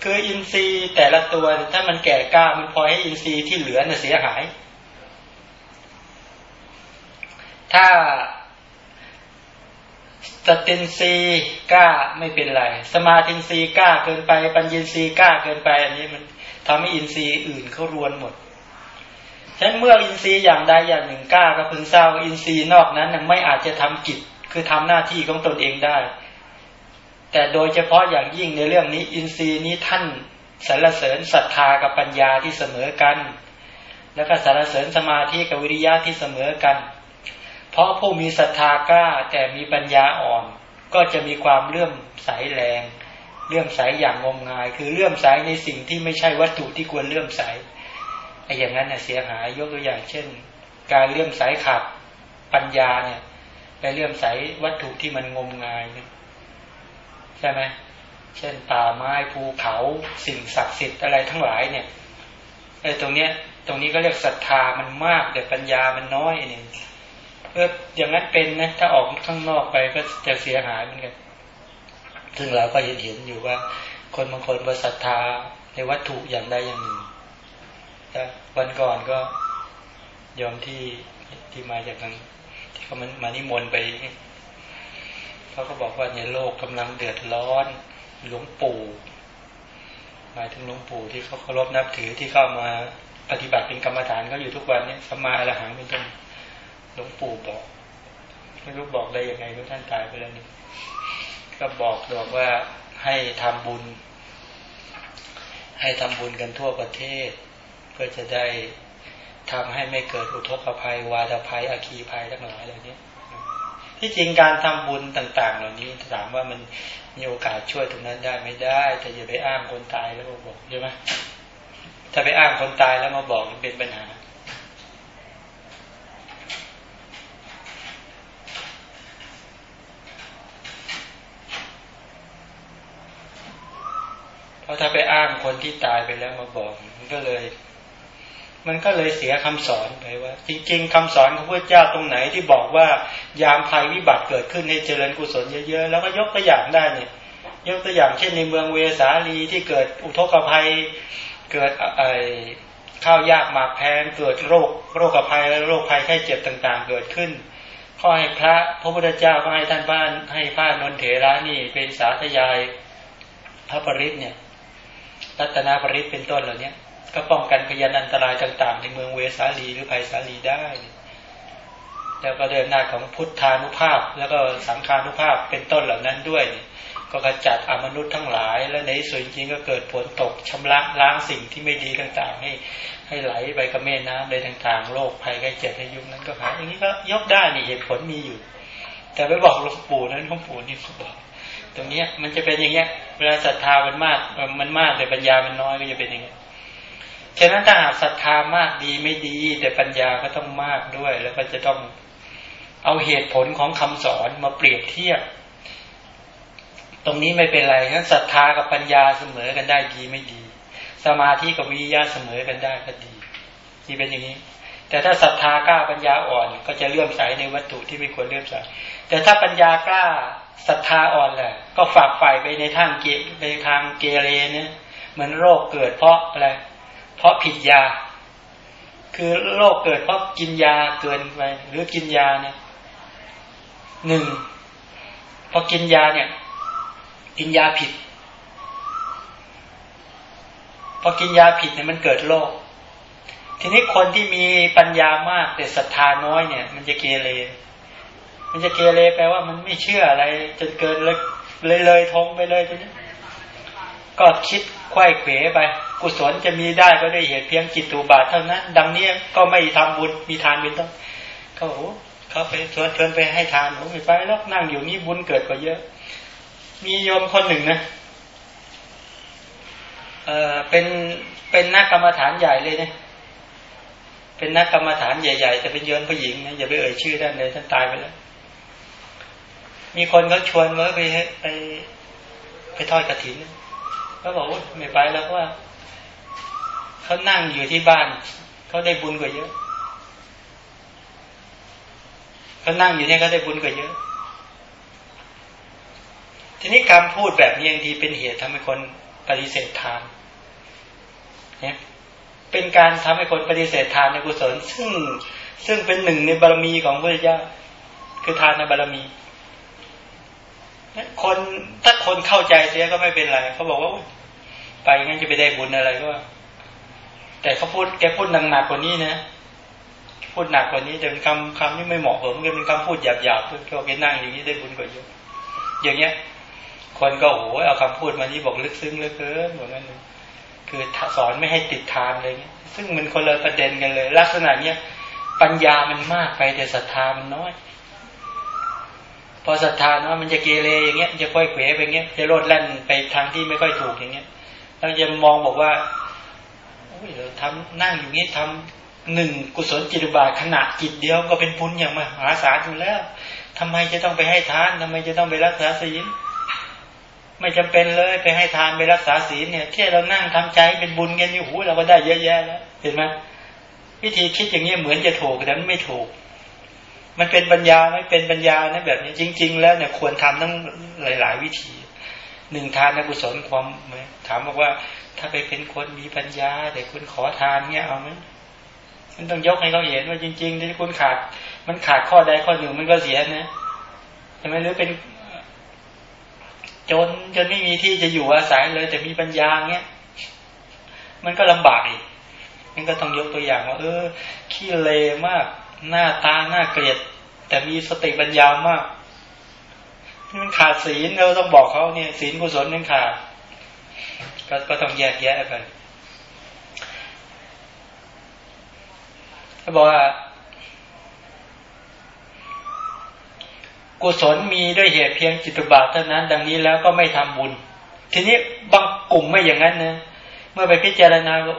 คืออินทรีย์แต่ละตัวถ้ามันแก่กล้ามันพอให้อินทรีย์ที่เหลือน่ะเสียหาย ถ้าสตินทรีกล้าไม่เป็นไร สมาธินทรีกล้าเกินไป ปัญญินทรีกล้าเกินไปอันนี้มัน ทำให้อินทรีย์อื่นเขารวนหมดฉะนั้นเมื่ออินทรีย์อย่างใดอย่างหนึ่งกล้าก็พึงเศร้าอินทรีย์นอกนั้นไม่อาจจะทำกิจคือทำหน้าที่ของตนเองได้ แต่โดยเฉพาะอย่างยิ่งในเรื่องนี้ อินทรีย์นี้ท่านสรรเสริญศรัทธากับปัญญาที่เสมอกัน แล้วก็สรรเสริญสมาธิกับวิริยะที่เสมอกัน เพราะผู้มีศรัทธากล้าแต่มีปัญญาอ่อน ก็จะมีความเลื่อมใสแรง เลื่อมใสอย่างงมงาย คือเลื่อมใสในสิ่งที่ไม่ใช่วัตถุที่ควรเลื่อมใสไอ้อย่างนั้นเน่ยเสียหายยกตัวอย่างเช่น การเลื่อมใสขาดปัญญาเนี่ยไปเลื่อมใสวัตถุที่มันงมงายเนี่ยใช่ไหมเช่นป่าไม้ภูเขาสิ่งศักดิ์สิทธิ์อะไรทั้งหลายเนี่ยไอ้ตรงเนี้ย ตรงนี้ก็เรียกศรัทธามันมากแต่ปัญญามันน้อยเนี่ยเอออย่างนั้นเป็นนะถ้าออกข้างนอกไปก็จะเสียหายเหมือนกัน ซึ่งเราก็เห็นเห็นอยู่ว่า คนบางคนประศรัทธาในวัตถุอย่างใดอย่างหนึ่งวันก่อนก็ยอมที่ที่มาจากทางที่เขามันมานิมนต์ไปเขาก็บอกว่าในโลกกำลังเดือดร้อนหลวงปู่หมายถึงหลวงปู่ที่เขาเคารพนับถือที่เข้ามาปฏิบัติเป็นกรรมฐานเขาอยู่ทุกวันนี้สมาอรหังเป็นต้นหลวงปู่บอกไม่รู้บอกได้ยังไงก็ท่านตายไปแล้วนี่ ก็บอกบอกว่าให้ทำบุญ ให้ทำบุญกันทั่วประเทศ เพื่อจะได้ทำให้ไม่เกิดอุทกภัย วาตภัยอคีภัยทั้งหลายเหล่านี้ที่จริงการทำบุญต่าง ๆ เหล่านี้ถามว่ามันมีโอกาสช่วยตรงนั้นได้ไม่ได้ แต่อย่าไปอ้างคนตายแล้วมาบอกใช่ไหมถ้าไปอ้างคนตายแล้วมาบอกเป็นปัญหา ราะถ้าไปอ้างคนที่ตายไปแล้วมาบอกมันก็เลย มันก็เลยเสียคำสอนไปว่า จริง ๆคำสอนของพระเจ้าตรงไหนที่บอกว่ายามภัยวิบัติเกิดขึ้นในเจริญกุศลเยอะๆแล้วก็ยกตัวอย่างได้เนี่ย ยกตัวอย่างเช่นในเมืองเวสาลีที่เกิดอุทกภัย เกิดไอข้าวยากหมากแพงเกิดโรค โรคภัยและโรคภัยไข้เจ็บต่างๆ เกิดขึ้นข้อให้พระพระพุทธเจ้าก็ให้ท่านบ้านให้พระนนเถระนี่เป็นสาธยายพระปริศเนี่ย รัตนาปริศเป็นต้นเหล่านี้ก็ป้องกันพยานอันตรายต่าง ๆ ในเมืองเวสาลีหรือภัยสาลีได้ แล้วก็เดินหน้าของพุทธานุภาพ แล้วก็สังขานุภาพเป็นต้นเหล่านั้นด้วย ก็กระจัดอมนุษย์ทั้งหลาย และในส่วนจริงก็เกิดผลตกชำระล้างสิ่งที่ไม่ดีต่าง ๆ ให้ให้ไหลไปกับแม่น้ำใดต่างๆ โรคภัยไข้เจ็บในยุคนั้นก็หายอย่างนี้ก็ยกได้นี่เหตุผลมีอยู่ แต่ไปบอกหลวงปู่นั้นหลวงปู่นี่เขาบอก ตรงเนี้ย มันจะเป็นอย่างเงี้ย เวลาศรัทธามันมาก มันมากแต่ปัญญามันน้อยก็จะเป็นอย่างเงี้ยฉะนั้นถ้าหากศรัทธามากดีไม่ดี แต่ปัญญาก็ต้องมากด้วย แล้วก็จะต้องเอาเหตุผลของคำสอนมาเปรียบเทียบ ตรงนี้ไม่เป็นไรงั้นศรัทธากับปัญญาเสมอกันได้ดีไม่ดี สมาธิกับวิญญาเสมอกันได้ก็ดีที่เป็นอย่างนี้ แต่ถ้าศรัทธากล้าปัญญาอ่อน ก็จะเลื่อมใสในวัตถุที่ไม่ควรเลื่อมใสแต่ถ้าปัญญากล้า ศรัทธาอ่อนแหละ ก็ฝากฝ่ายไปในทางเกในทางเกเรเนี่ยเหมือนโรคเกิดเพราะอะไรเพราะผิดยา คือโรคเกิดเพราะกินยาเกินไป หรือกินยาเนี่ยหนึ่งพอกินยาเนี่ย กินยาผิดพอกินยาผิดเนี่ยมันเกิดโรคทีนี้คนที่มีปัญญามากแต่ศรัทธาน้อยเนี่ย มันจะเกเร มันจะเกเรแปลว่ามันไม่เชื่ออะไรจนเกินเลยเลยเลยทงไปเลยตรงนี้ก็คิดควยเขวไป กุศลจะมีได้ก็ได้เหตุเพียงจิตตูบาทเท่านั้น ดังนี้ก็ไม่ทำบุญมีทานเป็นต้นเขาโอ้เขาไปชวนเชิญไปให้ทานโอ้ไม่ไปแล้วนั่งอยู่นี่บุญเกิดกว่าเยอะ มีโยมคนหนึ่งนะเออเป็นเป็นนักกรรมฐานใหญ่เลยนะเป็นนักกรรมฐานใหญ่ๆแต่เป็นโยมผู้หญิงนะอย่าไปเอ่ยชื่อท่านเลยท่านตายไปแล้ว มีคนเขาชวนว่าไปไป ไปทอดกระถินเขาบอกว่าไม่ไปแล้วว่าเขานั่งอยู่ที่บ้านเขาได้บุญกว่าเยอะเขานั่งอยู่เนี่ยเขาได้บุญกว่าเยอะ ทีนี้การพูดแบบนี้บางทีเป็นเหตุทำให้คนปฏิเสธทานเนี่ยเป็นการทำให้คนปฏิเสธทานในกุศลซึ่งซึ่งเป็นหนึ่งในบารมีของพระเจ้า คือทานในบารมี คนถ้าคนเข้าใจเสียก็ไม่เป็นไรเขาบอกว่าไปงั้นจะไปได้บุญอะไรก็ แต่เขาพูดแกพูดหนักๆกว่านี้นะพูดหนักกว่านี้แต่เป็นคำคำที่ไม่เหมาะสมกันเป็นคำพูดหยาบๆเพื่อเขานั่งอย่างนี้ได้บุญกว่าเยอะอย่างเงี้ย คนก็โอ้โหเอาคำพูดมานี้บอกลึกซึ้งเหลือเกินเหมือนกันคือสอนไม่ให้ติดทานเลยเงี้ย ซึ่งมันคนละประเด็นกันเลย ลักษณะเนี้ยปัญญามันมากไปแต่ศรัทธามันน้อย พอศรัทธาน้อยมันจะเกเรอย่างเงี้ยจะค่อยเขวไปเงี้ยจะโลดแล่นไปทางที่ไม่ค่อยถูกอย่างเงี้ยเราจะมองบอกว่าโอ้ยเราทำนั่งอย่างนี้ทำหนึ่งกุศลจิตบาทขณะจิตเดียวก็เป็นพุญอย่างมหาศาลอยู่แล้วทำไมจะต้องไปให้ทานทำไมจะต้องไปรักษาศีลไม่จำเป็นเลยไปให้ทานไปรักษาศีลเนี่ยแค่เรานั่งทำใจเป็นบุญกันอยู่หูเราก็ได้เยอะแยะแล้วเห็นไหมวิธีคิดอย่างนี้เหมือนจะถูกแต่มันไม่ถูก มันเป็นปัญญาไม่เป็นปัญญานะแบบนี้จริง ๆ แล้วเนี่ยควรทำทั้งหลาย ๆ วิธีหนึ่งทานนกุศลความถามบอกว่า ถ้าไปเป็นคนมีปัญญา แต่คุณขอทานเนี่ยเอาไหมมันต้องยกให้เขาเห็นว่าจริงๆที่คุณขาด มันขาดข้อใดข้อหนึ่งมันก็เสียนะใช่ไหมหรือเป็นจนจนไม่มีที่จะอยู่อาศัยเลย แต่มีปัญญาเงี้ยมันก็ลำบากอีกมันก็ต้องยกตัวอย่างว่าเออขี้เลมาก หน้าตาหน้าเกลียด แต่มีสติปัญญามากมันขาดศีลเราต้องบอกเขาเนี่ยศีลกุศลนั่นขาดก็ก็ต้องแยกแยะไปเขาบอกว่า กุศลมีด้วยเหตุเพียงจิตบาทเท่านั้น ดังนี้แล้วก็ไม่ทำบุญ ทีนี้บางกลุ่มไม่อย่างนั้นนะเมื่อไปพิจารณาก็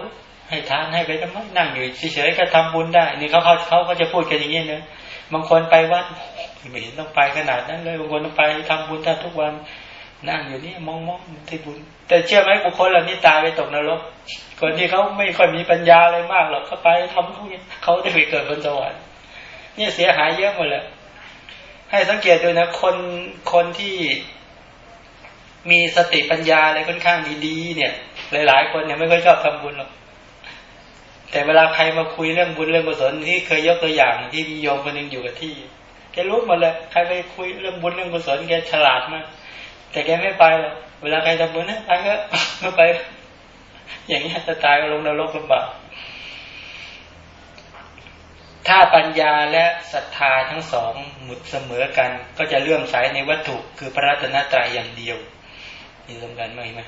ให้ทานให้ไปทำไมนั่งอยู่เฉยๆก็ทำบุญได้ นี่เขาเขาเขาก็จะพูดกันอย่างนี้นะบางคนไปวัดไม่เห็นต้องไปขนาดนั้นเลยบางคนต้องไปทำบุญทบทุกวันนั่งอยู่นี่มองมองที่บุญ แต่เชื่อไหมบุคคลเหล่านี้ตายไปตกนรกคนที่เขาไม่ค่อยมีปัญญาอะไรมากหรอกเขาไปทำพวกนี้เขาได้ไปเกิดบนสวรรค์นี่เสียหายเยอะหมดเลยให้สังเกตดูนะคนคนที่มีสติปัญญาอะไรค่อนข้างดีๆเนี่ย หลาย ๆ คนเนี่ยไม่ค่อยชอบทำบุญหรอก แต่เวลาใครมาคุยเรื่องบุญเรื่องกุศลที่เคยยกตัวอย่างที่มีโยมคนหนึ่งอยู่กับที่แกรู้หมดเลยใครไปคุยเรื่องบุญเรื่องกุศลแกฉลาดมากแต่แกไม่ไปหรอกเวลาใครทำบุญนะไปก็ไม่ไป อย่างนี้จะตายลงนรกลำบากถ้าปัญญาและศรัทธาทั้งสองหมุดเสมอกัน ก็จะเลื่อมใสในวัตถุคือพระรัตนตรัยอย่างเดียวนี่สำคัญไหมไหม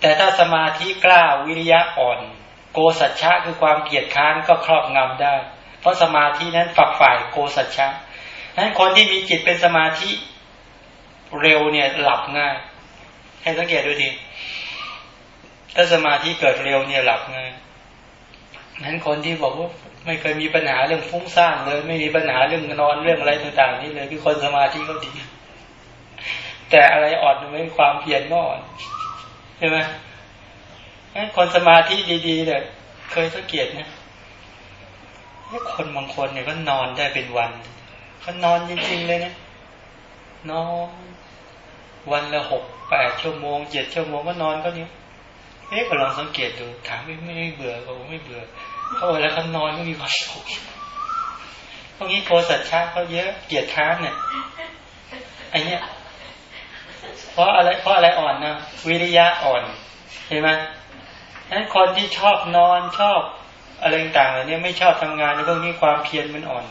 แต่ถ้าสมาธิกล้าวิริยะอ่อน โกสัจฉะคือความเกียดค้านก็ครอบงำได้ เพราะสมาธินั้นฝักฝ่ายโกสัจฉะนั้นคนที่มีจิตเป็นสมาธิเร็วเนี่ยหลับง่าย ให้สังเกตดูดีถ้าสมาธิเกิดเร็วเนี่ยหลับง่ายนั้นคนที่บอกว่าไม่เคยมีปัญหาเรื่องฟุ้งซ่านเลย ไม่มีปัญหาเรื่องนอนเรื่องอะไรต่าง ๆ นี่เลยคือคนสมาธิเขาดี แต่อะไรอ่อนไม่ความเพียรก็อ่อนใช่ไหม คนสมาธิดีๆเนี่ยเคยสังเกตนะคนบางคนเนี่ยก็นอนได้เป็นวันเขานอนจริงๆเลยนะนอนวันละหกแปดชั่วโมงเจ็ดชั่วโมงก็นอนก็เนี้ยเอ๊ะลองสังเกตดู ถามไม่ไม่เบื่อก็ไม่เบื่อเขาเวลาเขานอนก็มีความสุขพวกนี้โคสัตชาเขาเยอะเกียรติค้านเนี่ยไอเนี้ยเพราะอะไรเพราะอะไรอ่อนนะวิริยะอ่อนเห็นไหม นั้นคนที่ชอบนอนชอบอะไรต่างๆเหล่านี้ไม่ชอบทำงานในพวกนี้ความเพียรมันอ่อน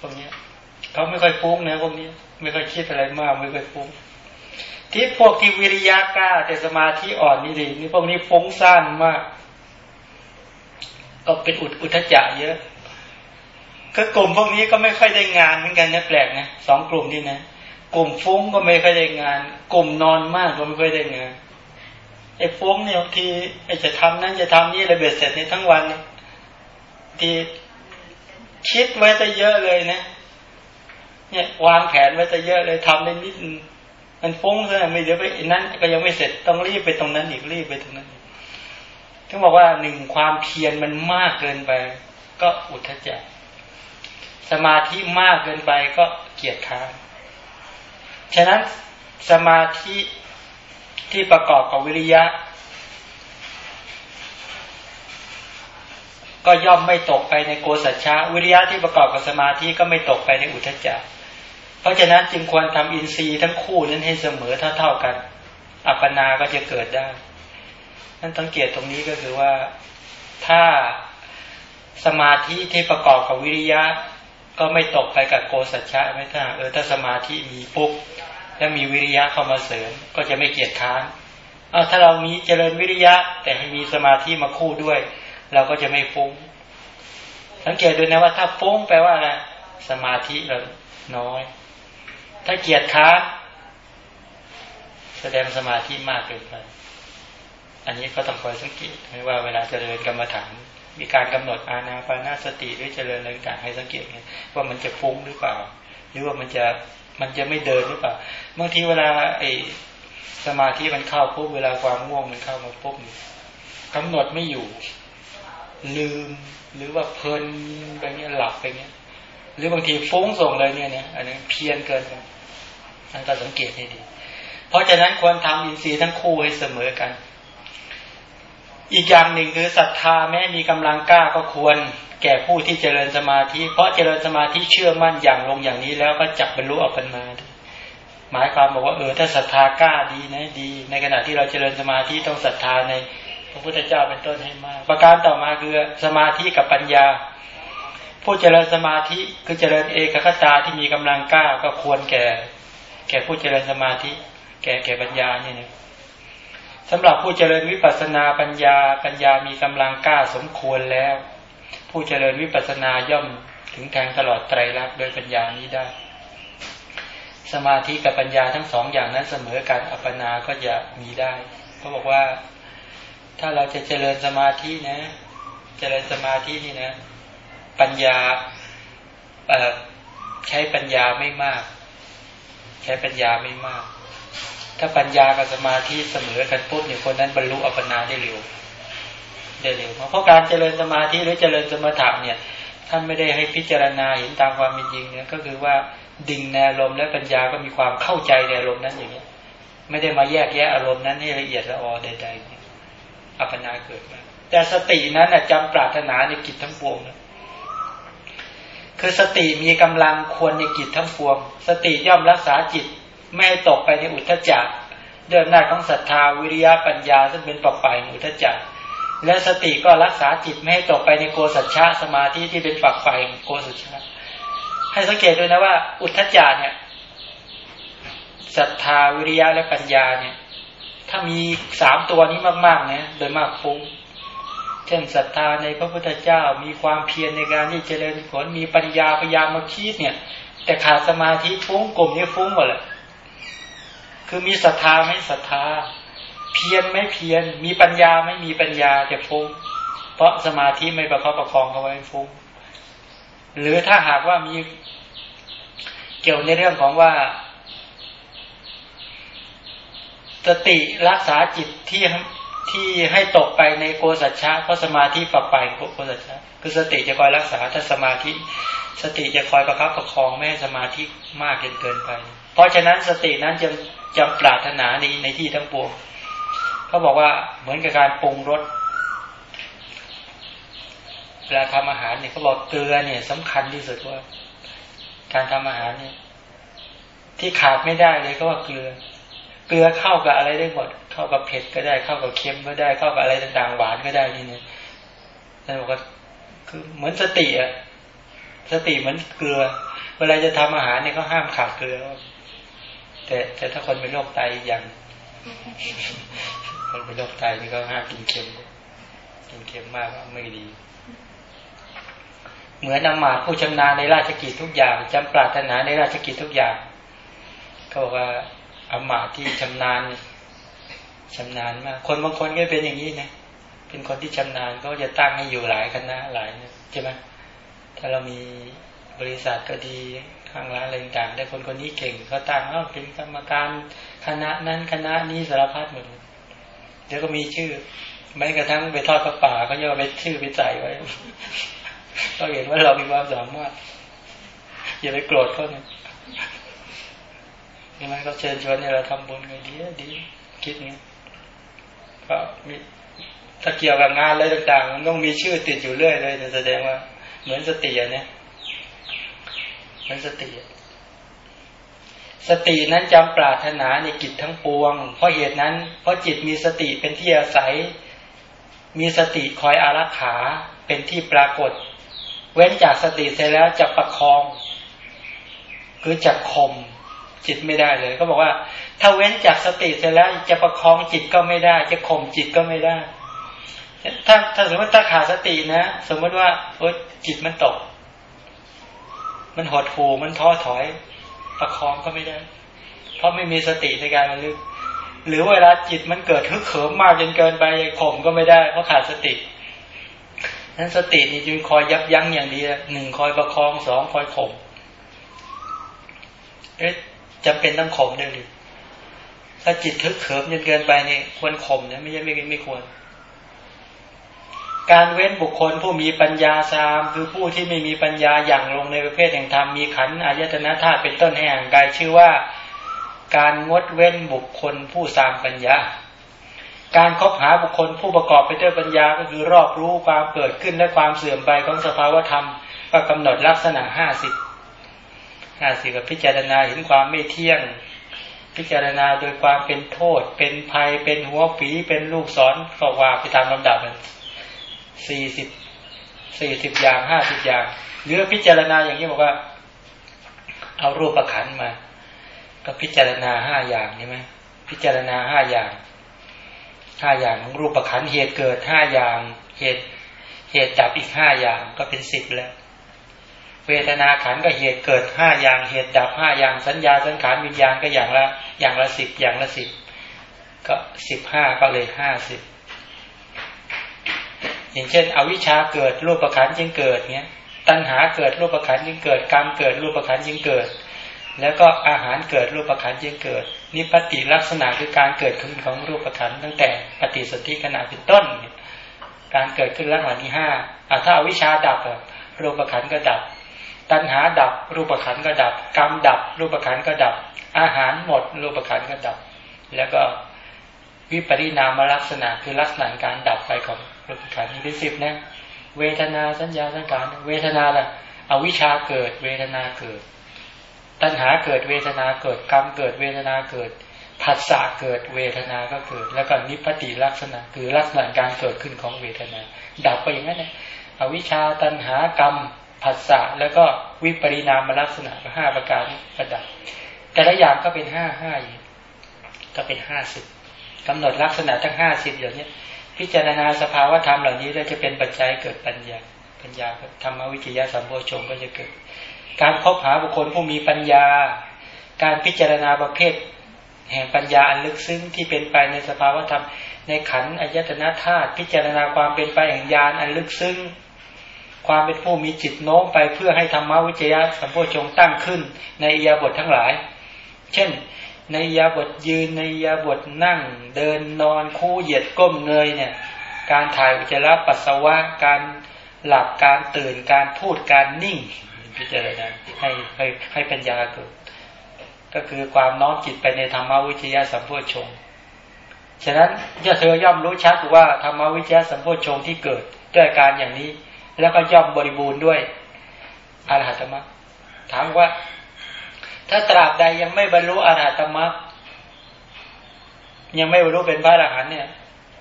พวกนี้เขาไม่ค่อยฟุ้งนะพวกนี้ไม่ค่อยคิดอะไรมากไม่ค่อยฟุ้งที่พวกที่วิริยะกล้าแต่สมาธิอ่อนนี่ดินี่พวกนี้ฟุ้งซ่านมาก ก็เป็นอุดอุทจักเยอะก็กลุ่มพวกนี้ก็ไม่ค่อยได้งานเหมือนกันนะแปลกนะสองกลุ่มนี่นะกลุ่มฟุ้งก็ไม่ค่อยได้งาน กลุ่มนอนมากก็ไม่ค่อยได้งาน ไอ้ฟุ้งเนี่ยบางทีไอ้จะทำนั้นจะทำนี่ระเบียดเสร็จในทั้งวันที่คิดไว้จะเยอะเลยนะ เนี่ยวางแผนไว้จะเยอะเลยทำได้นิดมันฟุ้งซะไม่เดี๋ยวไปนั้น ก็ยังไม่เสร็จต้องรีบไปตรงนั้นอีกรีบไปตรงนั้นถึงบอกว่าหนึ่งความเพียรมันมากเกินไป ก็อุทธจักสมาธิมากเกินไปก็เกียรติค้านฉะนั้นสมาธิ ที่ประกอบกับวิริยะ ก็ย่อมไม่ตกไปในโกสัจฉะวิริยะที่ประกอบกับสมาธิก็ไม่ตกไปในอุทธจักเพราะฉะนั้นจึงควรทำอินทรีย์ทั้งคู่นั้นให้เสมอเท่าๆกัน อัปปนาก็จะเกิดได้นั้นสังเกตตรงนี้ก็คือว่าถ้าสมาธิที่ประกอบกับวิริยะ ก็ไม่ตกไปกับโกสัจฉะไม่ถ้าเออถ้าสมาธิมีปุ๊บ แล้วมีวิริยะเข้ามาเสริม ก็จะไม่เกียจค้านเอาถ้าเรามีเจริญวิริยะ แต่ให้มีสมาธิมาคู่ด้วย เราก็จะไม่ฟุ้ง สังเกตดูนะว่าถ้าฟุ้งแปลว่าอะไรสมาธิเราน้อย ถ้าเกียจค้านแสดงสมาธิมากเกินไป อันนี้ก็ต้องคอยสังเกตไม่ว่าเวลาเจริญกรรมฐาน มีการกำหนดอาณาปานาสติหรือเจริญอะไรต่างให้สังเกตว่ามันจะฟุ้งหรือเปล่า หรือว่ามันจะ มันจะไม่เดินหรือเปล่าบางทีเวลาไอ้สมาธิมันเข้าปุ๊บเวลาความง่วงมันเข้ามาปุ๊บกำหนดไม่อยู่ ลืมหรือว่าเพลินไปเงี้ยหลับไปเงี้ย หรือบางทีฟุ้งส่งเลยเนี่ยเนี่ยอันนี้เพี้ยนเกินไปท่นก็สังเกตให้ดี เพราะฉะนั้นควรทำอินทรีย์ทั้งคู่ให้เสมอกัน อีกอย่างหนึ่งคือศรัทธาแม้มีกำลังกล้าก็ควร แก่ผู้ที่เจริญสมาธิ เพราะเจริญสมาธิเชื่อมั่นอย่างลงอย่างนี้แล้วก็จับบรรลุออกันมา หมายความบอกว่าเออถ้าศรัทธากล้าดีนะดี ในขณะที่เราเจริญสมาธิต้องศรัทธาในพระพุทธเจ้าเป็นต้นให้มาก ประการต่อมาคือสมาธิกับปัญญา ผู้เจริญสมาธิคือเจริญเอกคตาที่มีกำลังกล้าก็ควรแก่ แก่ผู้เจริญสมาธิ แก่แก่ปัญญาเนี่ยนะ สำหรับผู้เจริญวิปัสสนาปัญญา ปัญญามีกำลังกล้าสมควรแล้ว ผู้เจริญวิปัสสนาย่อมถึงแทงตลอดไตรลักษณ์โดยปัญญานี้ได้ สมาธิกับปัญญาทั้งสองอย่างนั้นเสมอการอัปปนาก็จะมีได้เขาบอกว่าถ้าเราจะเจริญสมาธินะ เจริญสมาธินี่นะ ปัญญาใช้ปัญญาไม่มาก ใช้ปัญญาไม่มาก ถ้าปัญญากับสมาธิเสมอกันปุ๊บเนี่ยคนนั้นบรรลุอัปปนาได้เร็วได้เร็วเพราะการเจริญสมาธิหรือเจริญสมถะเนี่ยท่านไม่ได้ให้พิจารณาเห็นตามความเป็นจริงเนี่ยก็คือว่าดึงแนวลมและปัญญาก็มีความเข้าใจในอารมณ์นั้นอย่างนี้ไม่ได้มาแยกแยะอารมณ์นั้นให้ละเอียดละออใดๆอัปปนาเกิดมาแต่สตินั้นจำปรารถนาในกิจทั้งปวงนะคือสติมีกำลังควรในกิจทั้งปวง สติย่อมรักษาจิต ไม่ตกไปในอุทธจักเดินหน้าของศรัทธาวิริยะปัญญาซึ่งเป็นปักไปอุทธจักและสติก็รักษาจิตไม่ให้ตกไปในโกสัจฉะสมาธิที่เป็นปักไฟโกสัจฉะให้สังเกตด้วยนะว่า อุทธจักเนี่ยศรัทธาวิริยะและปัญญาเนี่ย ถ้ามีสามตัวนี้มากๆเนี่ยโดยมากฟุ้งเช่นศรัทธาในพระพุทธเจ้ามีความเพียรในการที่เจริญผลมีปัญญาพยายามมาคิดเนี่ย แต่ขาดสมาธิฟุ้งกลุ่มนี้ฟุ้งหมดเลย คือมีศรัทธาไม่ศรัทธา เพียรไม่เพียรมีปัญญาไม่มีปัญญาแต่ฟุ้ง เพราะสมาธิไม่ประคับประคองเขาไว้ฟุ้ง หรือถ้าหากว่ามีเกี่ยวในเรื่องของว่าสติรักษาจิตที่ที่ให้ตกไปในโกสัจฉะเพราะสมาธิปรับไปโกสัจฉะคือสติจะคอยรักษาถ้าสมาธิ สติจะคอยประคับประคองไม่ให้สมาธิมากเกินเกินไป เพราะฉะนั้นสตินั้นจะ จะปรารถนาในในที่ทั้งปวงเขาบอกว่าเหมือนกับการปรุงรสเวลาทำอาหารเนี่ยเขาบอกเกลือเนี่ยสำคัญที่สุดว่า การทำอาหารเนี่ย ที่ขาดไม่ได้เลยก็ว่าเกลือ เกลือเข้ากับอะไรได้หมด เข้ากับเผ็ดก็ได้เข้ากับเค็มก็ได้เข้ากับอะไรต่างๆหวานก็ได้นี่เนี่ยท่านบอกว่าคือเหมือนสติอะสติเหมือนเกลือ เวลาจะทำอาหารเนี่ยเขาห้ามขาดเกลือ แต่แต่ถ้าคนเป็นโรคไตอย่างคนเป็นโรคไตนี่ก็ห้ามกินเค็มกินเค็มมากไม่ดี เหมือนนมาผู้ชำนาญในราชกิจทุกอย่างจำปรารถนาในราชกิจทุกอย่างเขาบอกว่าอามาที่ชำนาญชำนาญมาก คนบางคนก็เป็นอย่างนี้นะเป็นคนที่ชำนาญก็จะตั้งให้อยู่หลายคณะหลายใช่ไหมถ้าเรามีบริษัทก็ดี ข้างร้านอะไรต่างแต่คนคนนี้เก่งเขาตั้งเอ้าเป็นกรรมการคณะนั้นคณะนี้สารพัดหมดเดี๋ยวก็มีชื่อแม้กระทั่งไปทอดกระป่าเขาจะเอไปชื่อไปใส่ไว้ก็เห็นว่าเรามีความสามารถอย่าไปโกรธเขาเนี่ยช่ไหมเขาเชิญชวนเนี่ยเราทำบุญไงดีดีคิดนี้ก็มีถ้าเกี่ยวกับงานอะไรต่างๆมันต้องมีชื่อติดอยู่เรื่อยเลยแสดงว่าเหมือนสติเนี่ย มือนสติ สตินั้นจำปรารถนาในกิจทั้งปวง เพราะเหตุนั้น เพราะจิตมีสติเป็นที่อาศัย มีสติคอยอารักขาเป็นที่ปรากฏ เว้นจากสติเสร็จแล้วจะประคองคือจะข่มจิตไม่ได้เลย ก็บอกว่า ถ้าเว้นจากสติเสร็จแล้วจะประคองจิตก็ไม่ได้ จะข่มจิตก็ไม่ได้ ถ้าถ้าสมมติถ้าขาดสตินะ สมมติว่าโอ๊จิตมันตก มันหดหูมันท้อถอย ประคองก็ไม่ได้ เพราะไม่มีสติในการระลึก หรือเวลาจิตมันเกิดฮึกเหิมมากจนเกินไปข่มก็ไม่ได้ เพราะขาดสตินั้นสตินี่จึงคอยยับยั้งอย่างดีหนึ่งคอยประคองสองคอยข่มเอ๊ะจำเป็นต้องข่มด้วยหรือถ้าจิตทึกเขิมจนเกินไปนี่ควรข่มนะไม่ใช่ไม่ไม่ควร การเว้นบุคคลผู้มีปัญญาสามคือผู้ที่ไม่มีปัญญาอย่างลงในประเภทแห่งธรรมมีขันอายตนะธาตุเป็นต้นแห่งกายชื่อว่า การงดเว้นบุคคลผู้สามปัญญา การคบหาบุคคลผู้ประกอบไปด้วยปัญญาก็คือรอบรู้ความเกิดขึ้นและความเสื่อมไปของสภาวธรรมก็กำหนดลักษณะห้าสิบห้าสิบกับพิจารณาเห็นความไม่เที่ยง พิจารณาโดยความเป็นโทษ เป็นภัยเป็นหัวผีเป็นลูกศรก็ว่าไปตามลำดับ สี่สิบสี่สิบอย่างห้าสิบอย่าง หรือพิจารณาอย่างนี้บอกว่า เอารูปประคันมา ก็พิจารณาห้าอย่างใช่ไหมพิจารณาห้าอย่างห้าอย่างของรูปประคันเหตุเกิดห้าอย่าง เหตุเหตุจับอีกห้าอย่างก็เป็นสิบแล้วเวทนาขันก็เหตุเกิดห้าอย่างเหตุดับห้าอย่างสัญญาสังขารวิญญาณก็อย่างละอย่างละสิบอย่างละสิบก็สิบห้าก็เลยห้าสิบ อย่างเช่น อวิชชาเกิดรูปประคันจึงเกิดเนี้ยตัณหาเกิดรูปประคันจึงเกิดกรรมเกิดรูปประคันจึงเกิด แล้วก็อาหารเกิดรูปประคันจึงเกิดนิพติลักษณะคือการเกิดขึ้นของรูปประคันตั้งแต่ปฏิสนธิขณะเป็นต้น การเกิดขึ้นลักษณะที่ห้าถ้าอาวิชชาดับรูปประคันก็ดับ ตัณหาดับรูปขันก็ดับ กรรมดับรูปขันก็ดับ อาหารหมดรูปขันก็ดับ แล้วก็วิปริณามลักษณะคือลักษณะการดับไปของ รูปขันนี่เป็นสิบนะ เวทนาสัญญาสังขารเวทนาละอวิชาเกิดเวทนาเกิด ตัณหาเกิดเวทนาเกิดกรรมเกิดเวทนาเกิดผัสสะเกิดเวทนาก็เกิด แล้วก็นิพพติลักษณะ คือลักษณะการเกิดขึ้นของเวทนา ดับไปอย่างนั้นเลยอวิชาตัณหากรรมผัสสะแล้วก็วิปริณามลักษณะห้าประการประดับ แต่ละอย่างก็เป็นห้าห้าอย่างก็เป็นห้าสิบกำหนดลักษณะทั้งห้าสิบอย่างนี้ พิจารณาสภาวธรรมเหล่านี้แล้วจะเป็นปัจจัยเกิดปัญญา ปัญญาธรรมวิจยะสัมโพชงก็จะเกิด การพบหาบุคคลผู้มีปัญญา การพิจารณาประเภท แห่งปัญญาอันลึกซึ้งที่เป็นไปในสภาวธรรม ในขันอายตนะธาตุพิจารณาความเป็นไปแห่งญาณอันลึกซึ้ง ความเป็นผู้มีจิตโน้มไปเพื่อให้ธรรมวิจยะสัมโพชงตั้งขึ้น ในียาบททั้งหลาย เช่น ในยาบทยืนในยาบทนั่ง เดินนอนคู่เหยียดก้มเงยเนี่ย การถ่ายอุจจาระปัสสาวะการหลับการตื่นการพูดการนิ่ง พิจารณาให้ให้ให้ปัญญาเกิด ก็คือความน้อมจิตไปในธรรมวิจยะสัมโพชงฉะนั้นย่าเธอย่อมรู้ชัดว่าธรรมวิจยะสัมโพชงที่เกิดด้วยการอย่างนี้ แล้วก็ย่อมบริบูรณ์ด้วยอรหัตมรรคถามว่า ถ้าตราบใดยังไม่บรรลุอรหัตมรรคยังไม่บรรลุเป็นพระอรหันต์เนี่ย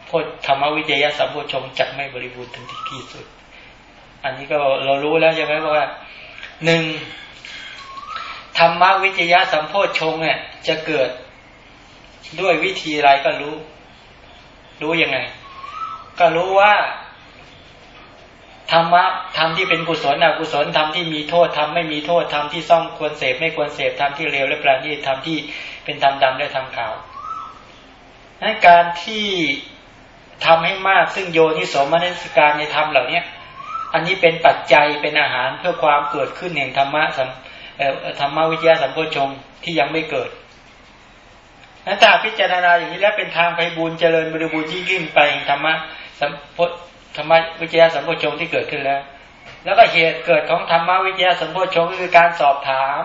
พทธรรมวิจยะสัมโพชงจะไม่บริบูรณ์ถึงที่สุด อันนี้ก็เรารู้แล้วใช่ไหมว่าหนึ่งธรรมวิจยะสัมโพชงเนี่ย จะเกิดด้วยวิธีอะไรก็รู้ รู้ยังไง ก็รู้ว่า ธรรมะธรรมที่เป็นกุศลอกุศลธรรมที่มีโทษธรรมไม่มีโทษธรรมที่ซ่องควรเสพไม่ควรเสพธรรมที่เลวและประณีตธรรมที่เป็นธรรมดำและธรรมขาวนั้นการที่ทำให้มากซึ่งโยนิสมนัสการในธรรมเหล่าเนี้ยอันนี้เป็นปัจจัยเป็นอาหารเพื่อความเกิดขึ้นแห่งธรรมะธรรมวิทยาสัมโพชงที่ยังไม่เกิดนั้นถ้าพิจารณาอย่างนี้แล้วเป็นทางไปบูญเจริญบริบูรณ์ยิ่งขึ้นไปธรรมะสัมโพ ธรรมวิจยาสัมโพชงที่เกิดขึ้นแล้ว แล้วก็เหตุเกิดของธรรมวิจยาสัมโพชงคือการสอบถาม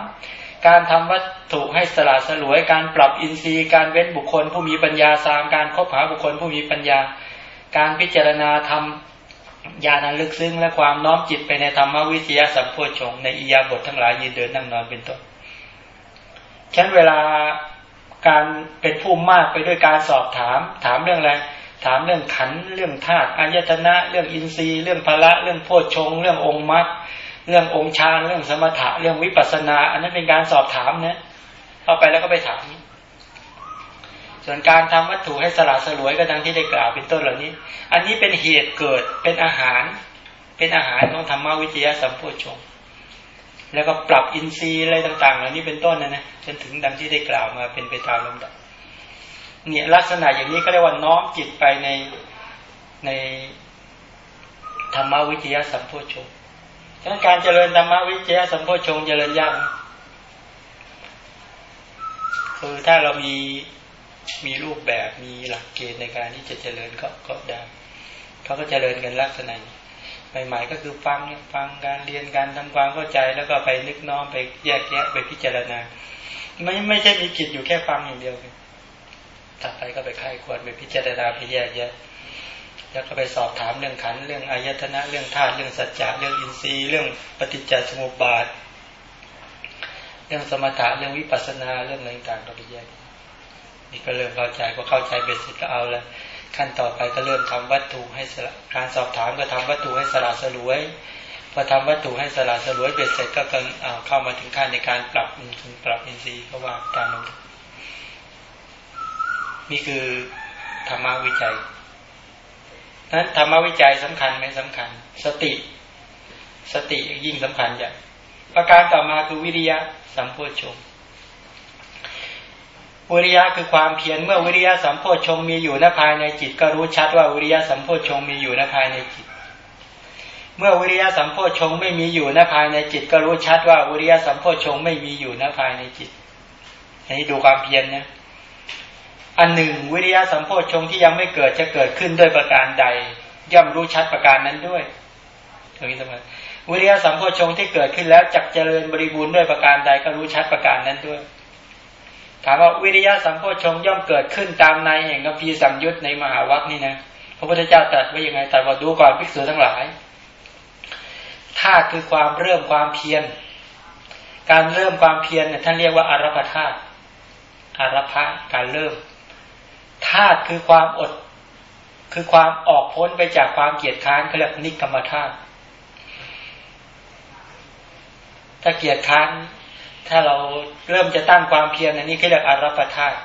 การทำวัตถุให้สละสลวย การปรับอินทรีย์ การเว้นบุคคล ผู้มีปัญญาสามการคบหาบุคคลผู้มีปัญญา การพิจารณาทำญาณลึกซึ้งและความน้อมจิตไปในธรรมวิทยาสัมโพชงในอิยาบททั้งหลายยืนเดินนั่งนอนเป็นต้นฉันเวลาการเป็นผู้มากไปด้วยการสอบถาม ถามเรื่องอะไร ถามเรื่องขันเรื่องธาตุอายตนะ เรื่องอินทรีย์ เรื่องพละเรื่องโพชฌงเรื่ององค์มรรคเรื่ององค์ฌานเรื่องสมถะเรื่องวิปัสนา อันนั้นเป็นการสอบถามนะเข้าไปแล้วก็ไปถาม ส่วนการทำวัตถุให้สละสลวยก็ดังที่ได้กล่าวเป็นต้นเหล่านี้ อันนี้เป็นเหตุเกิดเป็นอาหาร เป็นอาหารของธรรมวิทยาสัมโพชงแล้วก็ปรับอินทรีย์อะไรต่างๆเหล่านี้เป็นต้นนะนะจนถึงดังที่ได้กล่าวมาเป็นไปตามลำดับ เนี่ยลักษณะอย่างนี้ก็เรียกว่าน้อมจิตไปในในธรรมวิทยาสัมโพชงฉะนั้นการเจริญธรรมวิทยาสัมโพชงเจริญยากคือถ้าเรามีมีรูปแบบมีหลักเกณฑ์ในการที่จะเจริญก็ก็ได้เขาก็เจริญกันลักษณะใหม่ๆก็คือฟังฟังการเรียนการทำความเข้าใจแล้วก็ไปนึกน้อมไปแยกแยะไปพิจารณา ไม่ไม่ใช่มีกิจอยู่แค่ฟังอย่างเดียว ต่อไปก็ไปค่ายควรไปพิจารณาไปแยกแยะแล้วก็ไปสอบถามเรื่องขันเรื่องอายตนะเรื่องธาตุเรื่องสัจจะเรื่องอินทรีย์เรื่องปฏิจจสมุปบาท เรื่องสมถะเรื่องวิปัสสนาเรื่องอะไรต่างๆก็ไปแยกนี่ก็เริ่มเข้าใจพอเข้าใจเบ็ดเสร็จก็เอาแล้วขั้นต่อไปก็เริ่มทำวัตถุให้สละการสอบถามก็ทำวัตถุให้สละสลวยพอทำวัตถุให้สละสลวยเบ็ดเสร็จก็กเอาเข้ามาถึงขั้นในการปรับปรับอินทรีย์ก็ว่าตามนั้น นี่คือธรรมวิจัยนั้นธรรมวิจัยสำคัญไหมสำคัญ สติ สติยิ่งสำคัญอย่างประการต่อมาคือวิริยะสัมโพชฌงวิริยะคือความเพียรเมื่อวิริยะสัมโพชฌงมีอยู่ณภายในจิต ก็รู้ชัดว่าวิริยะสัมโพชฌงมีอยู่ณภายในจิต เมื่อวิริยะสัมโพชฌงไม่มีอยู่ณภายในจิต ก็รู้ชัดว่าวิริยะสัมโพชฌงไม่มีอยู่ณภายในจิตอันนี้ดูความเพียรนะ อันหนึ่งวิริยะสัมโพชงที่ยังไม่เกิดจะเกิดขึ้นด้วยประการใด ย่อมรู้ชัดประการนั้นด้วยตรงนี้สำคัญวิริยะสัมโพชงที่เกิดขึ้นแล้วจักเจริญบริบูรณ์ด้วยประการใดก็รู้ชัดประการนั้นด้วย ถามว่าวิริยะสัมโพชงย่อมเกิดขึ้นตามในแห่งกัมพีสัมยุตในมหาวัคนี่นะพระพุทธเจ้าตรัสไว้ยังไงตรัสว่าดูก่อนภิกษุทั้งหลายธาตุคือความเริ่มความเพียร การเริ่มความเพียรเนี่ยท่านเรียกว่าอารพธาตุอารพะการเริ่ม ธาตุคือความอด คือความออกพ้นไปจากความเกียดค้านเขาเรียกนิกรรมธาตุถ้าเกียดค้านถ้าเราเริ่มจะตั้งความเพียรอันนี้เขาเรียกอารัปธาตุ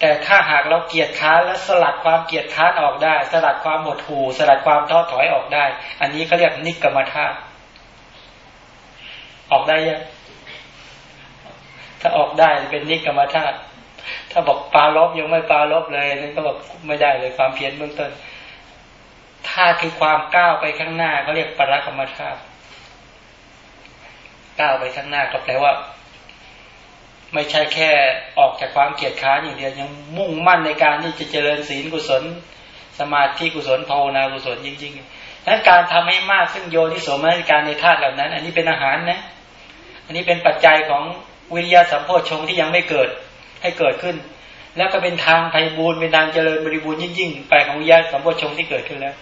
แต่ถ้าหากเราเกียดค้านและสลัดความเกียดค้านออกได้ สลัดความหมดหูสลัดความท้อถอยออกได้ อันนี้เขาเรียกนิกรรมธาตุออกได้ยังถ้าออกได้เป็นนิกรรมธาตุ ถ้าบอกปลาลบยังไม่ปลาลบเลยนั่นก็บอกไม่ได้เลยความเพียรเบื้องต้นธาตุคือความก้าวไปข้างหน้าเขาเรียกปรักรรมธาตุก้าวไปข้างหน้าก็แปลว่า ไม่ใช่แค่ออกจากความเกียดค้านอย่างเดียวยังมุ่งมั่นในการที่จะเจริญศีลกุศล สมาธิกุศลภาวนากุศลจริงๆนั้นการทำให้มากซึ่งโยนิสมนการในธาตุเหล่านั้น อันนี้เป็นอาหารนะ อันนี้เป็นปัจจัยของวิริยะสัมโพชงที่ยังไม่เกิด ให้เกิดขึ้น แล้วก็เป็นทางไพบูรณ์เป็นทางเจริญบริบูรณ์ยิ่งๆไปของวิริสัมโพชงที่เกิดขึ้นแล้ว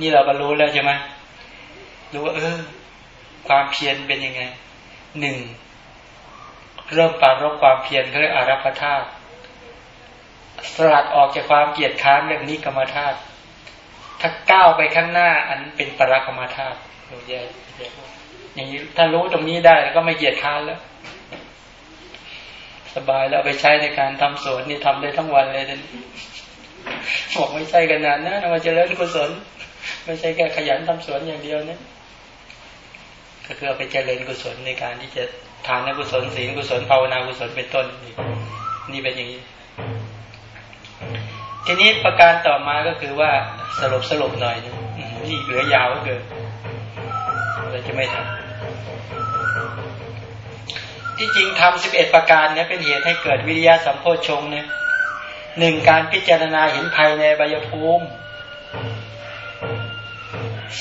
นี่เราก็รู้แล้วใช่ไหมรู้ว่าเออ ความเพียรเป็นยังไงหนึ่งเริ่มปรารบความเพียรเขาเรียกอารัพธาตุสลัดออกจากความเกียดค้านเรื่องนี้กรรมธาตุถ้าก้าวไปข้างหน้า อันเป็นปรากรรมธาตุเราแยกอย่างนี้ถ้ารู้ตรงนี้ได้ก็ไม่เกียดค้านแล้ว สบายแล้วไปใช้ในการทำสวนนี่ทำได้ทั้งวันเลยนั่นบอกไม่ใช่กันนานนะมาเจริญกุศลไม่ใช่แค่ขยันทำสวนอย่างเดียวเนี่ยก็คือเอาไปเจริญกุศลในการที่จะทานกุศลศีลกุศลภาวนากุศลเป็นต้นนี่นี่เป็นอย่างนี้ ทีนี้ประการต่อมาก็คือว่าสรุปสรุปหน่อยนี่เหลือยาวก็เกินเราจะไม่ทำ ที่จริงทำสิบเอ็ดประการเนี่ยเป็นเหตุให้เกิดวิริยะสัมโพชงเนี่ยหนึ่งการพิจารณาเห็นภายในใบยภูมิ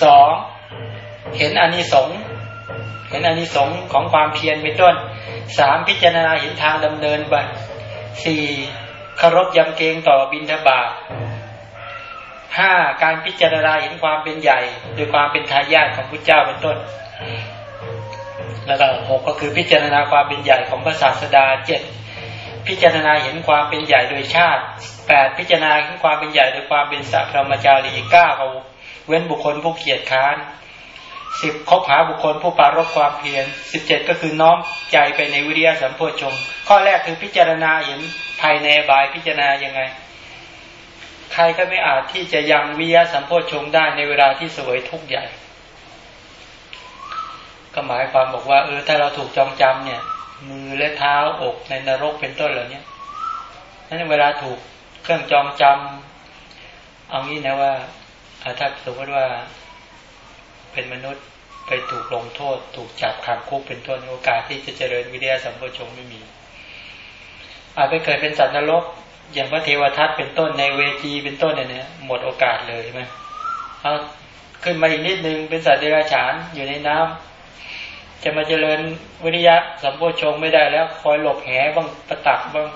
สองเห็นอานิสงส์เห็นอานิสงส์ของความเพียรเป็นต้นสามพิจารณาเห็นทางดำเนินไปสี่เคารพยำเกรงต่อบินทบาทห้าการพิจารณาเห็นความเป็นใหญ่โดยความเป็นทายาทของพระเจ้าเป็นต้น แล้วก็หกก็คือพิจารณาความเป็นใหญ่ของพระศาสดาเจ็ดพิจารณาเห็นความเป็นใหญ่โดยชาติแปดพิจารณาเห็นความเป็นใหญ่โดยความเป็นสัพพมจารีเก้าเว้นบุคคลผู้เกียจค้านสิบคบหาบุคคลผู้ปารบความเพียรสิบเจ็ดก็คือน้อมใจไปในวิริยะสัมโพชงข้อแรกคือพิจารณาเห็นภายในบายพิจารณายังไง ใครก็ไม่อาจที่จะยังวิริยะสัมโพชงได้ในเวลาที่สวยทุกข์ใหญ่ ก็หมายความบอกว่าเออถ้าเราถูกจองจำเนี่ย มือและเท้าอกในนรกเป็นต้นเหล่านี้นั้นเวลาถูกเครื่องจองจำเอางี้นะว่าถ้าสมมติว่าเป็นมนุษย์ไปถูกลงโทษ ถูกจับขังคุกเป็นต้นโอกาสที่จะเจริญวิทยาสัมโพชงไม่มี อาจไปเกิดเป็นสัตว์นรก อย่างพระเทวทัตเป็นต้นในเวจีเป็นต้นเนี่ย หมดโอกาสเลยใช่ไหมเอาขึ้นมาอีกนิดนึงเป็นสัตว์เดรัจฉานอยู่ในน้ำ จะมาเจริญวิทยาสัมโพชงไม่ได้แล้ว คอยหลบแหบ้างประตักบ้าง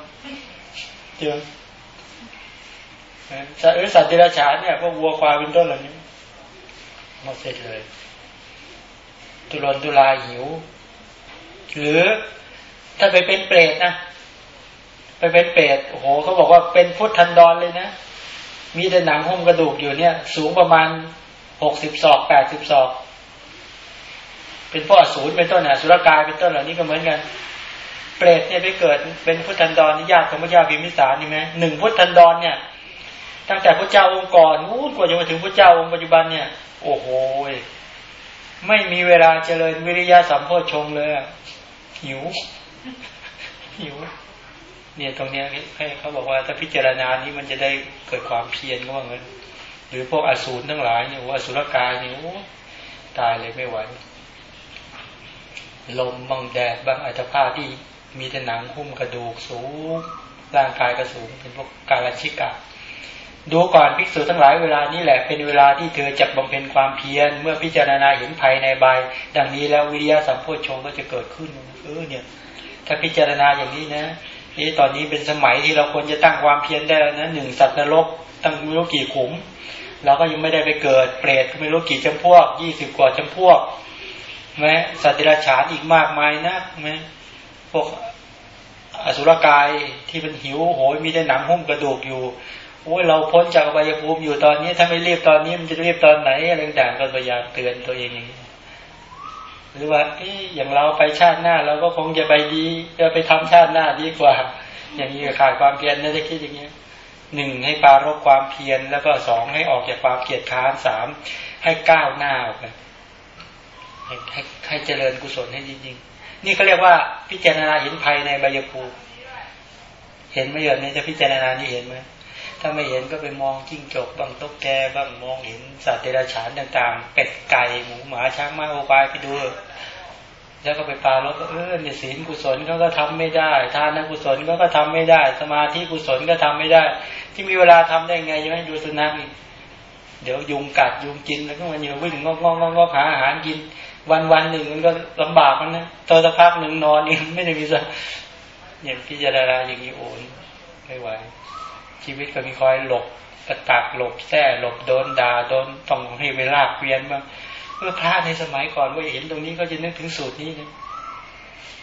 เจอสัตว์สัตว์เดรัจฉานเนี่ยพวกวัวควายเป็นต้นเหล่านี้หมดเสร็จเลย ตุรนตุลาหิว หรือถ้าไปเป็นเปรตนะไปเป็นเปรตโอ้โหเขาบอกว่าเป็นพุทธันดรเลยนะ มีแต่หนังหุ้มกระดูกอยู่เนี่ย สูงประมาณหกสิบศอกแปดสิบศอก เป็นพ่อศูนย์เป็นต้นอะสุรกายเป็นต้นเหล่านี้ก็เหมือนกัน เปรตเนี่ยไปเกิดเป็นพุทธันดรนี่ญาติของพระเจ้าพิมพิสารนี่ไหมหนึ่งพุทธันดรเนี่ย ตั้งแต่พระเจ้าองค์ก่อนนู้นกว่าจะมาถึงพระเจ้าองค์ปัจจุบันเนี่ย โอ้โหไม่มีเวลาเจริญวิริยะสัมโพชงเลยหิวหิวเนี่ยตรงเนี้ยให้เขาบอกว่าถ้าพิจารณานี้มันจะได้เกิดความเพียรก็ว่างั้นหรือพวกอสูรทั้งหลายเนี่ยว่าสุรกายเนี่ยตายเลยไม่ไหว ลมบังแดดบางอัตภาพที่มีแต่หนังหุ้มกระดูกสูงร่างกายก็สูงเป็นพวกกาลชิกะดูก่อนภิกษุทั้งหลายเวลานี้แหละเป็นเวลาที่เธอจะบำเพ็ญความเพียรเมื่อพิจารณาเห็นภัยในใบดังนี้แล้ววิริยะสัมโพชงก็จะเกิดขึ้นเออเนี่ย ถ้าพิจารณาอย่างนี้นะนี่ตอนนี้เป็นสมัยที่เราควรจะตั้งความเพียรได้แล้วนะหนึ่งสัตว์นรกตั้งไม่รู้กี่ขุมเราก็ยังไม่ได้ไปเกิดเปรตไม่รู้กี่จำพวกยี่สิบกว่าจำพวก แม้สัตว์ดรัจฉานอีกมากมายนะแม้พวกอสุรกายที่เป็นหิวโหยมีแต่หนังหุ้มกระดูกอยู่โอ้ยเราพ้นจากอบายภูมิอยู่ตอนนี้ถ้าไม่รีบตอนนี้มันจะรีบตอนไหนอะไรต่างก็พยายามเตือนตัวเองอย่างนี้หรือว่าเออย่างเราไปชาติหน้าเราก็คงจะไปดีจะไปทำชาติหน้าดีกว่า อย่างนี้ขาดความเพียรน่าจะคิดอย่างนี้หนึ่งให้ปารบความเพียรแล้วก็สองให้ออกจากความเกียดค้านสามให้ก้าวหน้าออกไป ให้ให้ให้เจริญกุศลให้จริงๆ นี่เขาเรียกว่าพิจารณาเห็นภัยในใบยภูเห็นไหมเยอะนี่จะพิจารณานี่เห็นไหมถ้าไม่เห็นก็ไปมองจิ้งจกบ้างต๊กแกบ้างมองเห็นสัตว์เดรัจฉานต่างๆ เป็ดไก่หมูหมาช้างม้าโอควายไปดู แล้วก็ไปปาแล้วก็เออเนี่ยศีลกุศลเขาก็ทำไม่ได้ ทานกุศลเขาก็ทำไม่ได้ สมาธิกุศลก็ทำไม่ได้ ที่มีเวลาทำได้ไงยังไม่ดูสุนัขเดี๋ยวยุงกัดยุงกินแล้วก็มันอยู่วิ่งงอกงอกงอกหาอาหารกิน วันวันหนึ่งมันก็ลำบากมันนะตอนสักพักหนึ่งนอนนี่ไม่ได้มีสักอย่างพิจารณาอย่างนี้โอนไม่ไหว ชีวิตก็มีคอยหลบกระตักหลบแท้หลบโดนด่าโดนต้องให้เวลาเปลี่ยนบ้างเมื่อพระในสมัยก่อนว่าเห็นตรงนี้ก็จะนึกถึงสูตรนี้นะ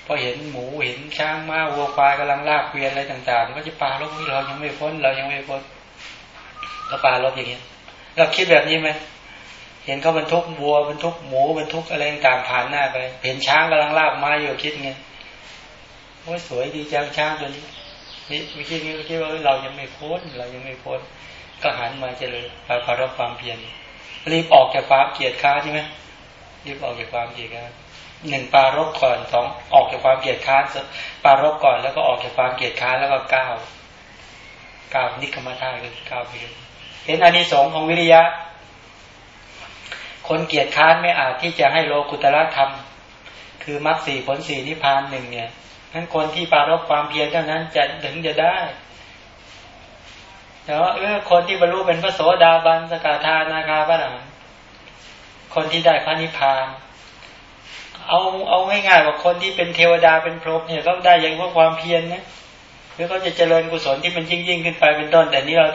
พอเห็นหมูเห็นช้างม้าวัวควายกำลังลากเกวียนอะไรต่างๆ ก็จะปาลบเรายังไม่พ้นเรายังไม่พ้นก็ปาลบอย่างเงี้ยเราคิดแบบนี้ไหม เห็นเขาบรรทุกวัวบรรทุกหมูบรรทุกอะไรต่างผ่านหน้าไป เห็นช้างกำลังลากม้าอยู่คิดไงว่าสวยดีจังช้างตัวนี้นี่ไม่คิดไม่คิดว่าเรายังไม่พ้นเรายังไม่พ้นก็หันมาเจริญพาพารความเพียรรีบออกจากความเกียดค้าใช่ไหมรีบออกจากความเกียดค้าหนึ่งปารบก่อนสองออกจากความเกียดค้านปารบก่อนแล้วก็ออกจากความเกียดค้านแล้วก็ก้าวก้าวนิคมาท่าคือก้าวเพียเห็นอานิสงส์ของวิริยะ คนเกียดค้านไม่อาจที่จะให้โลกุตละธรรม คือมรรคสี่ผลสี่นิพพานหนึ่งเนี่ยนั้นคนที่ปารบความเพียรเท่านั้นจะถึงจะได้แต่ว่าเออคนที่บรรลุเป็นพระโสดาบันสกทานาคาพระหลังคนที่ได้พระนิพพาน เอาเอาง่ายๆว่าคนที่เป็นเทวดาเป็นพรหมเนี่ยเขาได้ยังเพราะความเพียรนะหรือเขาจะเจริญกุศลที่มันยิ่งยิ่งขึ้นไปเป็นต้น แต่นี้เรา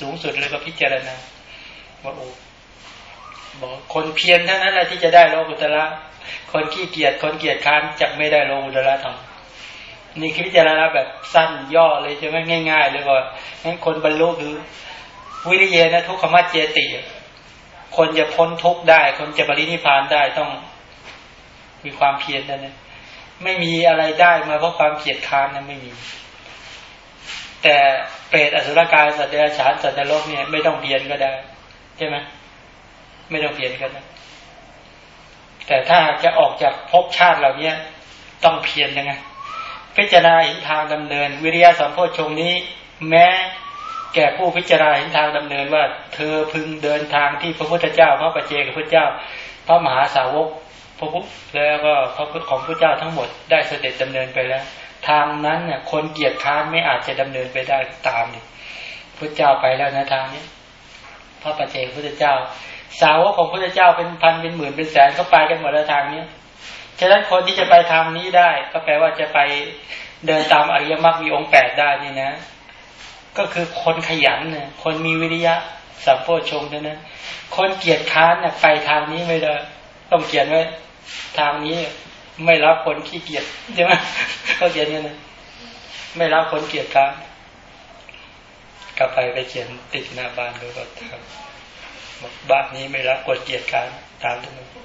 สูงสุดเลยก็พิจารณาว่าโอ้ บอกคนเพียรเท่านั้นแหละที่จะได้โลกุตละ คนขี้เกียจคนเกียจค้านจะไม่ได้โลกุตละธรรมนี่คือพิจารณาแบบสั้นย่อเลยใช่ไหมง่าย ๆ เลยว่างั้นคนบรรลุคือวิริยนะทุกขมัจเจติ คนจะพ้นทุกข์ได้ คนจะบริณิพานได้ต้องมีความเพียรนั่นนะไม่มีอะไรได้มาเพราะความเกียดค้านนั้นไม่มี แต่เปรตอสุรกายสัตว์เดรัจฉานสัตว์นรกเนี่ยไม่ต้องเพียรก็ได้ใช่ไหม ไม่ต้องเพียรก็ได้แต่ถ้าจะออกจากภพชาติเหล่านี้ต้องเพียรยังไงพิจารณาเห็นทางดำเนิน วิริยะสัมโพชฌงนี้ แม้แก่ผู้พิจารณาเห็นทางดำเนินว่า เธอพึงเดินทางที่พระพุทธเจ้า พระปัจเจกพระเจ้า พระมหาสาวกพระพุทธแล้วก็พระพุทธของพระเจ้าทั้งหมดได้เสด็จดำเนินไปแล้ว ทางนั้นเนี่ยคนเกียรติค้านไม่อาจจะดำเนินไปได้ตามเนี่ยพระเจ้าไปแล้วนะทางนี้ พระปัจเจกพระเจ้า สาวกของพระเจ้าเป็นพันเป็นหมื่นเป็นแสนเขาไปกันหมดแล้วทางนี้ฉะนั้นคนที่จะไปทางนี้ได้ ก็แปลว่าจะไปเดินตามอริยมรรคมีองค์แปดได้นี่นะ ก็คือคนขยันเนี่ยคนมีวิริยะสัมโพชงเท่านั้นคนเกียจค้านเนี่ยไปทางนี้ไม่ได้ต้องเขียนไว้ทางนี้ไม่รับคนขี้เกียจใช่ไหมเขาเขียนเนี่ยนะไม่รับคนเกียจค้านกลับไปไปเขียนติดหน้าบ้านดูก็ทำ บ้านนี้ไม่รับคนเกียจค้านตามทุกคน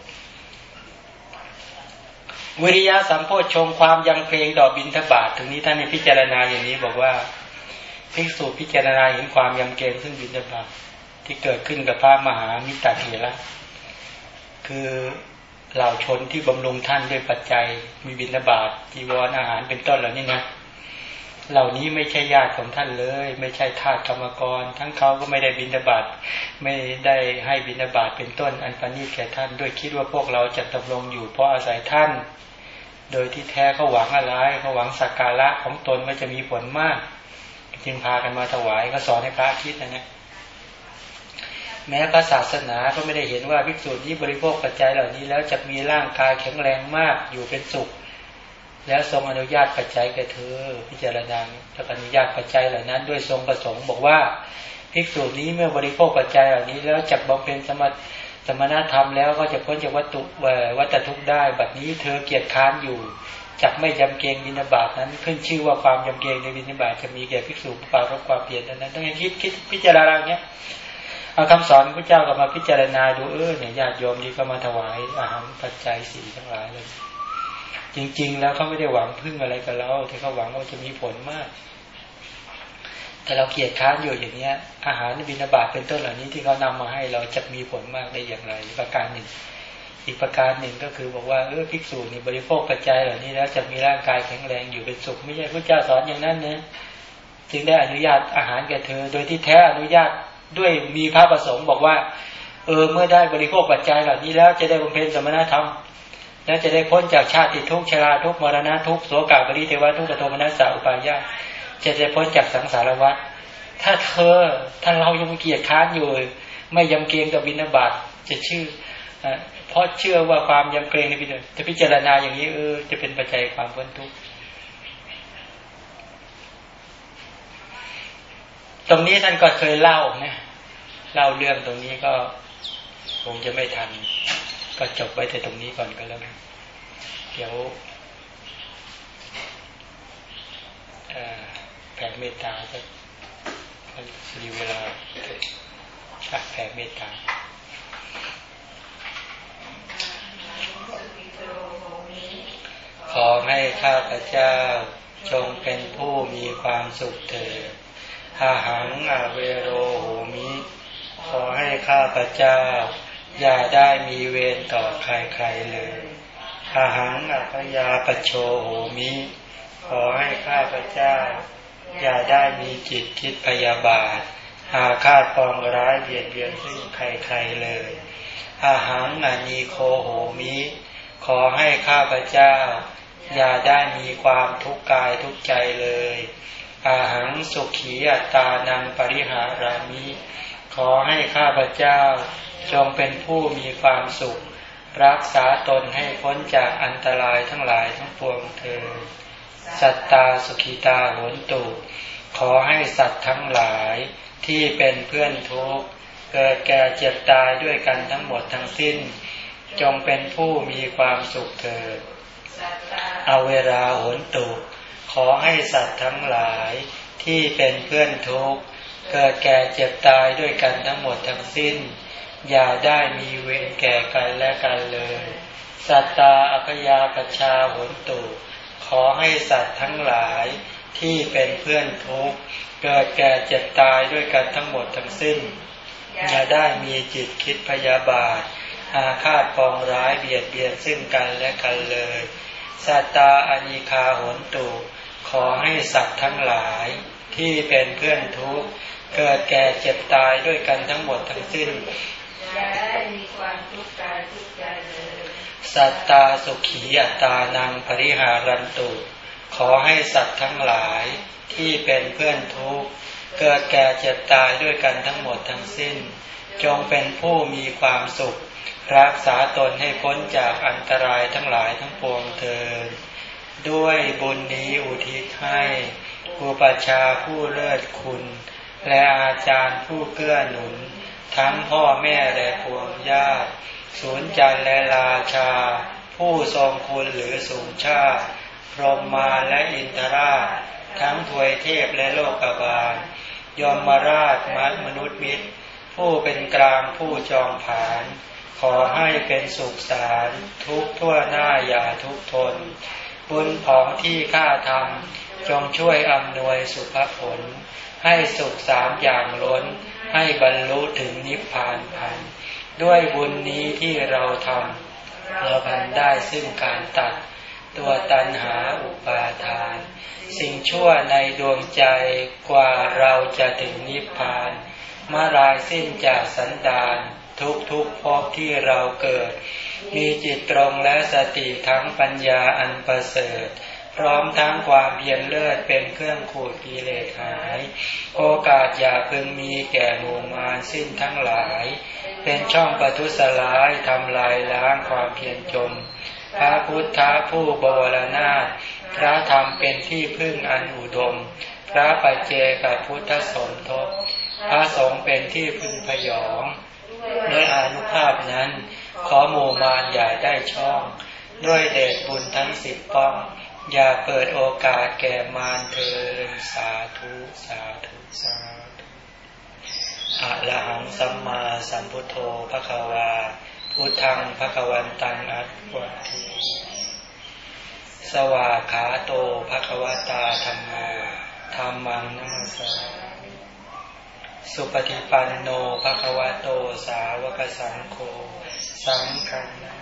วิริยะสัมโพชงความยังเพลงต่อบินทบาทถึงนี้ท่านในพิจารณาอย่างนี้บอกว่าภิกษุพิจารณาเห็นความยำเกรงซึ่งบินทบาทที่เกิดขึ้นกับพระมหามิตรเถระคือเหล่าชนที่บำรุงท่านด้วยปัจจัยมีบินทบาทจีวรออาหารเป็นต้นเหล่านี้นะ เหล่านี้ไม่ใช่ญาติของท่านเลย ไม่ใช่ทาสกรรมกร ทั้งเขาก็ไม่ได้บินทบาทไม่ได้ให้บินทบาทเป็นต้นอันปณีแก่ท่าน ด้วยคิดว่าพวกเราจะดำรงอยู่เพราะอาศัยท่าน โดยที่แท้เขาหวังอะไรเขาหวังสักการะของตนว่าจะมีผลมาก จึงพากันมาถวายก็สอนให้พระคิดนะเนี่ยแม้พระศาสนาก็ไม่ได้เห็นว่าภิกษุที่บริโภคปัจจัยเหล่านี้แล้วจะมีร่างกายแข็งแรงมากอยู่เป็นสุข แล้วทรงอนุญาตปัจจัยแก่เธอพิจารณาแล้วอนุญาตปัจจัยเหล่านั้น ด้วยทรงประสงค์บอกว่าภิกษุนี้เมื่อบริโภคปัจจัยเหล่านี้แล้วจักบำเพ็ญสมสมณธรรมแล้วก็จะพ้นจากวัตถุวัตทุกได้ บัดนี้เธอเกียรติค้านอยู่จักไม่ยำเกรงบินาบาตนั้น ขึ้นชื่อว่าความยำเกรงในบินาบาตจะมีแก่ภิกษุปารบความเปลี่ยนนั้นต้องคิดคิดพิจารณาเนี้ยเอาคำสอนพระเจ้าก็มาพิจารณาดูเออเนี่ยญาติโยมนี่ก็มาถวายอาหารปัจจัยสี่ทั้งหลายเลย จริง ๆ แล้วเขาไม่ได้หวังพึ่งอะไรกับเราแต่เขาหวังว่าจะมีผลมาก แต่เราเกียดค้านอยู่อย่างเนี้ย อาหารบินาบาตเป็นต้นเหล่านี้ที่เขานำมาให้เราจะมีผลมากได้อย่างไรประการหนึ่ง อีกประการหนึ่งก็คือบอกว่าเออภิกษุนี่บริโภคปัจจัยเหล่านี้แล้วจะมีร่างกายแข็งแรงอยู่เป็นสุข ไม่ใช่พระเจ้าสอนอย่างนั้นนะจึงได้อนุญาตอาหารแก่เธอ โดยที่แท้อนุญาตด้วยมีพระประสงค์บอกว่า เออเมื่อได้บริโภคปัจจัยเหล่านี้แล้วจะได้บำเพ็ญสมณธรรม แล้วจะได้พ้นจากชาติทุกชราทุกมรณะทุกโสกาบริเทวทุกข์ปโทมนัสสะอุปายาจะได้พ้นจากสังสารวัฏถ้าเธอถ้าเรายังเกียดค้านอยู่ ไม่ยำเกรงกับบินาบาตจะชื่อเพราะเชื่อว่าความยำเกรงในบินาจะพิจารณาอย่างนี้เออจะเป็นปัจจัยความพ้นทุกข์ตรงนี้ท่านก็เคยเล่านะเล่าเรื่องตรงนี้ก็คงจะไม่ทัน ก็จบไว้แต่ตรงนี้ก่อนก็แล้วเดี๋ยวแผ่เมตตาจะมีเวลาชักแผ่เมตตาขอให้ข้าพเจ้าจงเป็นผู้มีความสุขเถิดอาหังอาเวโรโหมิ ขอให้ข้าพเจ้า อย่าได้มีเวรต่อใครๆเลย อาหังอัพยาปโชโหมิ ขอให้ข้าพเจ้า อย่าได้มีจิตคิดพยาบาท อาฆาตปองร้ายเบียดเบียนซึ่งใครๆเลย อาหังอานีโคโหมิ ขอให้ข้าพเจ้า อย่าได้มีความทุกข์กายทุกใจเลย อาหังสุขีอัตานังปริหารามิ ขอให้ข้าพเจ้า จงเป็นผู้มีความสุข รักษาตนให้พ้นจากอันตรายทั้งหลายทั้งปวงเธอ สัตตาสุขีตาโหนตุขอให้สัตว์ทั้งหลายที่เป็นเพื่อนทุกข์เกิดแก่เจ็บตายด้วยกันทั้งหมดทั้งสิ้น จงเป็นผู้มีความสุขเถิดเอาเวลาโหนตุขอให้สัตว์ทั้งหลายที่เป็นเพื่อนทุกข์เกิดแก่เจ็บตายด้วยกันทั้งหมดทั้งสิ้น อย่าได้มีเวรแก่กันและกันเลย สัตตาอัพยากชาหนตุ ขอให้สัตว์ทั้งหลายที่เป็นเพื่อนทุกข์เกิดแก่เจ็บตายด้วยกันทั้งหมดทั้งสิ้น อย่าได้มีจิตคิดพยาบาท อาฆาตปองร้ายเบียดเบียนซึ่งกันและกันเลย สัตตาอนิคาหนตุ ขอให้สัตว์ทั้งหลายที่เป็นเพื่อนทุกข์เกิดแก่เจ็บตายด้วยกันทั้งหมดทั้งสิ้น อย่าได้มีความทุกข์กายทุกข์ใจเลยสัตตาสุขีอัตานังปริหารันตุขอให้สัตว์ทั้งหลายที่เป็นเพื่อนทุกข์เกิดแก่เจ็บตายด้วยกันทั้งหมดทั้งสิ้น จงเป็นผู้มีความสุข รักษาตนให้พ้นจากอันตรายทั้งหลายทั้งปวงเถิดด้วยบุญนี้อุทิศให้อุปชาผู้เลิศคุณ และอาจารย์ผู้เกื้อหนุน ทั้งพ่อแม่และพวงญาติศูนย์จันและราชา ผู้ทรงคุณหรือสูงชาติ พรหมมาและอินทราช ทั้งถวยเทพและโลกบาล ยมมาราชมัดมนุษย์มิตร ผู้เป็นกลางผู้จองผาน ขอให้เป็นสุขสารทุกทั่วหน้าอย่าทุกทน บุญของที่ข้าทำจงช่วยอำนวยสุภผล ให้สุขสามอย่างล้น ให้บรรลุถึงนิพพานพันด้วยบุญนี้ที่เราทำเราพันได้ซึ่งการตัดตัวตันหาอุปาทาน สิ่งชั่วในดวงใจกว่าเราจะถึงนิพพานมาลายสิ้นจากสันดานทุกทุกพบที่เราเกิด มีจิตตรงและสติทั้งปัญญาอันประเสริฐ พร้อมทั้งความเพียรเลิศเป็นเครื่องขูดกิเลสหาย โอกาสอย่าพึงมีแก่หมู่มารสิ้นทั้งหลาย เป็นช่องประทุสลายทำลายล้างความเพียรจม พระพุทธผู้บวรนาถพระธรรมเป็นที่พึ่งอันอุดม พระปัจเจกับพุทธสมทบ พระสงฆ์เป็นที่พึ่งพยองด้วยอนุภาพนั้น ขอหมู่มารอย่าได้ช่อง ด้วยเดชบุญทั้งสิบป้อง อย่าเปิดโอกาสแก่มารเทินสาธุสาธุสาธุอะระหังสัมมาสัมพุทโธพระควา พุทธังพระควันตังอัตวัติสวาขาโตพระควตาธรรมโมธรรมังนัมสาสุปฏิปันโนภควโตสาวกสังโฆ สังฆนา